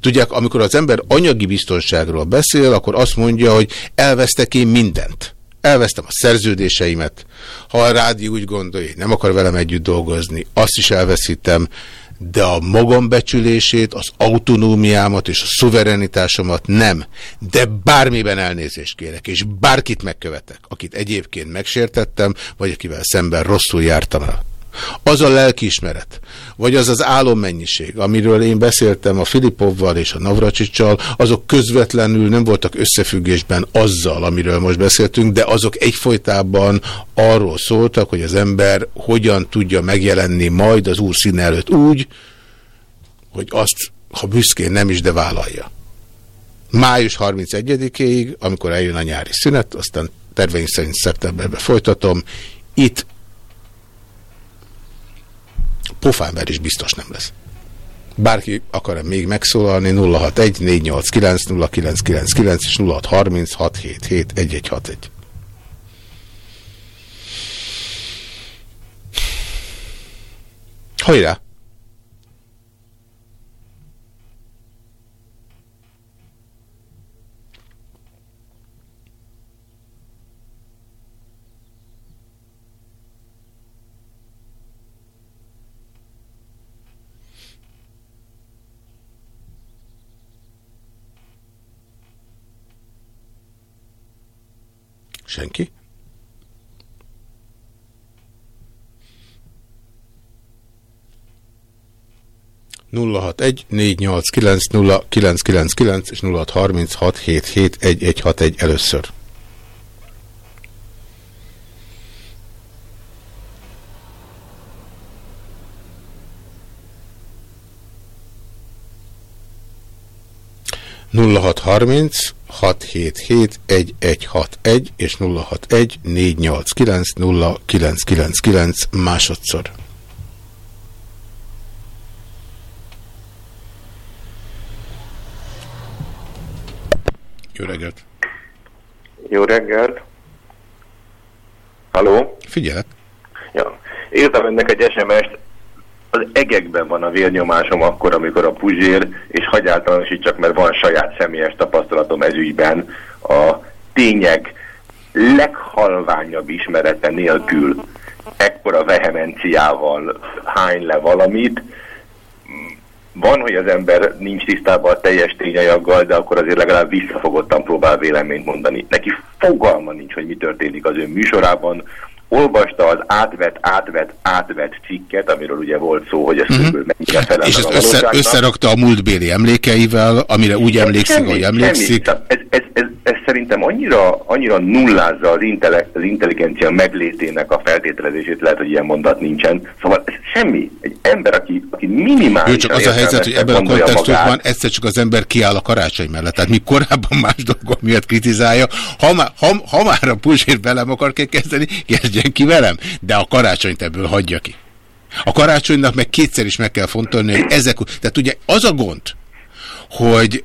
Tudják, amikor az ember anyagi biztonságról beszél, akkor azt mondja, hogy elvesztek én mindent. Elvesztem a szerződéseimet. Ha a rádió úgy gondolja, nem akar velem együtt dolgozni, azt is elveszítem de a magambecsülését, az autonómiámat és a szuverenitásomat nem. De bármiben elnézést kérek, és bárkit megkövetek, akit egyébként megsértettem, vagy akivel szemben rosszul jártam el. Az a lelkiismeret, vagy az az álommennyiség, amiről én beszéltem a Filipovval és a Navracsicsal, azok közvetlenül nem voltak összefüggésben azzal, amiről most beszéltünk, de azok egyfolytában arról szóltak, hogy az ember hogyan tudja megjelenni majd az úr színe előtt úgy, hogy azt, ha büszkén nem is, de vállalja. Május 31-ig, amikor eljön a nyári szünet, aztán terveink szerint szeptemberben folytatom, itt pofánver is biztos nem lesz. Bárki akar -e még megszólalni 061 489 0999 és 0636771161. Hajrá! Senki? nulla egy négy nyolc kilenc nulla kilenc kilenc kilenc és nulla harminc hat hét hét egy egy hat egy először. nulla harminc 0614890999 és 0614890999 másodszor. Jó reggelt! Jó reggelt! Halló? Figyelek! Ja. Írtam ennek egy SMS-t, az egekben van a vérnyomásom akkor, amikor a puzsér, és csak, mert van saját személyes tapasztalatom ez ügyben, a tények leghalványabb ismerete nélkül ekkora vehemenciával hány le valamit, van, hogy az ember nincs tisztában a teljes tényanyaggal, de akkor azért legalább visszafogottan próbál véleményt mondani. Neki fogalma nincs, hogy mi történik az ő műsorában, olvasta az átvet, átvet, átvet cikket, amiről ugye volt szó, hogy ez uh -huh. mennyire felel És ezt össze, összerakta a múltbéli emlékeivel, amire úgy emlékszik, semmi, hogy emlékszik. Semmi. Ez, ez, ez, ez szerintem annyira, annyira nullázza az, intele, az intelligencia meglétének a feltételezését, lehet, hogy ilyen mondat nincsen. Szóval ez semmi. Egy ember, aki, aki minimálisan... Jó, csak az a helyzet, hogy ebben a kontextusban egyszer csak az ember kiáll a karácsony mellett. Tehát mi korábban más dolgok miatt kritizálja. Ha, má, ha, ha már a Puzsér velem akar kezdeni, kezdjen ki velem, de a karácsonyt ebből hagyja ki. A karácsonynak meg kétszer is meg kell fontolni, hogy ezek... Tehát ugye az a gond, hogy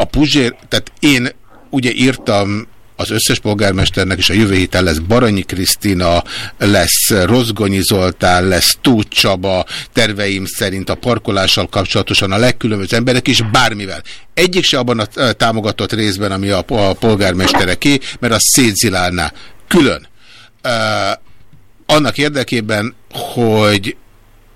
a Puzsér, tehát én ugye írtam az összes polgármesternek, és a jövő héten lesz Baranyi Krisztina, lesz Rozgonyi Zoltán, lesz Tóth Csaba, terveim szerint a parkolással kapcsolatosan a legkülönböző emberek, és bármivel. Egyik se abban a támogatott részben, ami a polgármestereké, mert az szétzilálná. Külön. Uh, annak érdekében, hogy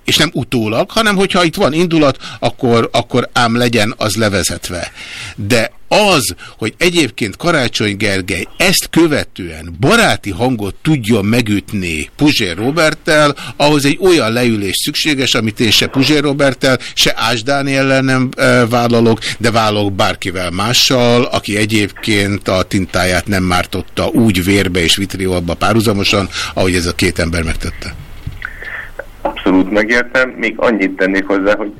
és nem utólag, hanem hogyha itt van indulat, akkor, akkor ám legyen az levezetve. De az, hogy egyébként Karácsony Gergely ezt követően baráti hangot tudjon megütni Puzsér Roberttel, ahhoz egy olyan leülés szükséges, amit én se Puzsér Roberttel, se Ás Dániel nem e, vállalok, de vállalok bárkivel mással, aki egyébként a tintáját nem mártotta úgy vérbe és vitriolba párhuzamosan, ahogy ez a két ember megtette. Abszolút megértem, még annyit tennék hozzá, hogy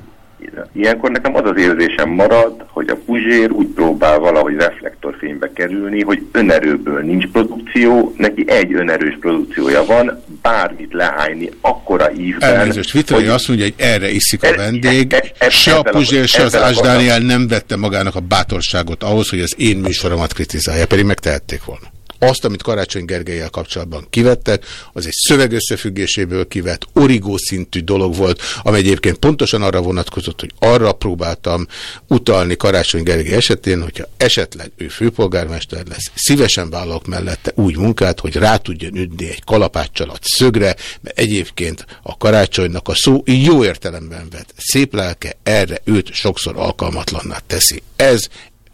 ilyenkor nekem az az érzésem marad, hogy a Puzsér úgy próbál valahogy reflektorfénybe kerülni, hogy önerőből nincs produkció, neki egy önerős produkciója van, bármit lehányni akkora ívben. Elnézést, Vitrai hogy... azt mondja, hogy erre iszik a vendég, e, e, e, se a Puzsér, se az Ás Dániel nem vette magának a bátorságot ahhoz, hogy az én műsoromat kritizálja, pedig megtehették volna. Azt, amit Karácsony Gergelyel kapcsolatban kivettek, az egy szöveg összefüggéséből kivett, origó szintű dolog volt, ami egyébként pontosan arra vonatkozott, hogy arra próbáltam utalni Karácsony Gergely esetén, hogyha esetleg ő főpolgármester lesz, szívesen vállalok mellette úgy munkát, hogy rá tudjon ütni egy kalapáccsal a szögre, mert egyébként a karácsonynak a szó jó értelemben vett szép lelke erre őt sokszor alkalmatlanná teszi. Ez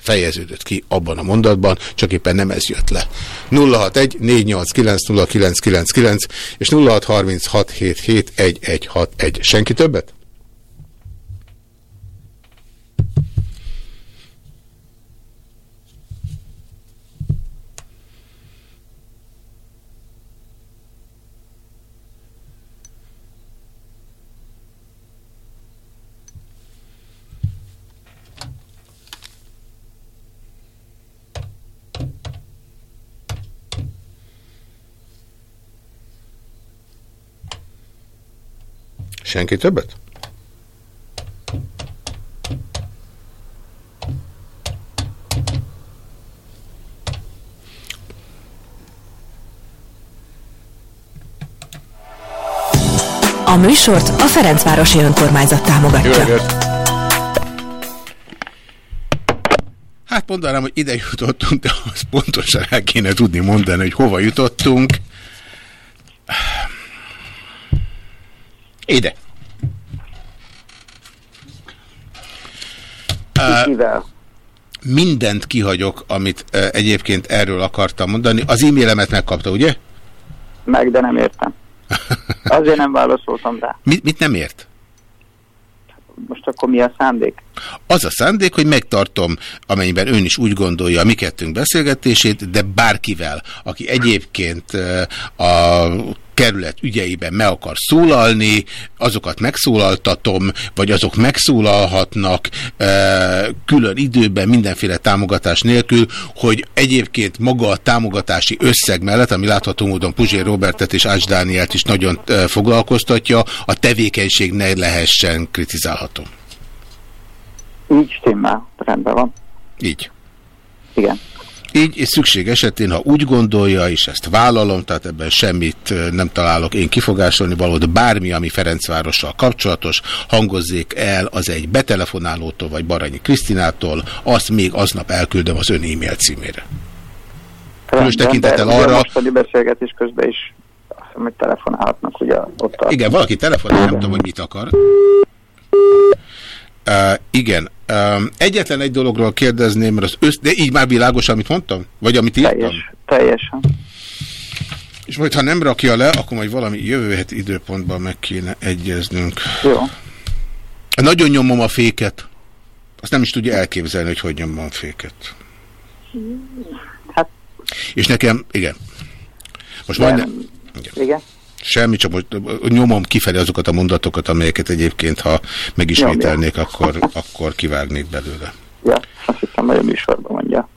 fejeződött ki abban a mondatban, csak éppen nem ez jött le. 061 489 és 0636771161. Senki többet? Senki többet? A műsort a Ferencvárosi Önkormányzat támogatja. Hát mondanám, hogy ide jutottunk, de az pontosan el kéne tudni mondani, hogy hova jutottunk. Ide. Mindent kihagyok, amit egyébként erről akartam mondani. Az e-mailemet megkapta, ugye? Meg, de nem értem. Azért nem válaszoltam rá. Mit, mit nem ért? most akkor mi a szándék? Az a szándék, hogy megtartom, amennyiben ön is úgy gondolja a mi kettőnk beszélgetését, de bárkivel, aki egyébként a kerület ügyeiben meg akar szólalni, azokat megszólaltatom, vagy azok megszólalhatnak külön időben, mindenféle támogatás nélkül, hogy egyébként maga a támogatási összeg mellett, ami látható módon Puzsér Robertet és Ács Dánielt is nagyon foglalkoztatja, a tevékenység ne lehessen kritizálható. Így stimmel, rendben van. Így. Igen. Így, és szükség esetén, ha úgy gondolja, és ezt vállalom, tehát ebben semmit nem találok én kifogásolni valód, bármi, ami Ferencvárossal kapcsolatos, hangozzék el az egy betelefonálótól, vagy Baranyi Krisztinától, azt még aznap elküldöm az ön e-mail címére. Különös tekintettel arra... A mostani beszélgetés közben is azt hiszem, hogy telefonálhatnak ugye ott a... Igen, valaki telefonál, nem tudom, hogy mit akar. Uh, igen. Um, egyetlen egy dologról kérdezném, mert az össz... De így már világos, amit mondtam? Vagy amit írtam? Teljes, teljesen. És majd, ha nem rakja le, akkor majd valami jövő heti időpontban meg kéne egyeznünk. Jó. Nagyon nyomom a féket. Azt nem is tudja elképzelni, hogy hogy nyomom a féket. Hát... És nekem, igen. Most majdnem... Igen. igen. Semmi, csak most nyomom kifelé azokat a mondatokat, amelyeket egyébként, ha megismételnék, akkor, akkor kivágnék belőle. Ja, azt hiszem, hogy a műsorban mondja.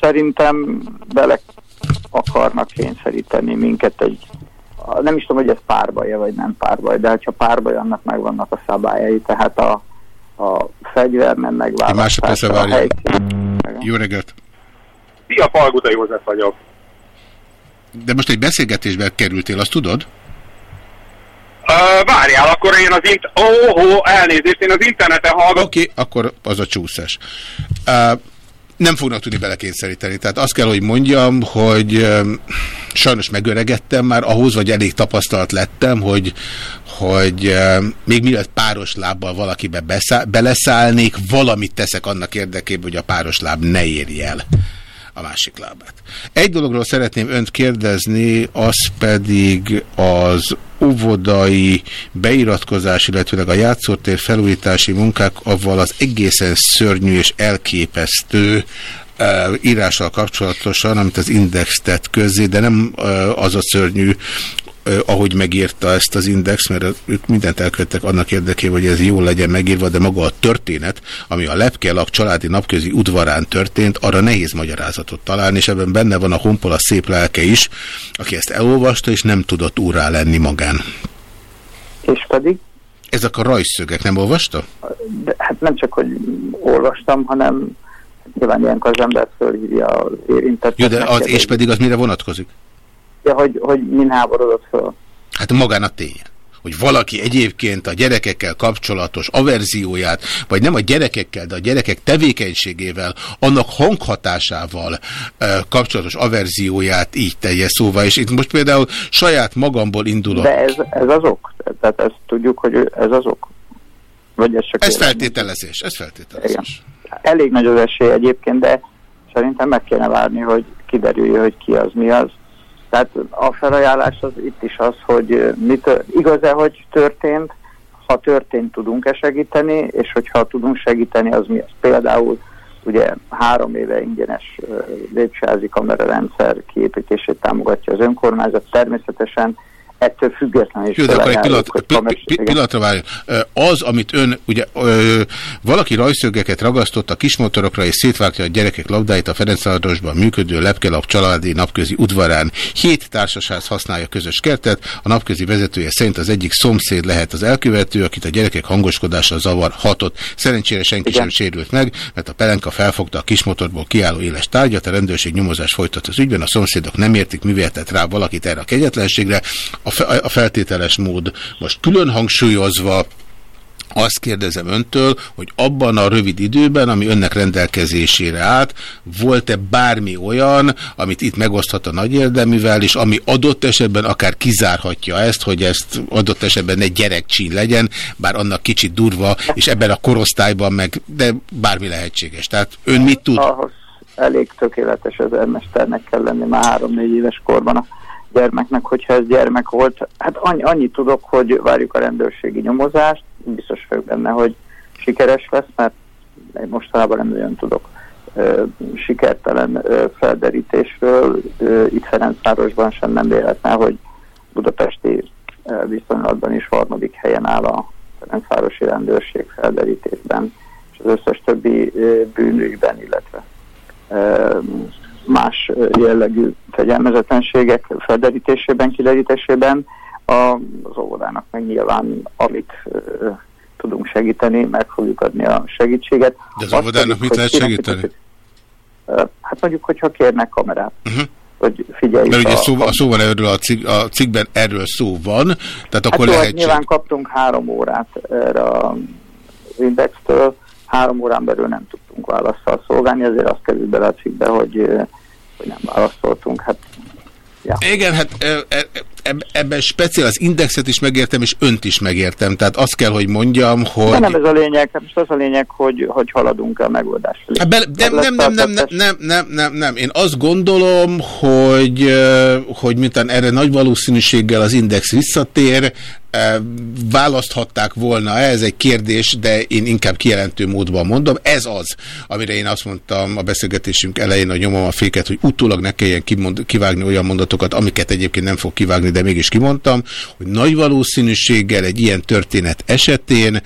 Szerintem bele akarnak kényszeríteni minket egy, nem is tudom, hogy ez párbaj vagy nem párbaj, de ha párbaj, annak megvannak a szabályai, tehát a, a fegyver nem megválasztása. A helyszín. Jó reggelt! Szia, Palguta József vagyok. De most egy beszélgetésbe kerültél, azt tudod? Uh, várjál, akkor én az int... Ó, oh, oh, elnézést, én az interneten hallgatom. Oké, okay, akkor az a csúszás. Uh, nem fognak tudni belekényszeríteni. Tehát azt kell, hogy mondjam, hogy uh, sajnos megöregettem már ahhoz, vagy elég tapasztalt lettem, hogy, hogy uh, még mielőtt páros lábbal valakibe beleszállnék, valamit teszek annak érdekében, hogy a páros láb ne érj el a másik lábát. Egy dologról szeretném önt kérdezni, az pedig az óvodai beiratkozás, illetőleg a játszótér felújítási munkák, avval az egészen szörnyű és elképesztő uh, írással kapcsolatosan, amit az Index tett közzé, de nem az a szörnyű ahogy megírta ezt az index, mert ők mindent elkövettek annak érdekében, hogy ez jól legyen megírva, de maga a történet, ami a Lepkelak családi napközi udvarán történt, arra nehéz magyarázatot találni, és ebben benne van a honpola szép lelke is, aki ezt elolvasta, és nem tudott úrá lenni magán. És pedig? Ezek a rajszögek, nem olvasta? De, hát nem csak, hogy olvastam, hanem nyilván ilyenkor az ember fölhívja az érintettet. Jó, de az és pedig az mire vonatkozik? Ja, hogy, hogy min háborodott föl. Hát magán a tény hogy valaki egyébként a gyerekekkel kapcsolatos averzióját, vagy nem a gyerekekkel, de a gyerekek tevékenységével, annak hanghatásával e, kapcsolatos averzióját így tegye szóval. És itt most például saját magamból indulok. De ez, ez azok? Tehát ezt tudjuk, hogy ez azok? Vagy ez csak ez feltételezés, ez feltételezés. Igen. Elég nagy az esély egyébként, de szerintem meg kéne várni, hogy kiderülje, hogy ki az, mi az tehát a felajánlás az itt is az, hogy igaz-e, hogy történt, ha történt, tudunk-e segíteni, és hogyha tudunk segíteni, az mi az? Például ugye három éve ingyenes lépcsőházi kamerarendszer kiépítését támogatja az önkormányzat, természetesen ettől függetlenül is. Jó, de akkor egy pillanat, pillanatra várjon. Az, amit ön, ugye ö, valaki rajszögeket ragasztott a kismotorokra és szétvágta a gyerekek labdáit a Ferencvárosban működő lepkelap családi napközi udvarán. Hét társaság használja közös kertet, a napközi vezetője szerint az egyik szomszéd lehet az elkövető, akit a gyerekek hangoskodása zavar hatott. Szerencsére senki Igen. sem sérült meg, mert a pelenka felfogta a kismotorból kiálló éles tárgyat, a rendőrség nyomozás folytat az ügyben, a szomszédok nem értik, mivel tett rá valakit erre a kegyetlenségre a feltételes mód. Most külön hangsúlyozva azt kérdezem öntől, hogy abban a rövid időben, ami önnek rendelkezésére állt, volt-e bármi olyan, amit itt megoszthat a nagy érdeművel, és ami adott esetben akár kizárhatja ezt, hogy ezt adott esetben egy gyerekcsín legyen, bár annak kicsit durva, és ebben a korosztályban meg, de bármi lehetséges. Tehát ön mit tud? Ahhoz elég tökéletes ezermesternek kell lenni már három-négy éves korban a gyermeknek, hogyha ez gyermek volt. Hát annyi, annyit tudok, hogy várjuk a rendőrségi nyomozást, biztos vagyok benne, hogy sikeres lesz, mert mostanában nem nagyon tudok ö, sikertelen ö, felderítésről. Ö, itt Ferencvárosban sem nem véletlen, hogy budapesti ö, viszonylatban is harmadik helyen áll a Ferencvárosi rendőrség felderítésben, és az összes többi ö, bűnügyben, illetve ö, más jellegű fegyelmezetlenségek felderítésében, kiderítésében az óvodának meg nyilván, amit ö, tudunk segíteni, meg fogjuk adni a segítséget. De az óvodának mit lehet segíteni? Hát mondjuk, hogyha kérnek kamerát, uh -huh. hogy figyeljük Mert ugye a, szó, a szó van erről a, cik, a cikkben, erről szó van, tehát Hát akkor jó, hát lehet... nyilván kaptunk három órát erre az indextől, három órán belül nem tudtunk válaszsal szolgálni, ezért azt került bele a cikkbe, hogy, hogy nem válaszoltunk. Hát Ja. Igen, hát e- e- eb- ebben speciál az indexet is megértem, és önt is megértem. Tehát azt kell, hogy mondjam, hogy... De nem ez a lényeg, hát most az a lényeg, hogy, hogy haladunk a megoldás felé. Hát be, nem, nem, nem, nem, nem, nem, nem, nem, nem. Én azt gondolom, hogy, hogy mintán erre nagy valószínűséggel az index visszatér, választhatták volna, ez egy kérdés, de én inkább kijelentő módban mondom. Ez az, amire én azt mondtam a beszélgetésünk elején, hogy nyomom a féket, hogy utólag ne kelljen kimond, kivágni olyan mondatokat, amiket egyébként nem fog kivágni, de mégis kimondtam, hogy nagy valószínűséggel egy ilyen történet esetén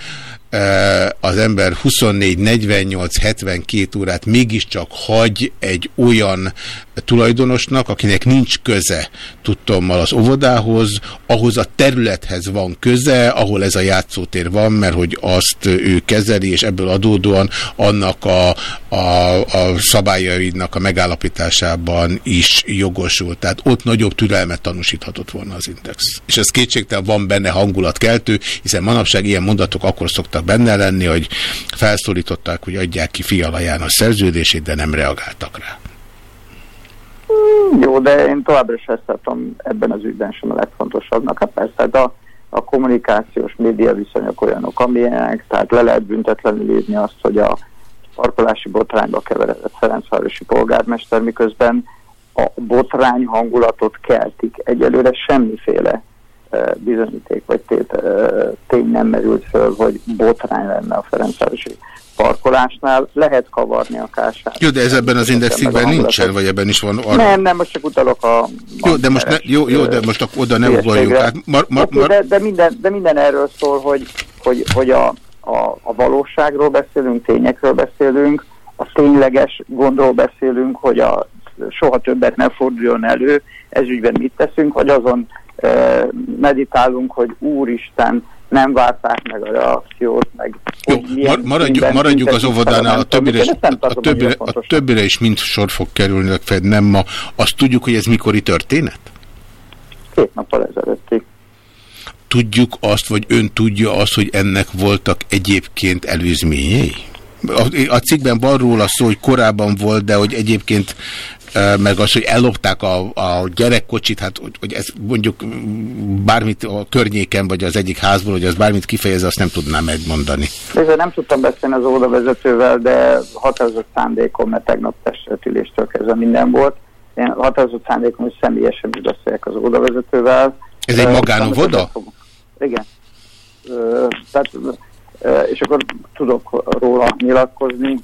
az ember 24, 48, 72 órát mégiscsak hagy egy olyan tulajdonosnak, akinek nincs köze tudtommal az óvodához, ahhoz a területhez van köze, ahol ez a játszótér van, mert hogy azt ő kezeli, és ebből adódóan annak a, a, a szabályainak a megállapításában is jogosult. Tehát ott nagyobb türelmet tanúsíthatott volna az index. És ez kétségtelen van benne hangulatkeltő, hiszen manapság ilyen mondatok akkor szoktak benne lenni, hogy felszólították, hogy adják ki Fiala János szerződését, de nem reagáltak rá. Jó, de én továbbra is ezt tartom ebben az ügyben sem a legfontosabbnak. Hát persze, de a, a kommunikációs média viszonyok olyanok, amilyenek, tehát le lehet büntetlenül írni azt, hogy a parkolási botrányba keveredett Ferencvárosi polgármester, miközben a botrány hangulatot keltik. Egyelőre semmiféle bizonyíték vagy tét, tény nem merült föl, hogy botrány lenne a Ferencvárosi parkolásnál. Lehet kavarni a kását. Jó, de ez ebben az indexikben nincsen, vagy ebben is van arra? Nem, nem, most csak utalok a... Jó, de most, ne, jó, jó, de most oda ne ugorjunk. Hát, mar, mar, mar... De, de, minden, de minden erről szól, hogy, hogy, hogy a, a, a valóságról beszélünk, tényekről beszélünk, a tényleges gondról beszélünk, hogy a soha többet ne forduljon elő, ez ügyben mit teszünk, vagy azon meditálunk, hogy úristen, nem várták meg a reakciót, meg Jó, mar maradjuk, maradjuk az óvodánál, a többire, is, a, többire, a többire is mind sor fog kerülni, legfeljebb nem ma. Azt tudjuk, hogy ez mikori történet? Két nappal ezelőttig. Tudjuk azt, vagy ön tudja azt, hogy ennek voltak egyébként előzményei? A, a cikkben van róla szó, hogy korábban volt, de hogy egyébként meg az, hogy ellopták a, a gyerekkocsit, hát hogy, hogy ez mondjuk bármit a környéken, vagy az egyik házból, hogy az bármit kifejez, azt nem tudnám megmondani. Ezzel nem tudtam beszélni az óvodavezetővel, de határozott szándékom, mert tegnap testületüléstől kezdve minden volt. Én határozott szándékom, hogy személyesen is beszéljek az óvodavezetővel. Ez egy magánóvoda? Igen. Tehát, és akkor tudok róla nyilatkozni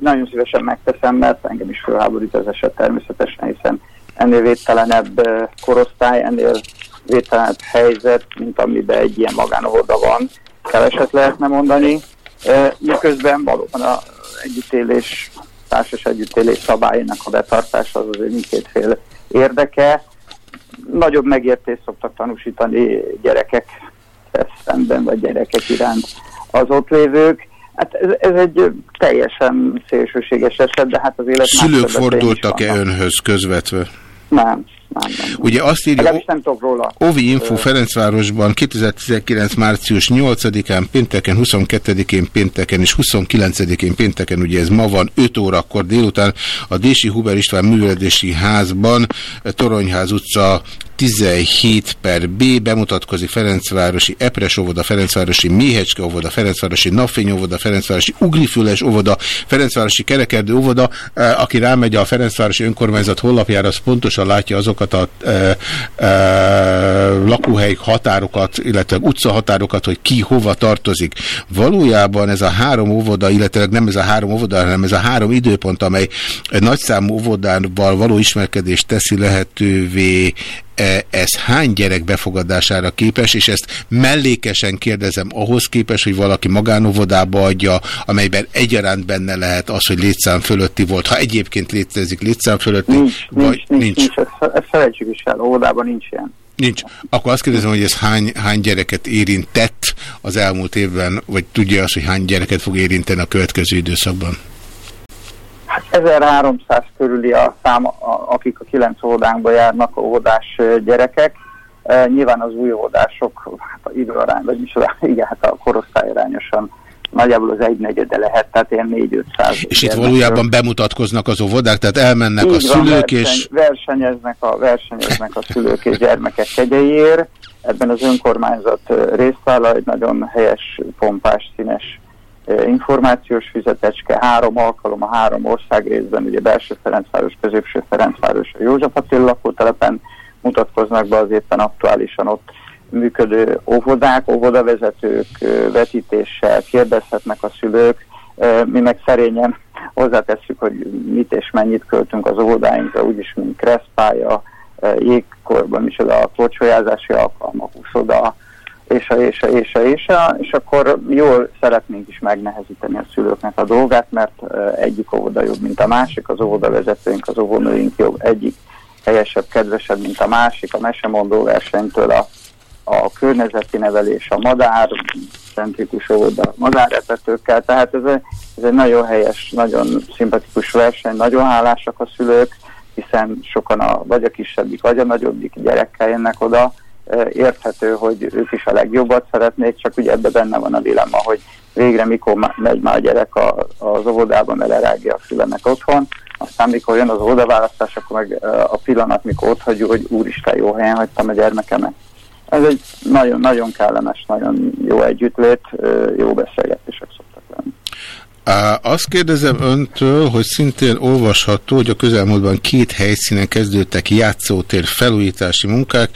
nagyon szívesen megteszem, mert engem is fölháborít az eset természetesen, hiszen ennél védtelenebb korosztály, ennél védtelenebb helyzet, mint amiben egy ilyen magánovoda van, keveset lehetne mondani, miközben valóban a együttélés, társas együttélés szabályának a betartása az azért mindkét fél érdeke. Nagyobb megértést szoktak tanúsítani gyerekek szemben, vagy gyerekek iránt az ott lévők, Hát ez, ez egy teljesen szélsőséges eset, de hát az élet Szülők fordultak-e önhöz közvetve? Nem. Nem. Ugye azt írja, nem tudok róla. Ovi Info Ferencvárosban 2019. március 8-án, pénteken, 22-én pénteken és 29-én pénteken, ugye ez ma van 5 órakor délután a Dési Huber István Művelési Házban, Toronyház utca 17 per B bemutatkozik Ferencvárosi Epres óvoda, Ferencvárosi Méhecske óvoda, Ferencvárosi Napfény óvoda, Ferencvárosi Ugrifüles óvoda, Ferencvárosi Kerekerdő óvoda. Aki rámegy a Ferencvárosi Önkormányzat honlapjára, az pontosan látja azokat azokat a e, e, lakóhely határokat, illetve utca határokat, hogy ki hova tartozik. Valójában ez a három óvoda, illetve nem ez a három óvoda, hanem ez a három időpont, amely nagyszámú óvodánval való ismerkedést teszi lehetővé ez hány gyerek befogadására képes, és ezt mellékesen kérdezem ahhoz képes, hogy valaki magánovodába adja, amelyben egyaránt benne lehet az, hogy létszám fölötti volt, ha egyébként létezik létszám fölötti, nincs, vagy nincs. nincs, nincs. Ezt, ezt felejtsük is el, óvodában nincs ilyen. Nincs. Akkor azt kérdezem, hogy ez hány, hány gyereket érintett az elmúlt évben, vagy tudja azt, hogy hány gyereket fog érinteni a következő időszakban? 1300 körüli a szám, akik a kilenc óvodánkba járnak, a óvodás gyerekek. Nyilván az új óvodások hát időarány, vagy micsoda, igen, hát a korosztály arányosan nagyjából az egynegyede lehet, tehát ilyen 4-500. És itt valójában bemutatkoznak az óvodák, tehát elmennek Így a szülők van, verseny, és... Versenyeznek a, versenyeznek a szülők és gyermekek kegyeiért. Ebben az önkormányzat részt vállal egy nagyon helyes, pompás, színes információs füzetecske, három alkalom a három ország részben, ugye Belső Ferencváros, Középső Ferencváros, a József Attila lakótelepen mutatkoznak be az éppen aktuálisan ott működő óvodák, óvodavezetők vetítéssel kérdezhetnek a szülők, mi meg szerényen hozzátesszük, hogy mit és mennyit költünk az óvodáinkra, úgyis mint kreszpálya, jégkorban is a korcsolyázási alkalmak, úszoda, és a, és a, és a, és a, és akkor jól szeretnénk is megnehezíteni a szülőknek a dolgát, mert egyik óvoda jobb, mint a másik, az óvodavezetőink, az óvonőink jobb, egyik helyesebb, kedvesebb, mint a másik, a mesemondó versenytől a, a környezeti nevelés, a madár, centrikus óvoda, madáretetőkkel, tehát ez, egy, ez egy nagyon helyes, nagyon szimpatikus verseny, nagyon hálásak a szülők, hiszen sokan a, vagy a kisebbik, vagy a nagyobbik gyerekkel jönnek oda, érthető, hogy ők is a legjobbat szeretnék, csak ugye ebben benne van a dilemma, hogy végre mikor megy már a gyerek a, az óvodában, mert lerágja a fülenek otthon, aztán mikor jön az óvodaválasztás, akkor meg a pillanat, mikor ott hagyjuk, hogy úristen, jó helyen hagytam a gyermekemet. Ez egy nagyon-nagyon kellemes, nagyon jó együttlét, jó beszélgetések. Azt kérdezem öntől, hogy szintén olvasható, hogy a közelmúltban két helyszínen kezdődtek játszótér felújítási munkák,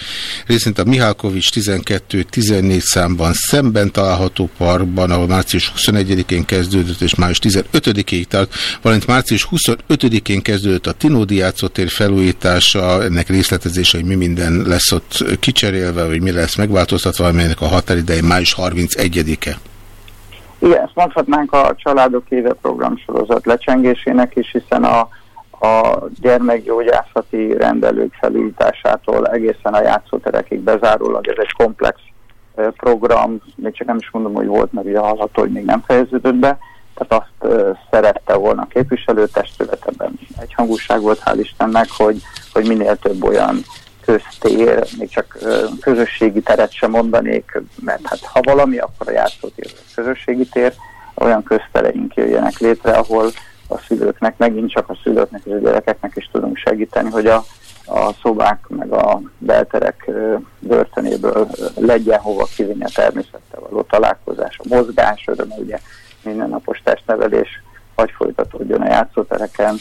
részint a Mihálkovics 12-14 számban szemben található parkban, ahol március 21-én kezdődött és május 15-ig tart, valamint március 25-én kezdődött a Tinódi játszótér felújítása, ennek részletezése, hogy mi minden lesz ott kicserélve, hogy mi lesz megváltoztatva, amelynek a határideje május 31-e. Igen, ezt mondhatnánk a Családok éve programsorozat lecsengésének is, hiszen a, a gyermekgyógyászati rendelők felújításától egészen a játszóterekig bezárólag ez egy komplex program, még csak nem is mondom, hogy volt, mert ugye hallható, hogy még nem fejeződött be, tehát azt szerette volna a képviselőtestület, ebben egyhangúság volt, hál' Istennek, hogy, hogy minél több olyan köztér, még csak közösségi teret sem mondanék, mert hát ha valami, akkor a játszótér közösségi tér, olyan köztereink jöjjenek létre, ahol a szülőknek, megint csak a szülőknek és a gyerekeknek is tudunk segíteni, hogy a, a szobák meg a belterek börtönéből legyen hova kivinni a természettel való találkozás, a mozgás, öröm, ugye mindennapos testnevelés, hogy folytatódjon a játszótereken,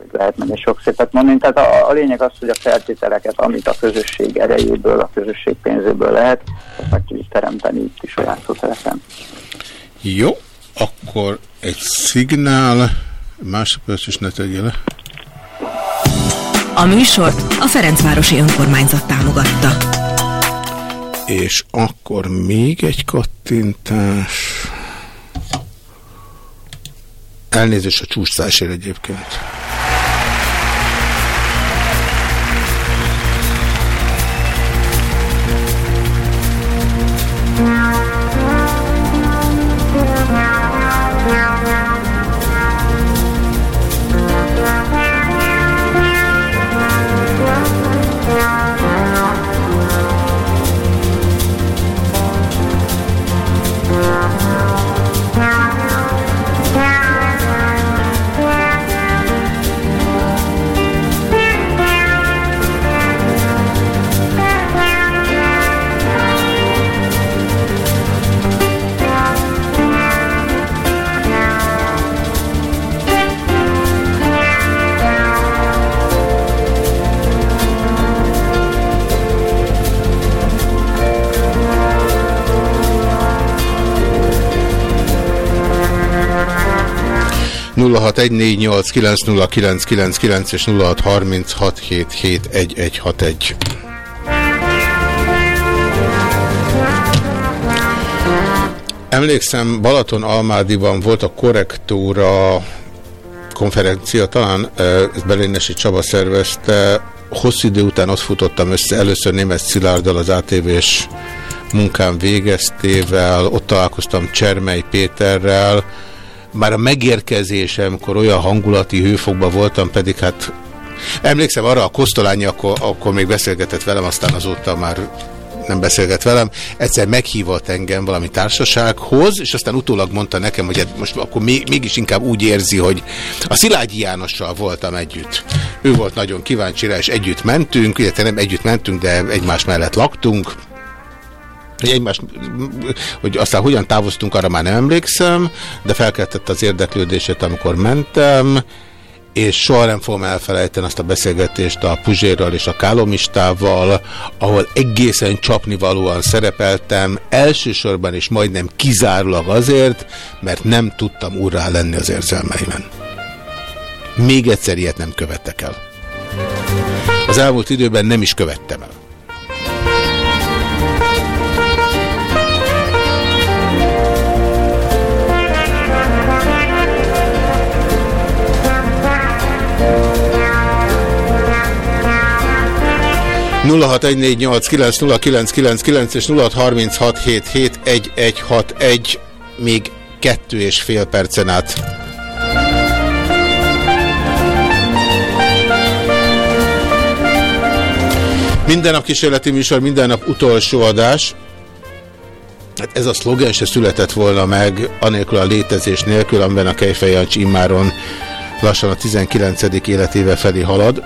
hogy lehet menni sok szépet mondani. Tehát a, a lényeg az, hogy a feltételeket, amit a közösség erejéből, a közösség pénzéből lehet, azt meg tudjuk teremteni itt is a. Jó, akkor egy szignál, másodperc is ne tegye le. A műsort a Ferencvárosi Önkormányzat támogatta. És akkor még egy kattintás. Elnézést a csúszásért egyébként. 0614890999 és 0636771161. Emlékszem, Balaton Almádiban volt a korrektúra konferencia, talán ezt Csaba szervezte, hosszú idő után ott futottam össze, először német Szilárdal az ATV-s munkám végeztével, ott találkoztam Csermely Péterrel, már a megérkezésemkor olyan hangulati hőfokban voltam, pedig hát emlékszem arra a Kosztolányi, akkor, akkor még beszélgetett velem, aztán azóta már nem beszélget velem, egyszer meghívott engem valami társasághoz, és aztán utólag mondta nekem, hogy hát most akkor mégis inkább úgy érzi, hogy a Szilágyi Jánossal voltam együtt. Ő volt nagyon kíváncsi rá, és együtt mentünk, illetve nem együtt mentünk, de egymás mellett laktunk, hogy egymás, hogy aztán hogyan távoztunk, arra már nem emlékszem, de felkeltett az érdeklődését, amikor mentem, és soha nem fogom elfelejteni azt a beszélgetést a Puzsérral és a Kálomistával, ahol egészen csapnivalóan szerepeltem, elsősorban és majdnem kizárólag azért, mert nem tudtam urrá lenni az érzelmeimen. Még egyszer ilyet nem követtek el. Az elmúlt időben nem is követtem el. 0614890999 és 0636771161 még kettő és fél percen át. Minden nap kísérleti műsor, minden nap utolsó adás. Hát ez a szlogen se született volna meg, anélkül a létezés nélkül, amiben a Kejfej immáron lassan a 19. életével felé halad.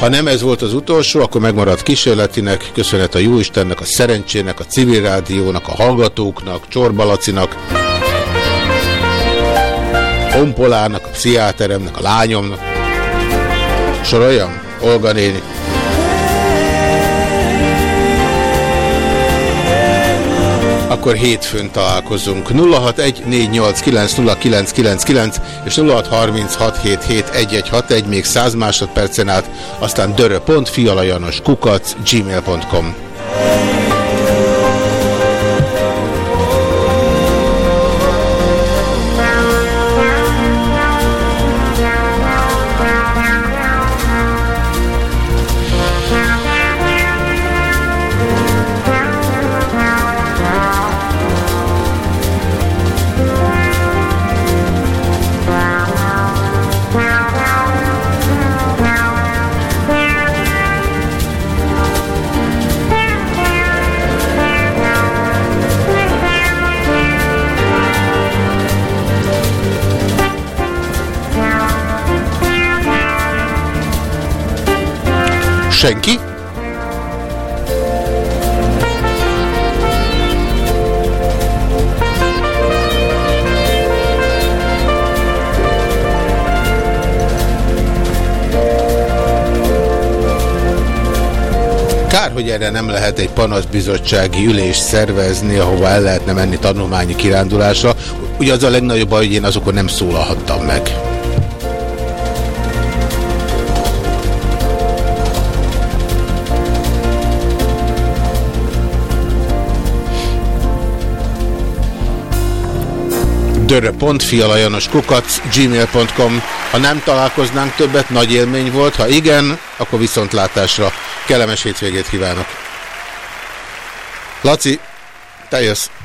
Ha nem ez volt az utolsó, akkor megmaradt kísérletinek, köszönet a Jóistennek, a szerencsének, a civil rádiónak, a hallgatóknak, Csorbalacinak, Honpolának, a pszichiáteremnek, a lányomnak. Soroljam? Olga néni. Akkor hétfőn találkozunk. 0614890999 és 0636771161 még 100 másodpercen át, aztán dörö.fialajanos kukac gmail.com Senki? Kár, hogy erre nem lehet egy panaszbizottsági ülés szervezni, ahova el lehetne menni tanulmányi kirándulásra. Ugye az a legnagyobb baj, hogy én azokon nem szólalhattam meg. gmail.com Ha nem találkoznánk többet, nagy élmény volt. Ha igen, akkor viszontlátásra. Kellemes hétvégét kívánok. Laci, te jössz.